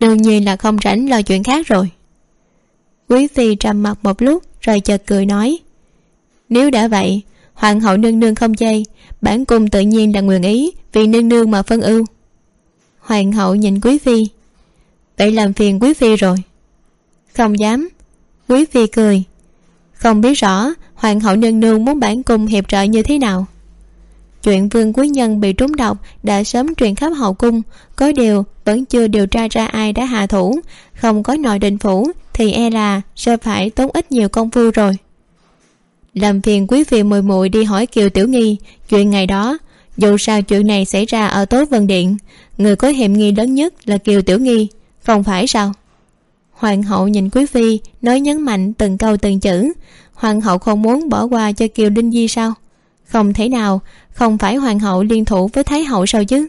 Đương nhiên là không rảnh lo chuyện khác rồi. Quý phi trầm mặt một lúc, rồi chợt cười nói, nếu đã vậy, hoàng hậu nương nương không chê. Bản cung tự nhiên là nguyện ý, vì nương nương mà phân ưu. Hoàng hậu nhìn quý phi, vậy làm phiền quý phi rồi không dám. Quý phi cười. Không biết rõ hoàng hậu nương nương muốn bản cung hiệp trợ như thế nào. Chuyện vương quý nhân bị trúng độc đã sớm truyền khắp hậu cung, có điều vẫn chưa điều tra ra ai đã hạ thủ. Không có nội đình phủ thì e là sẽ phải tốn ít nhiều công phu rồi. Làm phiền quý phi mùi muội đi hỏi kiều tiểu nghi, chuyện ngày đó, dù sao chuyện này xảy ra ở tối vân điện, người có hiểm nghi lớn nhất là kiều tiểu nghi, không phải sao? Hoàng hậu nhìn quý phi, nói nhấn mạnh từng câu từng chữ. Hoàng hậu không muốn bỏ qua cho kiều linh di sao? Không thể nào, không phải hoàng hậu liên thủ với thái hậu sao chứ?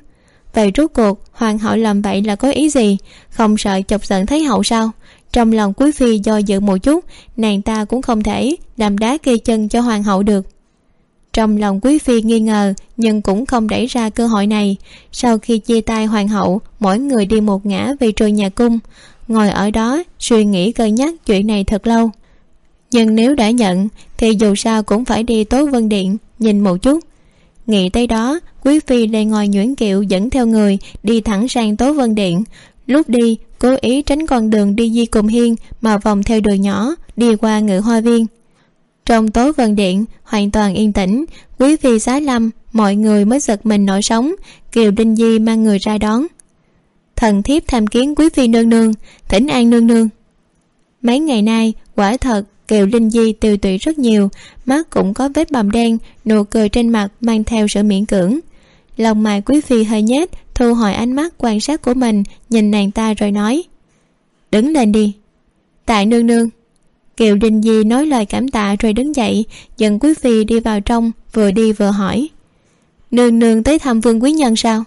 Vậy rốt cuộc, hoàng hậu làm vậy là có ý gì? Không sợ chọc giận thái hậu sao? Trong lòng quý phi do dự một chút, nàng ta cũng không thể làm đá kê chân cho hoàng hậu được. Trong lòng quý phi nghi ngờ, nhưng cũng không đẩy ra cơ hội này. Sau khi chia tay hoàng hậu, mỗi người đi một ngã về trôi nhà cung ngồi ở đó, suy nghĩ cân nhắc chuyện này thật lâu. Nhưng nếu đã nhận, thì dù sao cũng phải đi tố vân điện, nhìn một chút. Nghĩ tới đó, quý phi lại ngồi nhuyễn kiệu dẫn theo người, đi thẳng sang tố vân điện. Lúc đi, cố ý tránh con đường đi di cùng hiên mà vòng theo đường nhỏ, đi qua ngự hoa viên. Trong tố vân điện, hoàn toàn yên tĩnh, quý phi xá lâm, mọi người mới giật mình nổi sóng, kiều đinh di mang người ra đón thần thiếp tham kiến quý phi nương nương, thỉnh an nương nương. Mấy ngày nay, quả thật, kiều linh di tiêu tụy rất nhiều, mắt cũng có vết bầm đen, nụ cười trên mặt mang theo sự miễn cưỡng. Lòng mài quý phi hơi nhếch, thu hồi ánh mắt quan sát của mình, nhìn nàng ta rồi nói, đứng lên đi. Tại nương nương. Kiều đình di nói lời cảm tạ rồi đứng dậy, dẫn quý phi đi vào trong, vừa đi vừa hỏi, nương nương tới thăm vương quý nhân sao?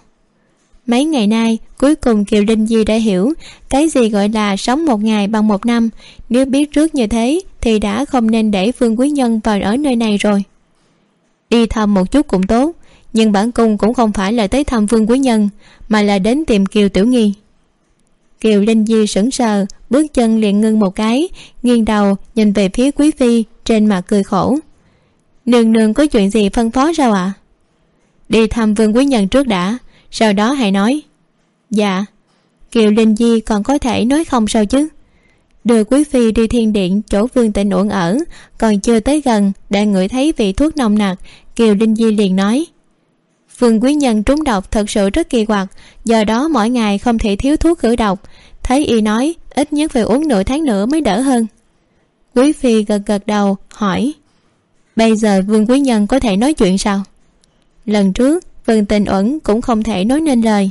Mấy ngày nay, cuối cùng kiều linh di đã hiểu cái gì gọi là sống một ngày bằng một năm. Nếu biết trước như thế, thì đã không nên để vương quý nhân vào ở nơi này rồi. Đi thăm một chút cũng tốt, nhưng bản cung cũng không phải là tới thăm vương quý nhân, mà là đến tìm kiều tiểu nghi. Kiều linh di sững sờ, bước chân liền ngưng một cái, nghiêng đầu nhìn về phía quý phi, trên mặt cười khổ. Nương nương có chuyện gì phân phó sao ạ? À? đi thăm vương quý nhân trước đã sau đó hãy nói dạ kiều linh di còn có thể nói không sao chứ? Đưa quý phi đi thiên điện chỗ vương tịnh uẩn ở, còn chưa tới gần, đã ngửi thấy vị thuốc nồng nặc. Kiều linh di liền nói vương quý nhân trúng độc thật sự rất kỳ quặc, do đó mỗi ngày không thể thiếu thuốc khử độc. Thấy y nói, ít nhất phải uống nửa tháng nữa mới đỡ hơn. Quý phi gật gật đầu, hỏi, bây giờ vương quý nhân có thể nói chuyện sao? Lần trước vương tình uẩn cũng không thể nói nên lời.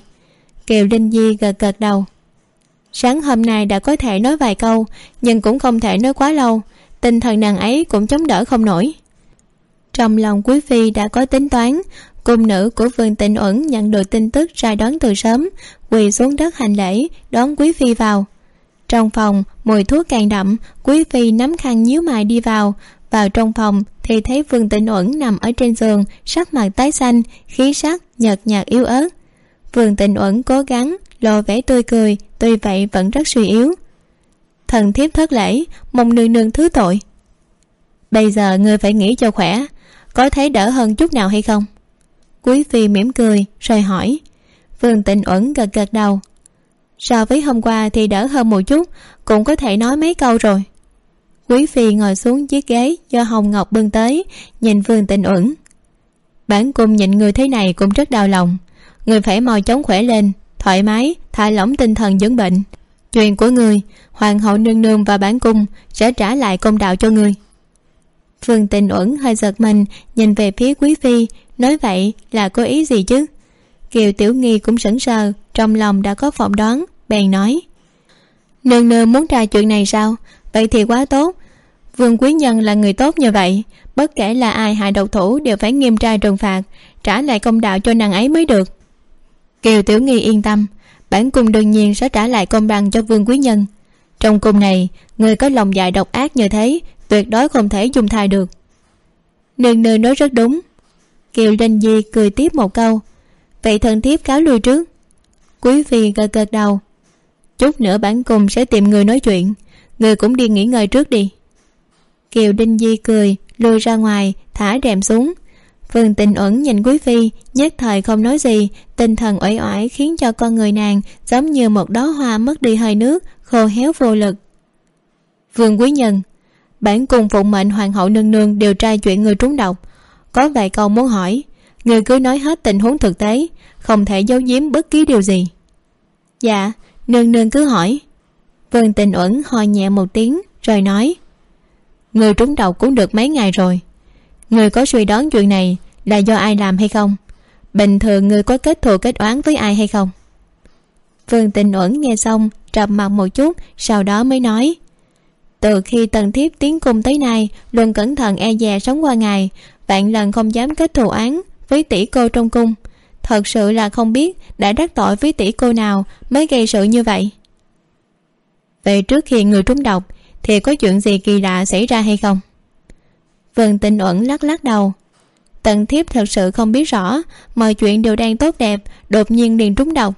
Kiều linh di gật gật đầu. Sáng hôm nay đã có thể nói vài câu, nhưng cũng không thể nói quá lâu. Tinh thần nàng ấy cũng chống đỡ không nổi. Trong lòng quý phi đã có tính toán, cung nữ của vương tịnh uẩn nhận được tin tức ra đón từ sớm, quỳ xuống đất hành lễ, đón quý phi vào. Trong phòng, mùi thuốc càng đậm, quý phi nắm khăn nhíu mày đi vào vào trong phòng thì thấy vương tĩnh uẩn nằm ở trên giường, sắc mặt tái xanh, khí sắc nhợt nhạt yếu ớt. Vương tĩnh uẩn cố gắng lộ vẻ tươi cười, tuy vậy vẫn rất suy yếu. Thần thiếp thất lễ, mong nương nương thứ tội. Bây giờ ngươi phải nghĩ cho khỏe, có thấy đỡ hơn chút nào hay không? Quý phi mỉm cười, rồi hỏi. Vương tịnh uẩn gật gật đầu. So với hôm qua thì đỡ hơn một chút, cũng có thể nói mấy câu rồi quý phi ngồi xuống chiếc ghế do hồng ngọc bưng tới, nhìn vương tịnh uẩn. Bản cung nhìn người thế này cũng rất đau lòng. Người phải mau chóng khỏe lên, thoải mái, thả lỏng tinh thần dưỡng bệnh. Chuyện của người, hoàng hậu nương nương và bản cung sẽ trả lại công đạo cho người. Vương tịnh uẩn hơi giật mình, nhìn về phía quý phi, nói vậy là có ý gì chứ? Kiều tiểu nghi cũng sững sờ, trong lòng đã có phỏng đoán, bèn nói. Nương nương muốn trà chuyện này sao? Vậy thì quá tốt. Vương quý nhân là người tốt như vậy. Bất kể là ai hại độc thủ đều phải nghiêm tra trừng phạt, trả lại công đạo cho nàng ấy mới được. Kiều tiểu nghi yên tâm. Bản cung đương nhiên sẽ trả lại công bằng cho vương quý nhân. Trong cung này, người có lòng dạ độc ác như thế, tuyệt đối không thể dung thai được. Nương nương nói rất đúng. Kiều linh di cười tiếp một câu. Vậy thần thiếp cáo lui trước. Quý phi gật gật đầu. Chút nữa bản cung sẽ tìm người nói chuyện người cũng đi nghỉ ngơi trước đi. Kiều đinh di cười lùi ra ngoài, thả rèm xuống. Vương tình uẩn nhìn quý phi, nhất thời không nói gì, tinh thần uể oải khiến cho con người nàng giống như một đóa hoa mất đi hơi nước, khô héo vô lực. Vương quý nhân, bản cùng phụng mệnh hoàng hậu nương nương điều tra chuyện người trúng độc. Có vài câu muốn hỏi, người cứ nói hết tình huống thực tế, không thể giấu giếm bất kỳ điều gì. Dạ nương nương cứ hỏi vương tình uẩn ho nhẹ một tiếng, rồi nói, người trúng độc cũng được mấy ngày rồi. Người có suy đoán chuyện này là do ai làm hay không? Bình thường người có kết thù kết oán với ai hay không? Vương tình uẩn nghe xong, trầm mặt một chút, sau đó mới nói, từ khi tần thiếp tiến cung tới nay, luôn cẩn thận e dè sống qua ngày, vạn lần không dám kết thù án với tỷ cô trong cung. Thật sự là không biết đã đắc tội với tỷ cô nào mới gây sự như vậy vậy trước khi người trúng độc, thì có chuyện gì kỳ lạ xảy ra hay không? Vân tinh uẩn lắc lắc đầu. Tần thiếp thật sự không biết rõ, mọi chuyện đều đang tốt đẹp, đột nhiên liền trúng độc.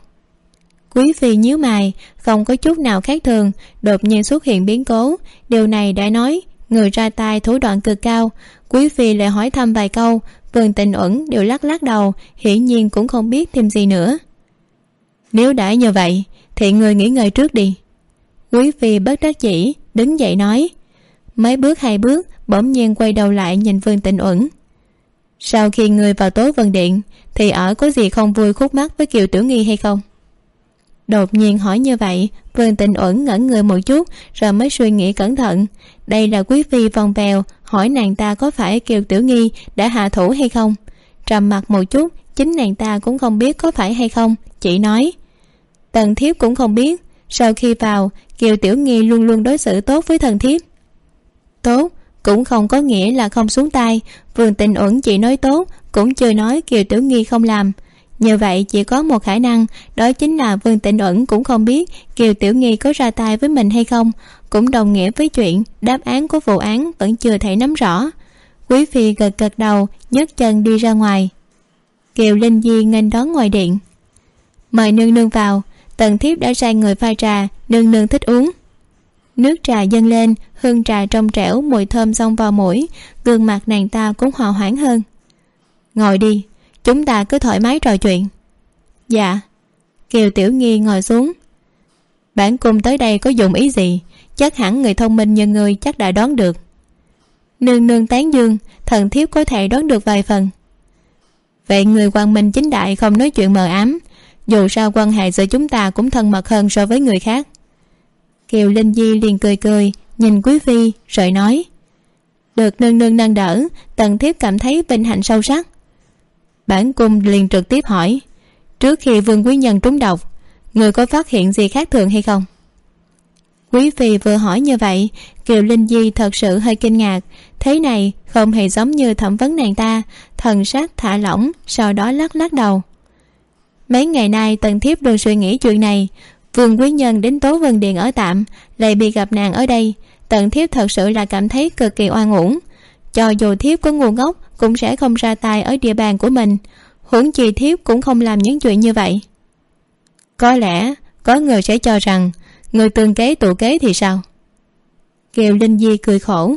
Quý phi nhíu mày, không có chút nào khác thường, đột nhiên xuất hiện biến cố. Điều này đã nói, người ra tay thủ đoạn cực cao. Quý phi lại hỏi thăm vài câu vườn tình uẩn đều lắc lắc đầu, hiển nhiên cũng không biết thêm gì nữa. Nếu đã như vậy, thì người nghỉ ngơi trước đi quý phi bất đắc dĩ, đứng dậy nói. Mấy bước hai bước, bỗng nhiên quay đầu lại nhìn vương tịnh uẩn. Sau khi người vào tố vân điện, thì ở có gì không vui khúc mắc với kiều tiểu nghi hay không? Đột nhiên hỏi như vậy, vương tịnh uẩn ngẩn người một chút, rồi mới suy nghĩ cẩn thận. Đây là quý phi vòng vèo, hỏi nàng ta có phải kiều tiểu nghi đã hạ thủ hay không? Trầm mặt một chút, chính nàng ta cũng không biết có phải hay không chị nói. Tần thiếp cũng không biết, sau khi vào kiều tiểu nghi luôn luôn đối xử tốt với thần thiếp. Tốt, cũng không có nghĩa là không xuống tay. Vương tình uẩn chỉ nói tốt, cũng chưa nói kiều tiểu nghi không làm. Như vậy chỉ có một khả năng, đó chính là vương tịnh uẩn cũng không biết kiều tiểu nghi có ra tay với mình hay không. Cũng đồng nghĩa với chuyện đáp án của vụ án vẫn chưa thể nắm rõ. Quý phi gật gật đầu, nhấc chân đi ra ngoài. Kiều linh di nghênh đón ngoài điện. Mời nương nương vào. Tần thiếp đã sai người pha trà nương nương thích uống. Nước trà dâng lên, hương trà trong trẻo, mùi thơm xông vào mũi, gương mặt nàng ta cũng hòa hoãn hơn. Ngồi đi, chúng ta cứ thoải mái trò chuyện. Dạ. Kiều tiểu nghi ngồi xuống. Bản cung tới đây có dùng ý gì? Chắc hẳn người thông minh như người chắc đã đoán được. Nương nương tán dương, thần thiếp có thể đoán được vài phần. Vậy người quan minh chính đại không nói chuyện mờ ám, dù sao quan hệ giữa chúng ta cũng thân mật hơn so với người khác kiều linh di liền cười cười, nhìn quý phi, rồi nói, được nương nương nâng đỡ, tần thiếp cảm thấy vinh hạnh sâu sắc. Bản cung liền trực tiếp hỏi, trước khi vương quý nhân trúng độc, người có phát hiện gì khác thường hay không? Quý phi vừa hỏi như vậy kiều linh di thật sự hơi kinh ngạc, thế này không hề giống như thẩm vấn nàng ta, thần sắc thả lỏng, sau đó lắc lắc đầu. Mấy ngày nay tần thiếp luôn suy nghĩ chuyện này vương quý nhân đến tố vân điện ở tạm, lại bị gặp nàng ở đây. Tần thiếp thật sự là cảm thấy cực kỳ oan uổng. Cho dù thiếp có ngu ngốc, cũng sẽ không ra tay ở địa bàn của mình. Huống chi thiếp cũng không làm những chuyện như vậy. Có lẽ, có người sẽ cho rằng, người tương kế tụ kế thì sao? Kiều linh di cười khổ.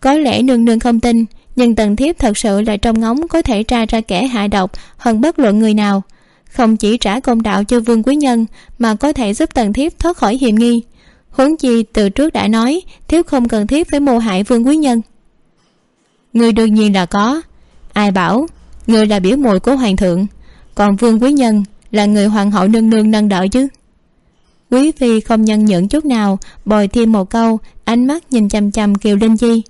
Có lẽ nương nương không tin, nhưng tần thiếp thật sự là trong ngóng có thể tra ra kẻ hạ độc, hơn bất luận người nào không chỉ trả công đạo cho vương quý nhân, mà có thể giúp tần thiếp thoát khỏi hiểm nghi. Huống chi, từ trước đã nói, thiếp không cần thiết phải mưu hại vương quý nhân. Người đương nhiên là có. Ai bảo, người là biểu mùi của hoàng thượng, còn vương quý nhân là người hoàng hậu nương nương nâng đỡ chứ? Quý phi không nhân nhượng chút nào, bồi thêm một câu, ánh mắt nhìn chằm chằm kiều linh di.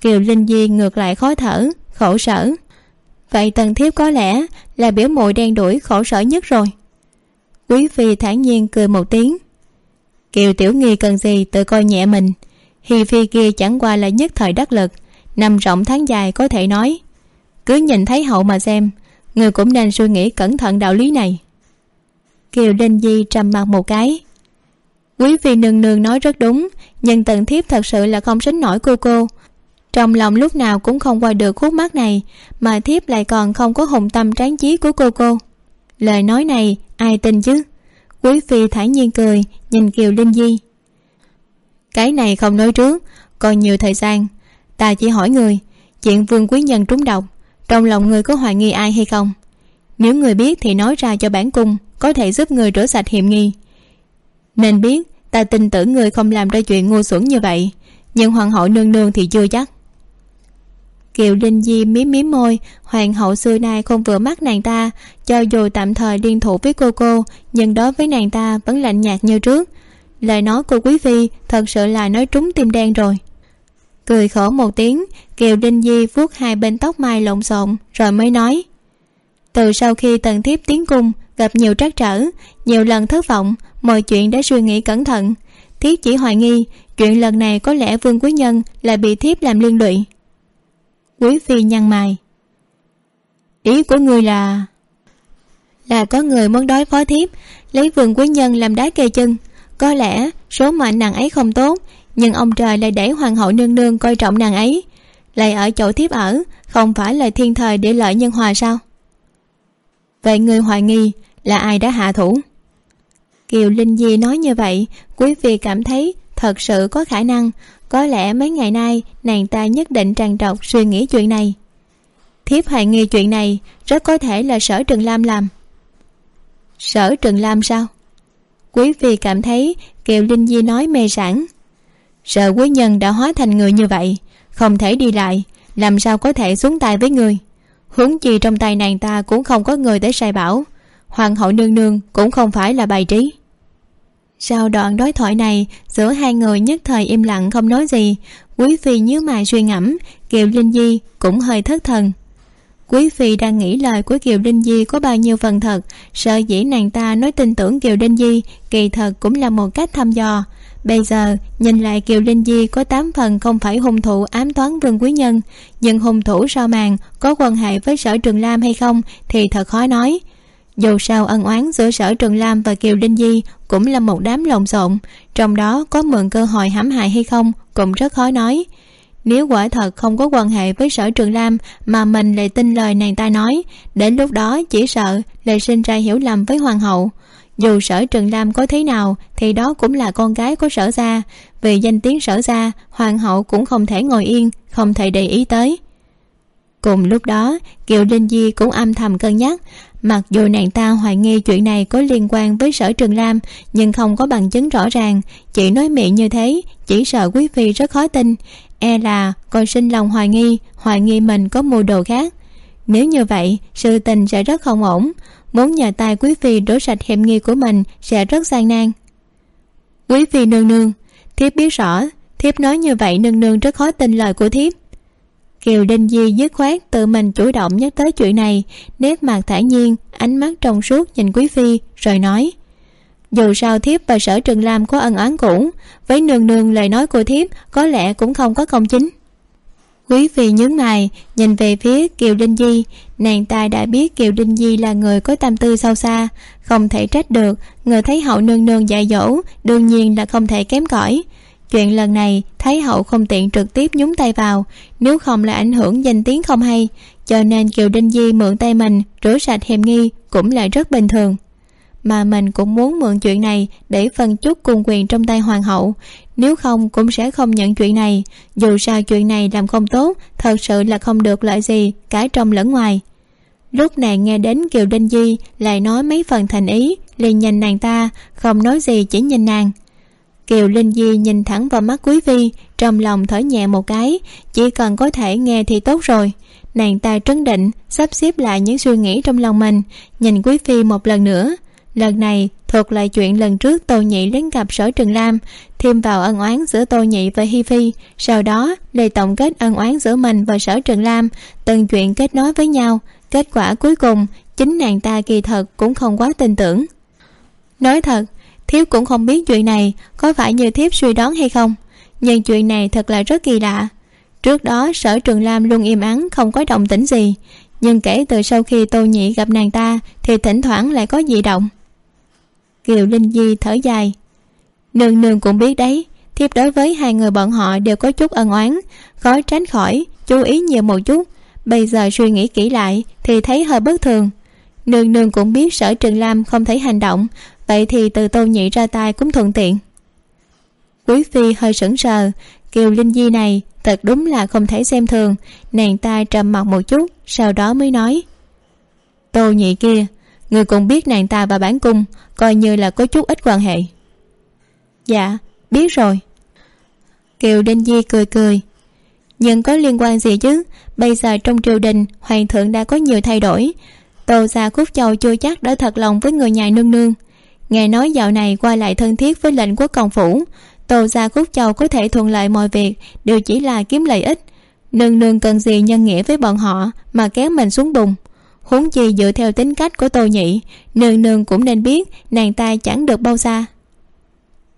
Kiều linh di ngược lại khó thở, khổ sở vậy tần thiếp có lẽ là biểu mội đen đuổi khổ sở nhất rồi. Quý phi thản nhiên cười một tiếng. Kiều tiểu nghi cần gì tự coi nhẹ mình. Hi phi kia chẳng qua là nhất thời đắc lực, nằm rộng tháng dài có thể nói. Cứ nhìn thấy hậu mà xem, người cũng nên suy nghĩ cẩn thận đạo lý này. Kiều linh di trầm mặt một cái. Quý phi nương nương nói rất đúng, nhưng tần thiếp thật sự là không sánh nổi cô cô trong lòng lúc nào cũng không qua được khúc mắt này, mà thiếp lại còn không có hùng tâm tráng trí của cô cô. Lời nói này, ai tin chứ? Quý phi thản nhiên cười, nhìn kiều linh di. Cái này không nói trước, còn nhiều thời gian. Ta chỉ hỏi người, chuyện vương quý nhân trúng độc, trong lòng người có hoài nghi ai hay không? Nếu người biết thì nói ra cho bản cung, có thể giúp người rửa sạch hiểm nghi. Nên biết, ta tin tưởng người không làm ra chuyện ngu xuẩn như vậy, nhưng hoàng hậu nương nương thì chưa chắc kiều linh di mím mím môi, hoàng hậu xưa nay không vừa mắt nàng ta, cho dù tạm thời liên thủ với cô cô, nhưng đối với nàng ta vẫn lạnh nhạt như trước. Lời nói của quý phi thật sự là nói trúng tim đen rồi. Cười khổ một tiếng, kiều linh di vuốt hai bên tóc mai lộn xộn, rồi mới nói. Từ sau khi tần thiếp tiến cung, gặp nhiều trắc trở, nhiều lần thất vọng, mọi chuyện đã suy nghĩ cẩn thận. Thiếp chỉ hoài nghi, chuyện lần này có lẽ vương quý nhân là bị thiếp làm liên lụy quý phi nhăn mày. Ý của người là? Là có người muốn đói phó thiếp, lấy vườn quý nhân làm đá kê chân. Có lẽ số mệnh nàng ấy không tốt, nhưng ông trời lại để hoàng hậu nương nương coi trọng nàng ấy. Lại ở chỗ thiếp ở, không phải là thiên thời để lợi nhân hòa sao? Vậy người hoài nghi là ai đã hạ thủ? Kiều linh di nói như vậy, quý phi cảm thấy thật sự có khả năng có lẽ mấy ngày nay, nàng ta nhất định tràn trọc suy nghĩ chuyện này. Thiếp hoài nghi chuyện này, rất có thể là sở trường lam làm. Sở trường lam sao? Quý phi cảm thấy kiều linh di nói mê sản sợ quý nhân đã hóa thành người như vậy, không thể đi lại, làm sao có thể xuống tay với người? Huống chi trong tay nàng ta cũng không có người tới sai bảo, hoàng hậu nương nương cũng không phải là bài trí sau đoạn đối thoại này, giữa hai người nhất thời im lặng không nói gì. Quý phi nhíu mày suy ngẫm, kiều linh di cũng hơi thất thần. Quý phi đang nghĩ lời của kiều linh di có bao nhiêu phần thật, sợ dĩ nàng ta nói tin tưởng kiều linh di kỳ thật cũng là một cách thăm dò. Bây giờ, nhìn lại kiều linh di có tám phần không phải hung thủ ám toán vương quý nhân, nhưng hung thủ sau màn có quan hệ với sở trường lam hay không thì thật khó nói dù sao ân oán giữa sở trường lam và kiều linh di cũng là một đám lộn xộn, trong đó có mượn cơ hội hãm hại hay không cũng rất khó nói. Nếu quả thật không có quan hệ với sở trường lam mà mình lại tin lời nàng ta nói, đến lúc đó chỉ sợ lại sinh ra hiểu lầm với hoàng hậu. Dù sở trường lam có thế nào thì đó cũng là con gái của sở gia. Vì danh tiếng sở gia, hoàng hậu cũng không thể ngồi yên, không thể để ý tới. Cùng lúc đó, kiều linh di cũng âm thầm cân nhắc mặc dù nàng ta hoài nghi chuyện này có liên quan với sở trường lam, nhưng không có bằng chứng rõ ràng. Chỉ nói miệng như thế, chỉ sợ quý phi rất khó tin. E là, còn sinh lòng hoài nghi hoài nghi mình có mưu đồ khác. Nếu như vậy, sự tình sẽ rất không ổn. Muốn nhờ tay quý phi đổ sạch hiểm nghi của mình sẽ rất gian nan. Quý phi nương nương, thiếp biết rõ, thiếp nói như vậy nương nương rất khó tin lời của thiếp kiều đinh di dứt khoát tự mình chủ động nhắc tới chuyện này, nét mặt thản nhiên, ánh mắt trong suốt nhìn quý phi, rồi nói, dù sao thiếp và sở trường lam có ân oán cũ, với nương nương lời nói của thiếp có lẽ cũng không có công chính. Quý phi nhướng mày, nhìn về phía kiều đinh di, nàng ta đã biết kiều đinh di là người có tâm tư sâu xa, không thể trách được người thấy hậu nương nương dạy dỗ, đương nhiên là không thể kém cỏi chuyện lần này, thái hậu không tiện trực tiếp nhúng tay vào, nếu không là ảnh hưởng danh tiếng không hay, cho nên kiều đinh di mượn tay mình rửa sạch hiềm nghi cũng là rất bình thường. Mà mình cũng muốn mượn chuyện này để phân chút cùng quyền trong tay hoàng hậu, nếu không cũng sẽ không nhận chuyện này, dù sao chuyện này làm không tốt, thật sự là không được lợi gì cả trong lẫn ngoài. Lúc nàng nghe đến kiều đinh di lại nói mấy phần thành ý, liền nhìn nàng ta, không nói gì chỉ nhìn nàng kiều linh di nhìn thẳng vào mắt quý phi, trong lòng thở nhẹ một cái, chỉ cần có thể nghe thì tốt rồi. Nàng ta trấn định, sắp xếp lại những suy nghĩ trong lòng mình, nhìn quý phi một lần nữa. Lần này thuộc lại chuyện lần trước tô nhị đến gặp sở trường lam, thêm vào ân oán giữa tô nhị và hi phi. Sau đó, lời tổng kết ân oán giữa mình và sở trường lam, từng chuyện kết nối với nhau. Kết quả cuối cùng, chính nàng ta kỳ thật cũng không quá tin tưởng. Nói thật thiếp cũng không biết chuyện này có phải như thiếp suy đoán hay không, nhưng chuyện này thật là rất kỳ lạ. Trước đó, sở trường lam luôn im ắng, không có động tĩnh gì, nhưng kể từ sau khi tô nhị gặp nàng ta thì thỉnh thoảng lại có dị động. Kiều linh di thở dài. Nương nương cũng biết đấy, thiếp đối với hai người bọn họ đều có chút ân oán, khó tránh khỏi, chú ý nhiều một chút. Bây giờ suy nghĩ kỹ lại thì thấy hơi bất thường. Nương nương cũng biết sở trường lam không thể hành động vậy thì từ tô nhị ra tay cũng thuận tiện. Quý phi hơi sững sờ, kiều linh di này thật đúng là không thể xem thường, nàng ta trầm mặc một chút, sau đó mới nói. Tô nhị kia, người cũng biết nàng ta và bản cung coi như là có chút ít quan hệ. Dạ biết rồi. Kiều đinh di cười cười. Nhưng có liên quan gì chứ? Bây giờ trong triều đình, hoàng thượng đã có nhiều thay đổi. Tô gia khúc châu chưa chắc đã thật lòng với người nhà nương nương nghe nói dạo này qua lại thân thiết với lệnh quốc công phủ, tô gia khúc châu có thể thuận lợi mọi việc, đều chỉ là kiếm lợi ích. Nương nương cần gì nhân nghĩa với bọn họ mà kéo mình xuống bùn? Huống chi dựa theo tính cách của tô nhị, nương nương cũng nên biết nàng ta chẳng được bao xa.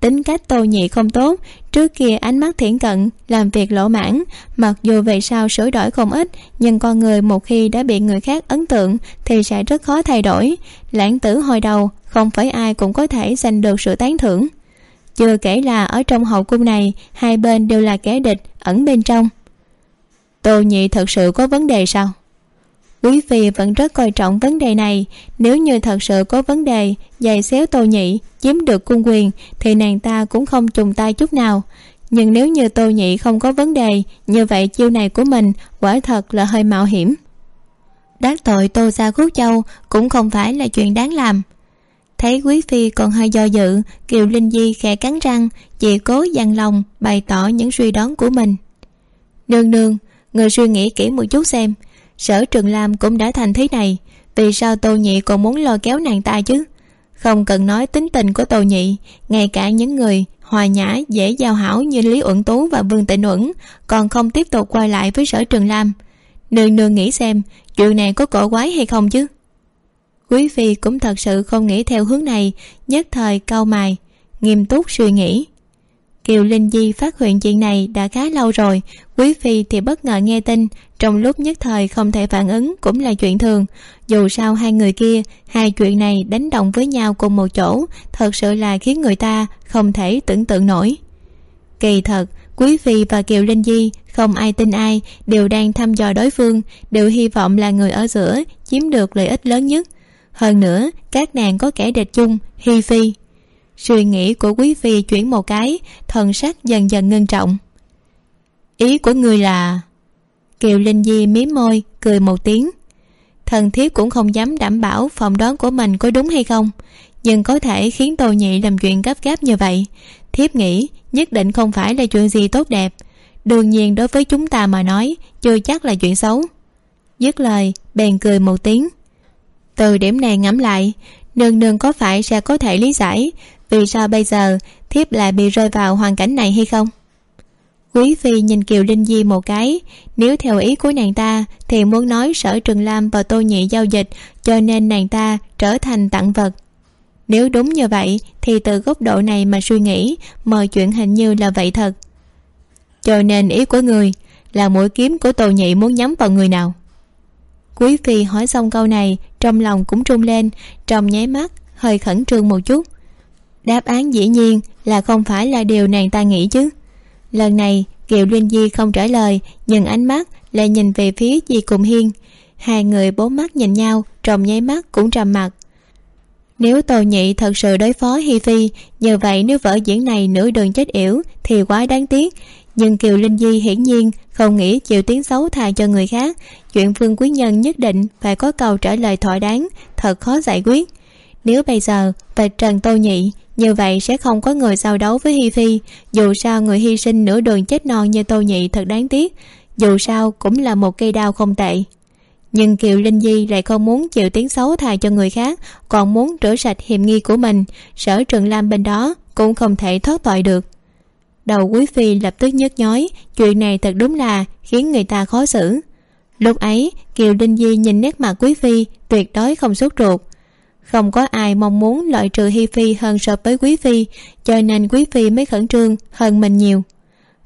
Tính cách tô nhị không tốt trước kia ánh mắt thiển cận, làm việc lỗ mãn, mặc dù về sau sửa đổi không ít, nhưng con người một khi đã bị người khác ấn tượng thì sẽ rất khó thay đổi. Lãng tử hồi đầu, không phải ai cũng có thể giành được sự tán thưởng. Chưa kể là ở trong hậu cung này, hai bên đều là kẻ địch ẩn bên trong. Tô nhị thật sự có vấn đề sao? Quý phi vẫn rất coi trọng vấn đề này. Nếu như thật sự có vấn đề, giày xéo tô nhị chiếm được cung quyền, thì nàng ta cũng không trùng tay chút nào. Nhưng nếu như tô nhị không có vấn đề, như vậy chiêu này của mình quả thật là hơi mạo hiểm. Đắc tội tô xa khúc châu cũng không phải là chuyện đáng làm. Thấy quý phi còn hơi do dự, kiều linh di khẽ cắn răng chị cố dằn lòng bày tỏ những suy đoán của mình. Nương nương, người suy nghĩ kỹ một chút xem sở trường lam cũng đã thành thế này. Vì sao tô nhị còn muốn lo kéo nàng ta chứ? Không cần nói tính tình của tô nhị, ngay cả những người hòa nhã, dễ giao hảo như lý uẩn tú và vương tịnh uẩn còn không tiếp tục quay lại với sở trường lam. Nương nương nghĩ xem, chuyện này có cổ quái hay không chứ? Quý phi cũng thật sự không nghĩ theo hướng này, nhất thời cau mài nghiêm túc suy nghĩ kiều linh di phát hiện chuyện này đã khá lâu rồi. Quý phi thì bất ngờ nghe tin, trong lúc nhất thời không thể phản ứng cũng là chuyện thường. Dù sao hai người kia, hai chuyện này đánh đồng với nhau cùng một chỗ, thật sự là khiến người ta không thể tưởng tượng nổi. Kỳ thật, quý phi và kiều linh di không ai tin ai, đều đang thăm dò đối phương, đều hy vọng là người ở giữa chiếm được lợi ích lớn nhất. Hơn nữa, các nàng có kẻ địch chung, hi phi suy nghĩ của quý phi chuyển một cái, thần sắc dần dần ngưng trọng. Ý của người là, kiều linh di mí môi, cười một tiếng. Thần thiếp cũng không dám đảm bảo phỏng đoán của mình có đúng hay không, nhưng có thể khiến tô nhị làm chuyện gấp gáp như vậy. Thiếp nghĩ, nhất định không phải là chuyện gì tốt đẹp. Đương nhiên đối với chúng ta mà nói, chưa chắc là chuyện xấu. Dứt lời, bèn cười một tiếng. Từ điểm này ngẫm lại, nương nương có phải sẽ có thể lý giải vì sao bây giờ thiếp lại bị rơi vào hoàn cảnh này hay không? Quý phi nhìn kiều linh di một cái. Nếu theo ý của nàng ta, thì muốn nói sở trường lam và tô nhị giao dịch, cho nên nàng ta trở thành tặng vật. Nếu đúng như vậy, thì từ góc độ này mà suy nghĩ, mọi chuyện hình như là vậy thật. Cho nên ý của người là mũi kiếm của tô nhị muốn nhắm vào người nào? Quý phi hỏi xong câu này, trong lòng cũng trung lên, trong nháy mắt, hơi khẩn trương một chút đáp án dĩ nhiên là không phải là điều nàng ta nghĩ chứ. Lần này, kiều linh di không trả lời, nhưng ánh mắt lại nhìn về phía di cùng hiên. Hai người bốn mắt nhìn nhau, trong nháy mắt cũng trầm mặc. Nếu tô nhị thật sự đối phó hi phi nhờ vậy nếu vở diễn này nửa đường chết yểu thì quá đáng tiếc. Nhưng kiều linh di hiển nhiên không nghĩ chịu tiếng xấu thà cho người khác. Chuyện Phương quý nhân nhất định phải có câu trả lời thỏa đáng, thật khó giải quyết. Nếu bây giờ vạch trần tô nhị như vậy sẽ không có người giao đấu với hi phi, dù sao người hy sinh nửa đường chết non như tô nhị thật đáng tiếc, dù sao cũng là một cây đao không tệ. Nhưng kiều linh di lại không muốn chịu tiếng xấu thà cho người khác, còn muốn rửa sạch hiểm nghi của mình, sở trường lam bên đó cũng không thể thoát tội được. Đầu quý phi lập tức nhức nhói, chuyện này thật đúng là khiến người ta khó xử. Lúc ấy, kiều linh di nhìn nét mặt quý phi tuyệt đối không sốt ruột không có ai mong muốn loại trừ hi phi hơn so với quý phi, cho nên quý phi mới khẩn trương hơn mình nhiều.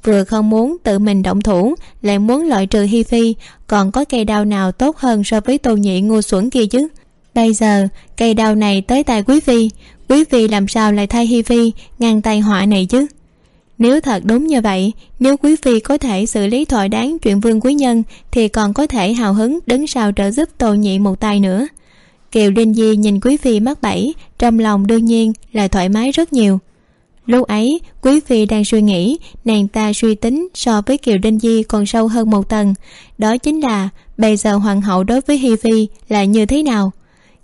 Vừa không muốn tự mình động thủ, lại muốn loại trừ hi phi, còn có cây đao nào tốt hơn so với tô nhị ngu xuẩn kia chứ? Bây giờ, cây đao này tới tay quý phi quý phi làm sao lại thay hi phi ngăn tay họa này chứ? Nếu thật đúng như vậy, nếu quý phi có thể xử lý thỏa đáng chuyện vương quý nhân, thì còn có thể hào hứng đứng sau trợ giúp tô nhị một tay nữa kiều linh di nhìn quý phi mắc bẫy, trong lòng đương nhiên là thoải mái rất nhiều. Lúc ấy, quý phi đang suy nghĩ, nàng ta suy tính so với kiều linh di còn sâu hơn một tầng. Đó chính là, bây giờ hoàng hậu đối với hi phi là như thế nào?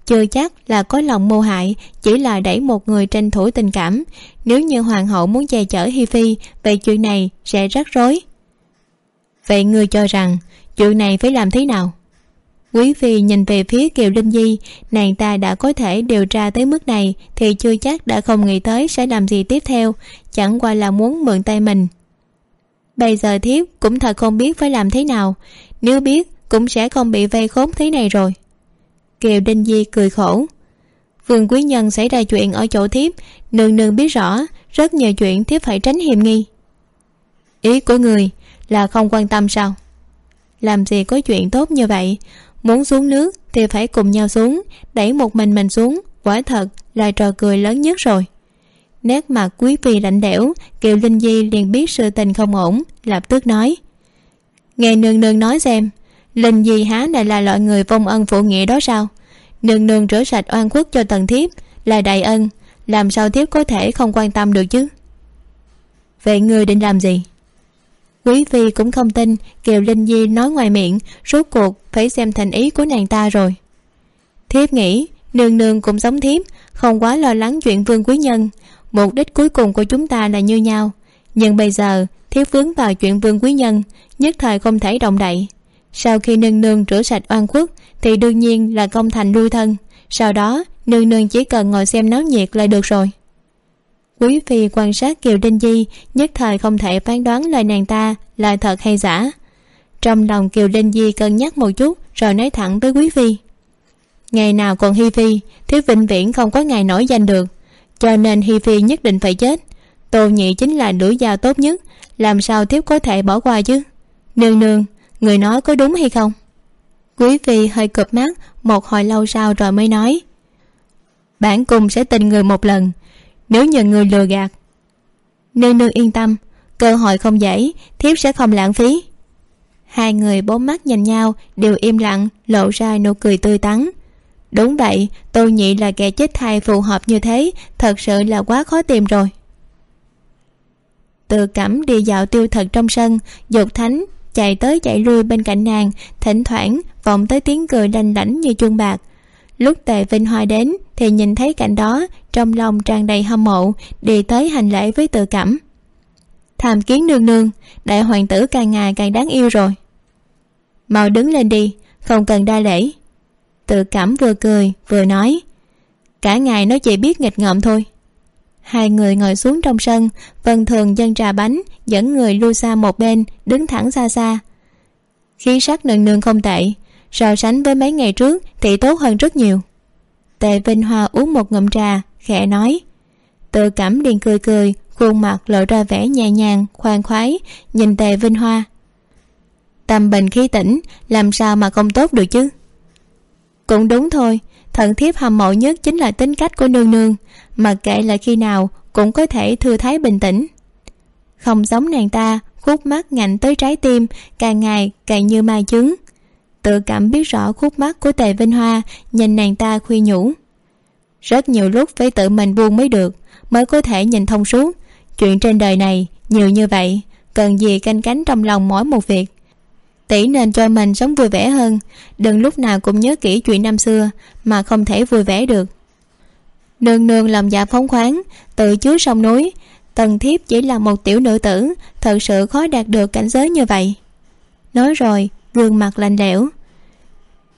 Chưa chắc là có lòng mưu hại, chỉ là đẩy một người tranh thủ tình cảm. Nếu như hoàng hậu muốn che chở hi phi về chuyện này sẽ rắc rối. Vậy ngươi cho rằng, chuyện này phải làm thế nào? Quý phi nhìn về phía kiều linh di nàng ta đã có thể điều tra tới mức này thì chưa chắc đã không nghĩ tới sẽ làm gì tiếp theo, chẳng qua là muốn mượn tay mình. Bây giờ thiếp cũng thật không biết phải làm thế nào, nếu biết cũng sẽ không bị vây khốn thế này rồi. Kiều đinh di cười khổ. Vương quý nhân xảy ra chuyện ở chỗ thiếp, nương nương biết rõ, rất nhiều chuyện thiếp phải tránh hiểm nghi. Ý của người là không quan tâm sao? Làm gì có chuyện tốt như vậy muốn xuống nước thì phải cùng nhau xuống, đẩy một mình mình xuống. Quả thật là trò cười lớn nhất rồi. Nét mặt quý phi lạnh lẽo, kiều linh di liền biết sự tình không ổn, lập tức nói. Nghe nương nương nói xem, linh di há này là loại người vong ân phụ nghĩa đó sao? Nương nương rửa sạch oan khuất cho tần thiếp, là đại ân, làm sao thiếp có thể không quan tâm được chứ? Vậy ngươi định làm gì? Quý phi cũng không tin, kiều linh di nói ngoài miệng, rốt cuộc phải xem thành ý của nàng ta rồi. Thiếp nghĩ, nương nương cũng giống thiếp, không quá lo lắng chuyện vương quý nhân. Mục đích cuối cùng của chúng ta là như nhau. Nhưng bây giờ, thiếp vướng vào chuyện vương quý nhân, nhất thời không thể động đậy. Sau khi nương nương rửa sạch oan khuất, thì đương nhiên là công thành lui thân. Sau đó, nương nương chỉ cần ngồi xem náo nhiệt là được rồi quý phi quan sát kiều đinh di, nhất thời không thể phán đoán lời nàng ta là thật hay giả. Trong lòng kiều đinh di cân nhắc một chút, rồi nói thẳng với quý phi. Ngày nào còn hi phi, thiếu vĩnh viễn không có ngày nổi danh được. Cho nên hi phi nhất định phải chết. Tô nhị chính là lưỡi dao tốt nhất, làm sao thiếp có thể bỏ qua chứ? Nương nương, người nói có đúng hay không? Quý phi hơi cụp mắt, một hồi lâu sau rồi mới nói. Bản cung sẽ tình người một lần nếu nhờ người lừa gạt. Nương nương yên tâm, cơ hội không dễ, thiếp sẽ không lãng phí. Hai người bốn mắt nhìn nhau, đều im lặng, lộ ra nụ cười tươi tắn. Đúng vậy, tô nhị là kẻ chết thay phù hợp như thế, thật sự là quá khó tìm rồi. Tự cẩm đi dạo tiêu thật trong sân, dục thánh chạy tới chạy lui bên cạnh nàng, thỉnh thoảng vọng tới tiếng cười đanh đảnh như chuông bạc lúc tề vinh hoa đến thì nhìn thấy cảnh đó, trong lòng tràn đầy hâm mộ, đi tới hành lễ với tự cảm. Tham kiến nương nương, đại hoàng tử càng ngày càng đáng yêu rồi. Mau đứng lên đi, không cần đa lễ. Tự cảm vừa cười, vừa nói, cả ngày nó chỉ biết nghịch ngợm thôi. Hai người ngồi xuống trong sân, vân thường dân trà bánh, dẫn người lui xa một bên, đứng thẳng xa xa. Khí sắc nương nương không tệ so sánh với mấy ngày trước thì tốt hơn rất nhiều. Tề vinh hoa uống một ngụm trà, khẽ nói, tự cảm điền cười cười, khuôn mặt lộ ra vẻ nhẹ nhàng, khoan khoái, nhìn tề vinh hoa. Tâm bình khí tĩnh, làm sao mà không tốt được chứ? Cũng đúng thôi, thần thiếp hâm mộ nhất chính là tính cách của nương nương, mà kệ là khi nào cũng có thể thư thái bình tĩnh. Không giống nàng ta khúc mắt ngạnh tới trái tim, càng ngày càng như mai trứng tự cảm biết rõ khúc mắt của tề vinh hoa, nhìn nàng ta khuyên nhủ. Rất nhiều lúc phải tự mình buông mới được, mới có thể nhìn thông suốt. Chuyện trên đời này, nhiều như vậy, cần gì canh cánh trong lòng mỗi một việc. Tỷ nên cho mình sống vui vẻ hơn, đừng lúc nào cũng nhớ kỹ chuyện năm xưa mà không thể vui vẻ được. Nương nương làm dạ phóng khoáng, tự chứa sông núi, tần thiếp chỉ là một tiểu nữ tử, thật sự khó đạt được cảnh giới như vậy. Nói rồi gương mặt lạnh lẽo.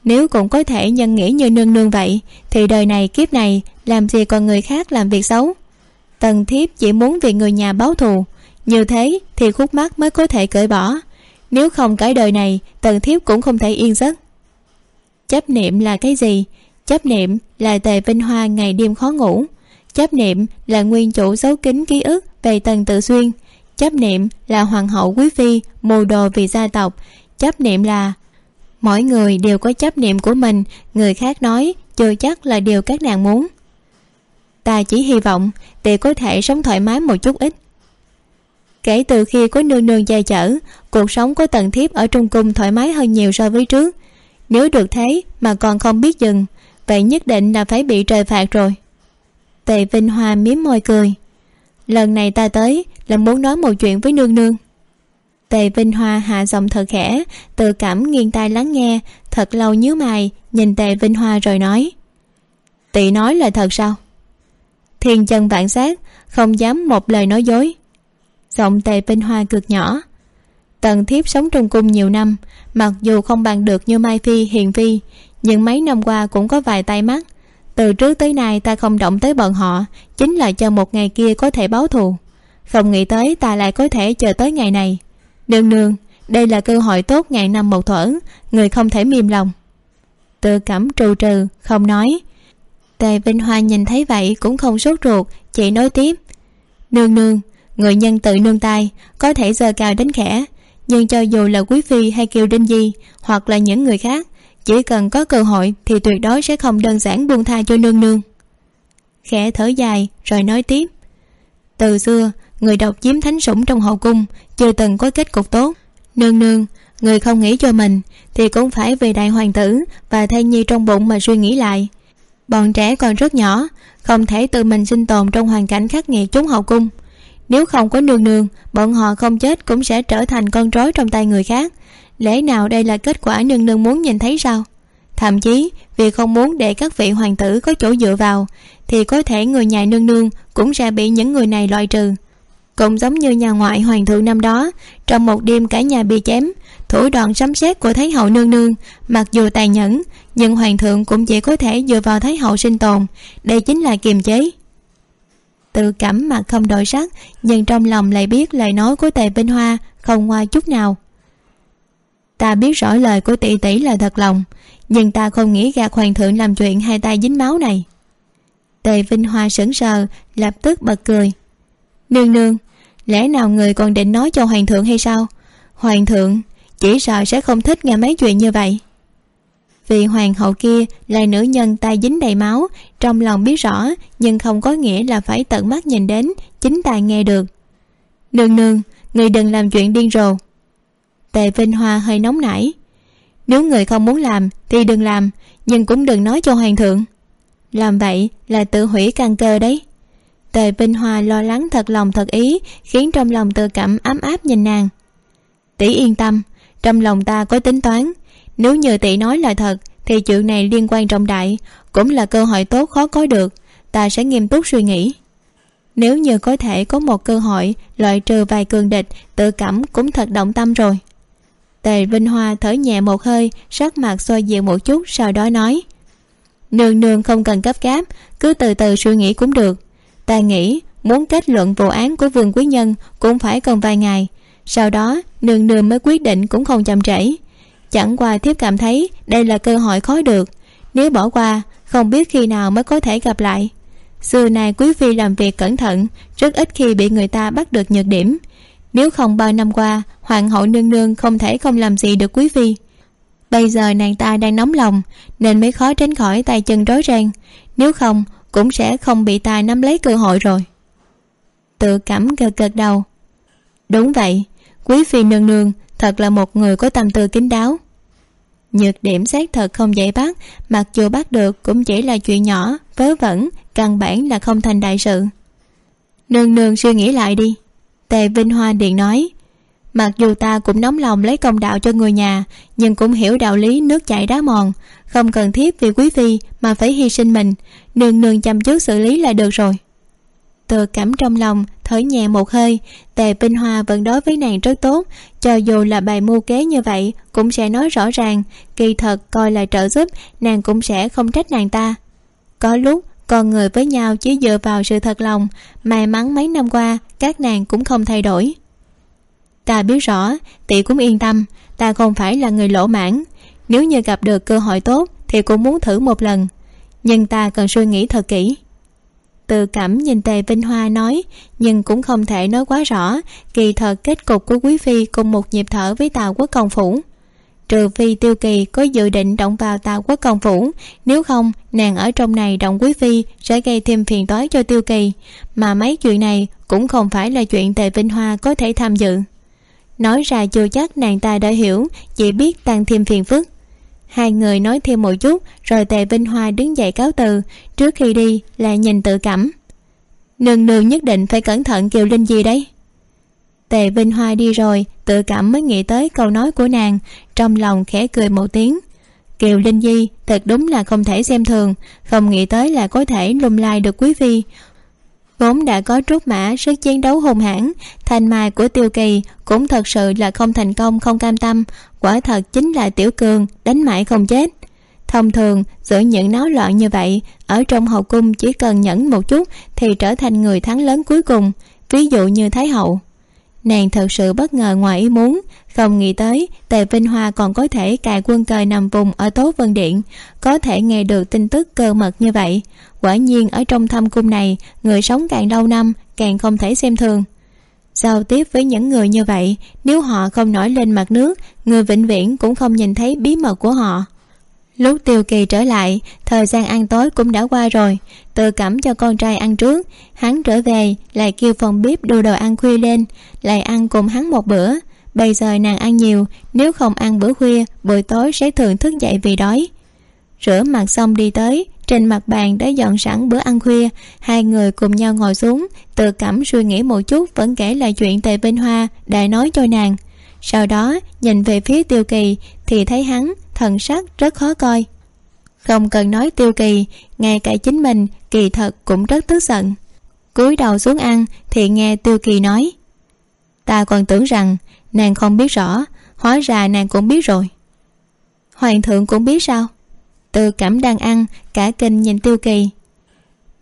Nếu cũng có thể nhân nghĩa như nương nương vậy, thì đời này kiếp này làm gì còn người khác làm việc xấu? Tần thiếp chỉ muốn vì người nhà báo thù. Như thế thì khúc mắt mới có thể cởi bỏ. Nếu không cái đời này, tần thiếp cũng không thể yên giấc. Chấp niệm là cái gì? Chấp niệm là tề vinh hoa ngày đêm khó ngủ. Chấp niệm là nguyên chủ giấu kín ký ức về tần tự xuyên chấp niệm là hoàng hậu quý phi mù đồ vì gia tộc chấp niệm là, mỗi người đều có chấp niệm của mình, người khác nói, chưa chắc là điều các nàng muốn. Ta chỉ hy vọng để có thể sống thoải mái một chút ít. Kể từ khi có nương nương che chở, cuộc sống của tần thiếp ở trung cung thoải mái hơn nhiều so với trước. Nếu được thế mà còn không biết dừng vậy nhất định là phải bị trời phạt rồi. Tề vinh hoa miếm môi cười. Lần này ta tới là muốn nói một chuyện với nương nương tề vinh hoa hạ giọng thật khẽ, tự cảm nghiêng tai lắng nghe, thật lâu nhíu mày, nhìn tề vinh hoa rồi nói. Tỷ nói là thật sao? Thiên chân vạn sát không dám một lời nói dối. Giọng tề vinh hoa cực nhỏ. Tần thiếp sống trong cung nhiều năm, mặc dù không bằng được như mai phi, hiền phi, nhưng mấy năm qua cũng có vài tay mắt. Từ trước tới nay ta không động tới bọn họ, chính là cho một ngày kia có thể báo thù. Không nghĩ tới ta lại có thể chờ tới ngày này nương nương, đây là cơ hội tốt ngàn năm một thuở, người không thể mềm lòng. Tự cảm trù trừ, không nói. Tề vinh hoa nhìn thấy vậy cũng không sốt ruột chị nói tiếp. Nương nương, người nhân tự nương tay có thể giơ cao đến khẽ, nhưng cho dù là quý phi hay kiều đinh di, hoặc là những người khác, chỉ cần có cơ hội thì tuyệt đối sẽ không đơn giản buông tha cho nương nương. Khẽ thở dài, rồi nói tiếp. Từ xưa người độc chiếm thánh sủng trong hậu cung, chưa từng có kết cục tốt. Nương nương, người không nghĩ cho mình, thì cũng phải về đại hoàng tử và thai nhi trong bụng mà suy nghĩ lại. Bọn trẻ còn rất nhỏ, không thể tự mình sinh tồn trong hoàn cảnh khắc nghiệt chúng hậu cung. Nếu không có nương nương, bọn họ không chết cũng sẽ trở thành con rối trong tay người khác. Lẽ nào đây là kết quả nương nương muốn nhìn thấy sao? Thậm chí, vì không muốn để các vị hoàng tử có chỗ dựa vào, thì có thể người nhà nương nương cũng sẽ bị những người này loại trừ cũng giống như nhà ngoại hoàng thượng năm đó, trong một đêm cả nhà bị chém, thủ đoạn sấm sét của thái hậu nương nương, mặc dù tàn nhẫn, nhưng hoàng thượng cũng chỉ có thể dựa vào thái hậu sinh tồn, đây chính là kiềm chế. Tự cảm mà không đổi sắc, nhưng trong lòng lại biết lời nói của tề vinh hoa không ngoa chút nào. Ta biết rõ lời của tỷ tỷ là thật lòng, nhưng ta không nghĩ gạt hoàng thượng làm chuyện hai tay dính máu này. Tề vinh hoa sững sờ, lập tức bật cười. Nương nương lẽ nào người còn định nói cho hoàng thượng hay sao? Hoàng thượng, chỉ sợ sẽ không thích nghe mấy chuyện như vậy. Vì hoàng hậu kia là nữ nhân tay dính đầy máu, trong lòng biết rõ, nhưng không có nghĩa là phải tận mắt nhìn đến, chính tài nghe được. Nương nương, người đừng làm chuyện điên rồ. Tề vinh hoa hơi nóng nảy. Nếu người không muốn làm, thì đừng làm, nhưng cũng đừng nói cho hoàng thượng. Làm vậy là tự hủy căn cơ đấy tề vinh hoa lo lắng thật lòng thật ý, khiến trong lòng tự cảm ấm áp nhìn nàng. Tỷ yên tâm, trong lòng ta có tính toán. Nếu như tỷ nói là thật, thì chuyện này liên quan trọng đại, cũng là cơ hội tốt khó có được. Ta sẽ nghiêm túc suy nghĩ. Nếu như có thể có một cơ hội, loại trừ vài cường địch, tự cảm cũng thật động tâm rồi. Tề vinh hoa thở nhẹ một hơi, sắc mặt xoa dịu một chút, sau đó nói, nương nương không cần cấp gáp, cứ từ từ suy nghĩ cũng được ta nghĩ muốn kết luận vụ án của vương quý nhân cũng phải còn vài ngày. Sau đó nương nương mới quyết định cũng không chậm trễ. Chẳng qua thiếp cảm thấy đây là cơ hội khó được. Nếu bỏ qua, không biết khi nào mới có thể gặp lại. Xưa nay quý phi làm việc cẩn thận, rất ít khi bị người ta bắt được nhược điểm. Nếu không bao năm qua, hoàng hậu nương nương không thể không làm gì được quý phi. Bây giờ nàng ta đang nóng lòng, nên mới khó tránh khỏi tay chân rối ren. Nếu không cũng sẽ không bị tài nắm lấy cơ hội rồi. Tự cảm gật gật đầu. Đúng vậy, quý phi nương nương thật là một người có tâm tư kín đáo. Nhược điểm xác thật không dễ bắt, mặc dù bắt được cũng chỉ là chuyện nhỏ, vớ vẩn, căn bản là không thành đại sự. Nương nương suy nghĩ lại đi. Tề vinh hoa điện nói mặc dù ta cũng nóng lòng lấy công đạo cho người nhà, nhưng cũng hiểu đạo lý nước chảy đá mòn. Không cần thiết vì quý phi mà phải hy sinh mình. Nương nương chăm chút xử lý là được rồi. Tự cảm trong lòng, thở nhẹ một hơi. Tề binh hoa vẫn đối với nàng rất tốt. Cho dù là bài mưu kế như vậy, cũng sẽ nói rõ ràng. Kỳ thật, coi là trợ giúp, nàng cũng sẽ không trách nàng ta. Có lúc, con người với nhau chỉ dựa vào sự thật lòng. May mắn mấy năm qua, các nàng cũng không thay đổi ta biết rõ, tỷ cũng yên tâm, ta không phải là người lỗ mãn. Nếu như gặp được cơ hội tốt, thì cũng muốn thử một lần. Nhưng ta cần suy nghĩ thật kỹ. Tự cảm nhìn tề vinh hoa nói, nhưng cũng không thể nói quá rõ, kỳ thật kết cục của quý phi cùng một nhịp thở với tàu quốc công phủ. Trừ phi tiêu kỳ có dự định động vào tàu quốc công phủ, nếu không, nàng ở trong này động quý phi sẽ gây thêm phiền toái cho tiêu kỳ. Mà mấy chuyện này cũng không phải là chuyện tề vinh hoa có thể tham dự nói ra chưa chắc nàng ta đã hiểu, chỉ biết tăng thêm phiền phức. Hai người nói thêm một chút, rồi tề vinh hoa đứng dậy cáo từ. Trước khi đi là nhìn tự cảm. Nương nương nhất định phải cẩn thận kiều linh gì đấy. Tề vinh hoa đi rồi, tự cảm mới nghĩ tới câu nói của nàng. Trong lòng khẽ cười một tiếng. Kiều linh di thật đúng là không thể xem thường. Không nghĩ tới là có thể lung lai được quý phi vốn đã có trúc mã sức chiến đấu hùng hãn, thành mai của tiêu kỳ cũng thật sự là không thành công, không cam tâm. Quả thật chính là tiểu cường đánh mãi không chết. Thông thường, giữa những náo loạn như vậy, ở trong hậu cung chỉ cần nhẫn một chút thì trở thành người thắng lớn cuối cùng. Ví dụ như thái hậu nàng thật sự bất ngờ ngoài ý muốn, không nghĩ tới tề vinh hoa còn có thể cài quân cờ nằm vùng ở tố vân điện, có thể nghe được tin tức cơ mật như vậy. Quả nhiên ở trong thâm cung này, người sống càng lâu năm, càng không thể xem thường. Giao tiếp với những người như vậy, nếu họ không nổi lên mặt nước, người vĩnh viễn cũng không nhìn thấy bí mật của họ lúc tiêu kỳ trở lại, thời gian ăn tối cũng đã qua rồi. Tự cẩm cho con trai ăn trước, hắn trở về, lại kêu phòng bếp đưa đồ ăn khuya lên, lại ăn cùng hắn một bữa. Bây giờ nàng ăn nhiều, nếu không ăn bữa khuya, buổi tối sẽ thường thức dậy vì đói. Rửa mặt xong đi tới, trên mặt bàn đã dọn sẵn bữa ăn khuya. Hai người cùng nhau ngồi xuống tự cảm suy nghĩ một chút vẫn kể lại chuyện tề vinh hoa đã nói cho nàng. Sau đó, nhìn về phía tiêu kỳ thì thấy hắn, thần sắc rất khó coi. Không cần nói tiêu kỳ, ngay cả chính mình, kỳ thật cũng rất tức giận. Cúi đầu xuống ăn thì nghe tiêu kỳ nói, ta còn tưởng rằng nàng không biết rõ, hóa ra nàng cũng biết rồi. Hoàng thượng cũng biết sao? Tự cảm đang ăn, cả kinh nhìn tiêu kỳ.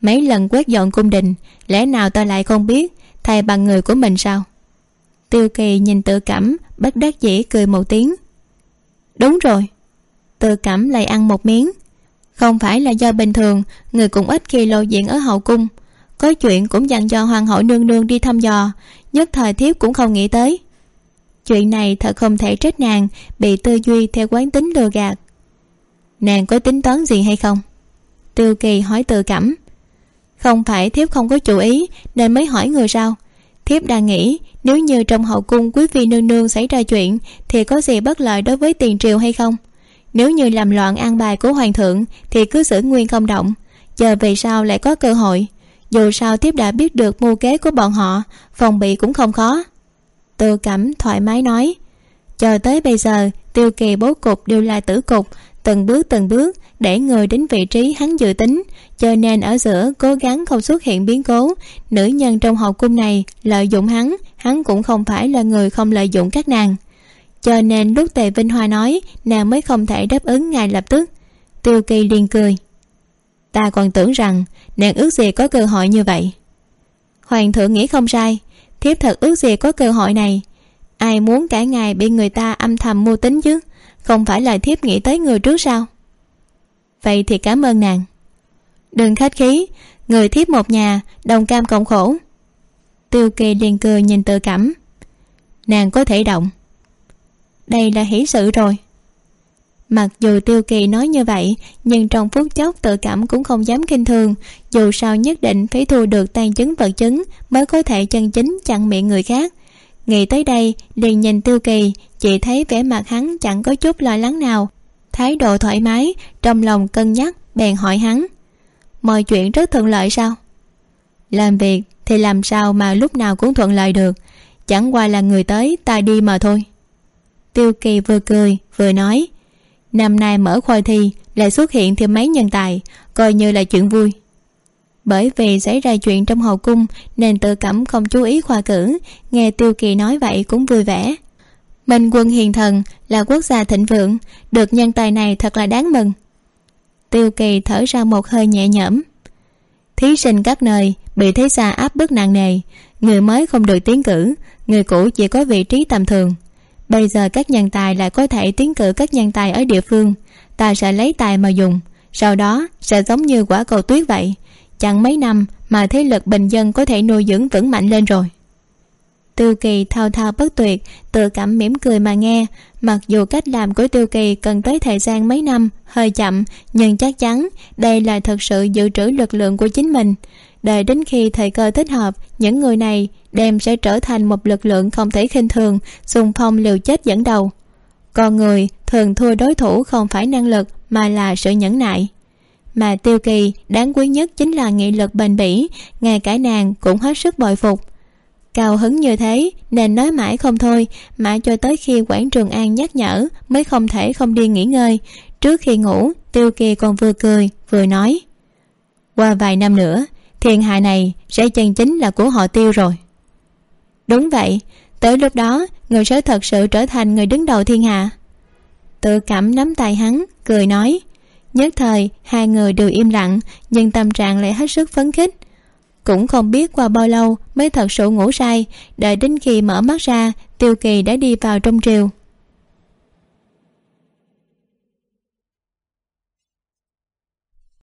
Mấy lần quét dọn cung đình, lẽ nào ta lại không biết thay bằng người của mình sao? Tiêu kỳ nhìn tự cảm, bất đắc dĩ cười một tiếng đúng rồi. Tự cảm lại ăn một miếng. Không phải là do bình thường, người cũng ít khi lộ diện ở hậu cung. Có chuyện cũng dặn dò hoàng hậu nương nương đi thăm dò, nhất thời thiếp cũng không nghĩ tới. Chuyện này thật không thể trách nàng, bị tư duy theo quán tính lừa gạt. Nàng có tính toán gì hay không? Tiêu kỳ hỏi tự cảm không phải thiếp không có chủ ý, nên mới hỏi người sao? Thiếp đang nghĩ, nếu như trong hậu cung quý phi nương nương xảy ra chuyện, thì có gì bất lợi đối với tiền triều hay không? Nếu như làm loạn an bài của hoàng thượng, thì cứ xử nguyên không động. Chờ về sau lại có cơ hội. Dù sao Thiếp đã biết được mưu kế của bọn họ, phòng bị cũng không khó. Tư cảm thoải mái nói chờ tới bây giờ, tiêu kỳ bố cục đều là tử cục từng bước từng bước để người đến vị trí hắn dự tính. Cho nên ở giữa cố gắng không xuất hiện biến cố, nữ nhân trong hậu cung này lợi dụng hắn hắn cũng không phải là người không lợi dụng các nàng. Cho nên lúc tề vinh hoa nói, nàng mới không thể đáp ứng ngay lập tức. Tiêu kỳ liền cười. Ta còn tưởng rằng nàng ước gì có cơ hội như vậy. Hoàng thượng nghĩ không sai, thiếp thật ước gì có cơ hội này. Ai muốn cả ngày bị người ta âm thầm mưu tính chứ? Không phải là thiếp nghĩ tới người trước sao? Vậy thì cảm ơn nàng. Đừng khách khí, người thiếp một nhà, đồng cam cộng khổ. Tiêu kỳ liền cười nhìn tự cảm. Nàng có thể động. Đây là hỷ sự rồi. Mặc dù tiêu kỳ nói như vậy, nhưng trong phút chốc tự cảm cũng không dám kinh thường, dù sao nhất định phải thu được tan chứng vật chứng mới có thể chân chính chặn miệng người khác nghĩ tới đây, liền nhìn tiêu kỳ chị thấy vẻ mặt hắn chẳng có chút lo lắng nào. Thái độ thoải mái, trong lòng cân nhắc, bèn hỏi hắn, mọi chuyện rất thuận lợi sao? Làm việc thì làm sao mà lúc nào cũng thuận lợi được, chẳng qua là người tới ta đi mà thôi. Tiêu kỳ vừa cười, vừa nói, năm nay mở khoa thi, lại xuất hiện thêm mấy nhân tài, coi như là chuyện vui bởi vì xảy ra chuyện trong hậu cung, nên tự cảm không chú ý khoa cử. Nghe tiêu kỳ nói vậy cũng vui vẻ. Minh quân hiền thần là quốc gia thịnh vượng, được nhân tài này thật là đáng mừng. Tiêu kỳ thở ra một hơi nhẹ nhõm. Thí sinh các nơi bị thế xa áp bức nặng nề, người mới không được tiến cử, người cũ chỉ có vị trí tầm thường. Bây giờ các nhân tài lại có thể tiến cử các nhân tài ở địa phương, ta sẽ lấy tài mà dùng, sau đó sẽ giống như quả cầu tuyết vậy chẳng mấy năm mà thế lực bình dân có thể nuôi dưỡng vững mạnh lên rồi? Tiêu kỳ thao thao bất tuyệt, tự cảm mỉm cười mà nghe. Mặc dù cách làm của tiêu kỳ cần tới thời gian mấy năm, hơi chậm, nhưng chắc chắn đây là thật sự dự trữ lực lượng của chính mình. Đợi đến khi thời cơ thích hợp, những người này đem sẽ trở thành một lực lượng không thể khinh thường, xung phong liều chết dẫn đầu. Con người thường thua đối thủ không phải năng lực, mà là sự nhẫn nại mà tiêu kỳ, đáng quý nhất chính là nghị lực bền bỉ, ngay cả nàng cũng hết sức bội phục. Cao hứng như thế, nên nói mãi không thôi, mãi cho tới khi quản trường an nhắc nhở, mới không thể không đi nghỉ ngơi. Trước khi ngủ, tiêu kỳ còn vừa cười, vừa nói, qua vài năm nữa, thiên hạ này sẽ chân chính là của họ tiêu rồi. Đúng vậy, tới lúc đó, người sẽ thật sự trở thành người đứng đầu thiên hạ. Tự cảm nắm tay hắn, cười nói nhất thời, hai người đều im lặng, nhưng tâm trạng lại hết sức phấn khích. Cũng không biết qua bao lâu mới thật sự ngủ say, đợi đến khi mở mắt ra, tiêu kỳ đã đi vào trong triều.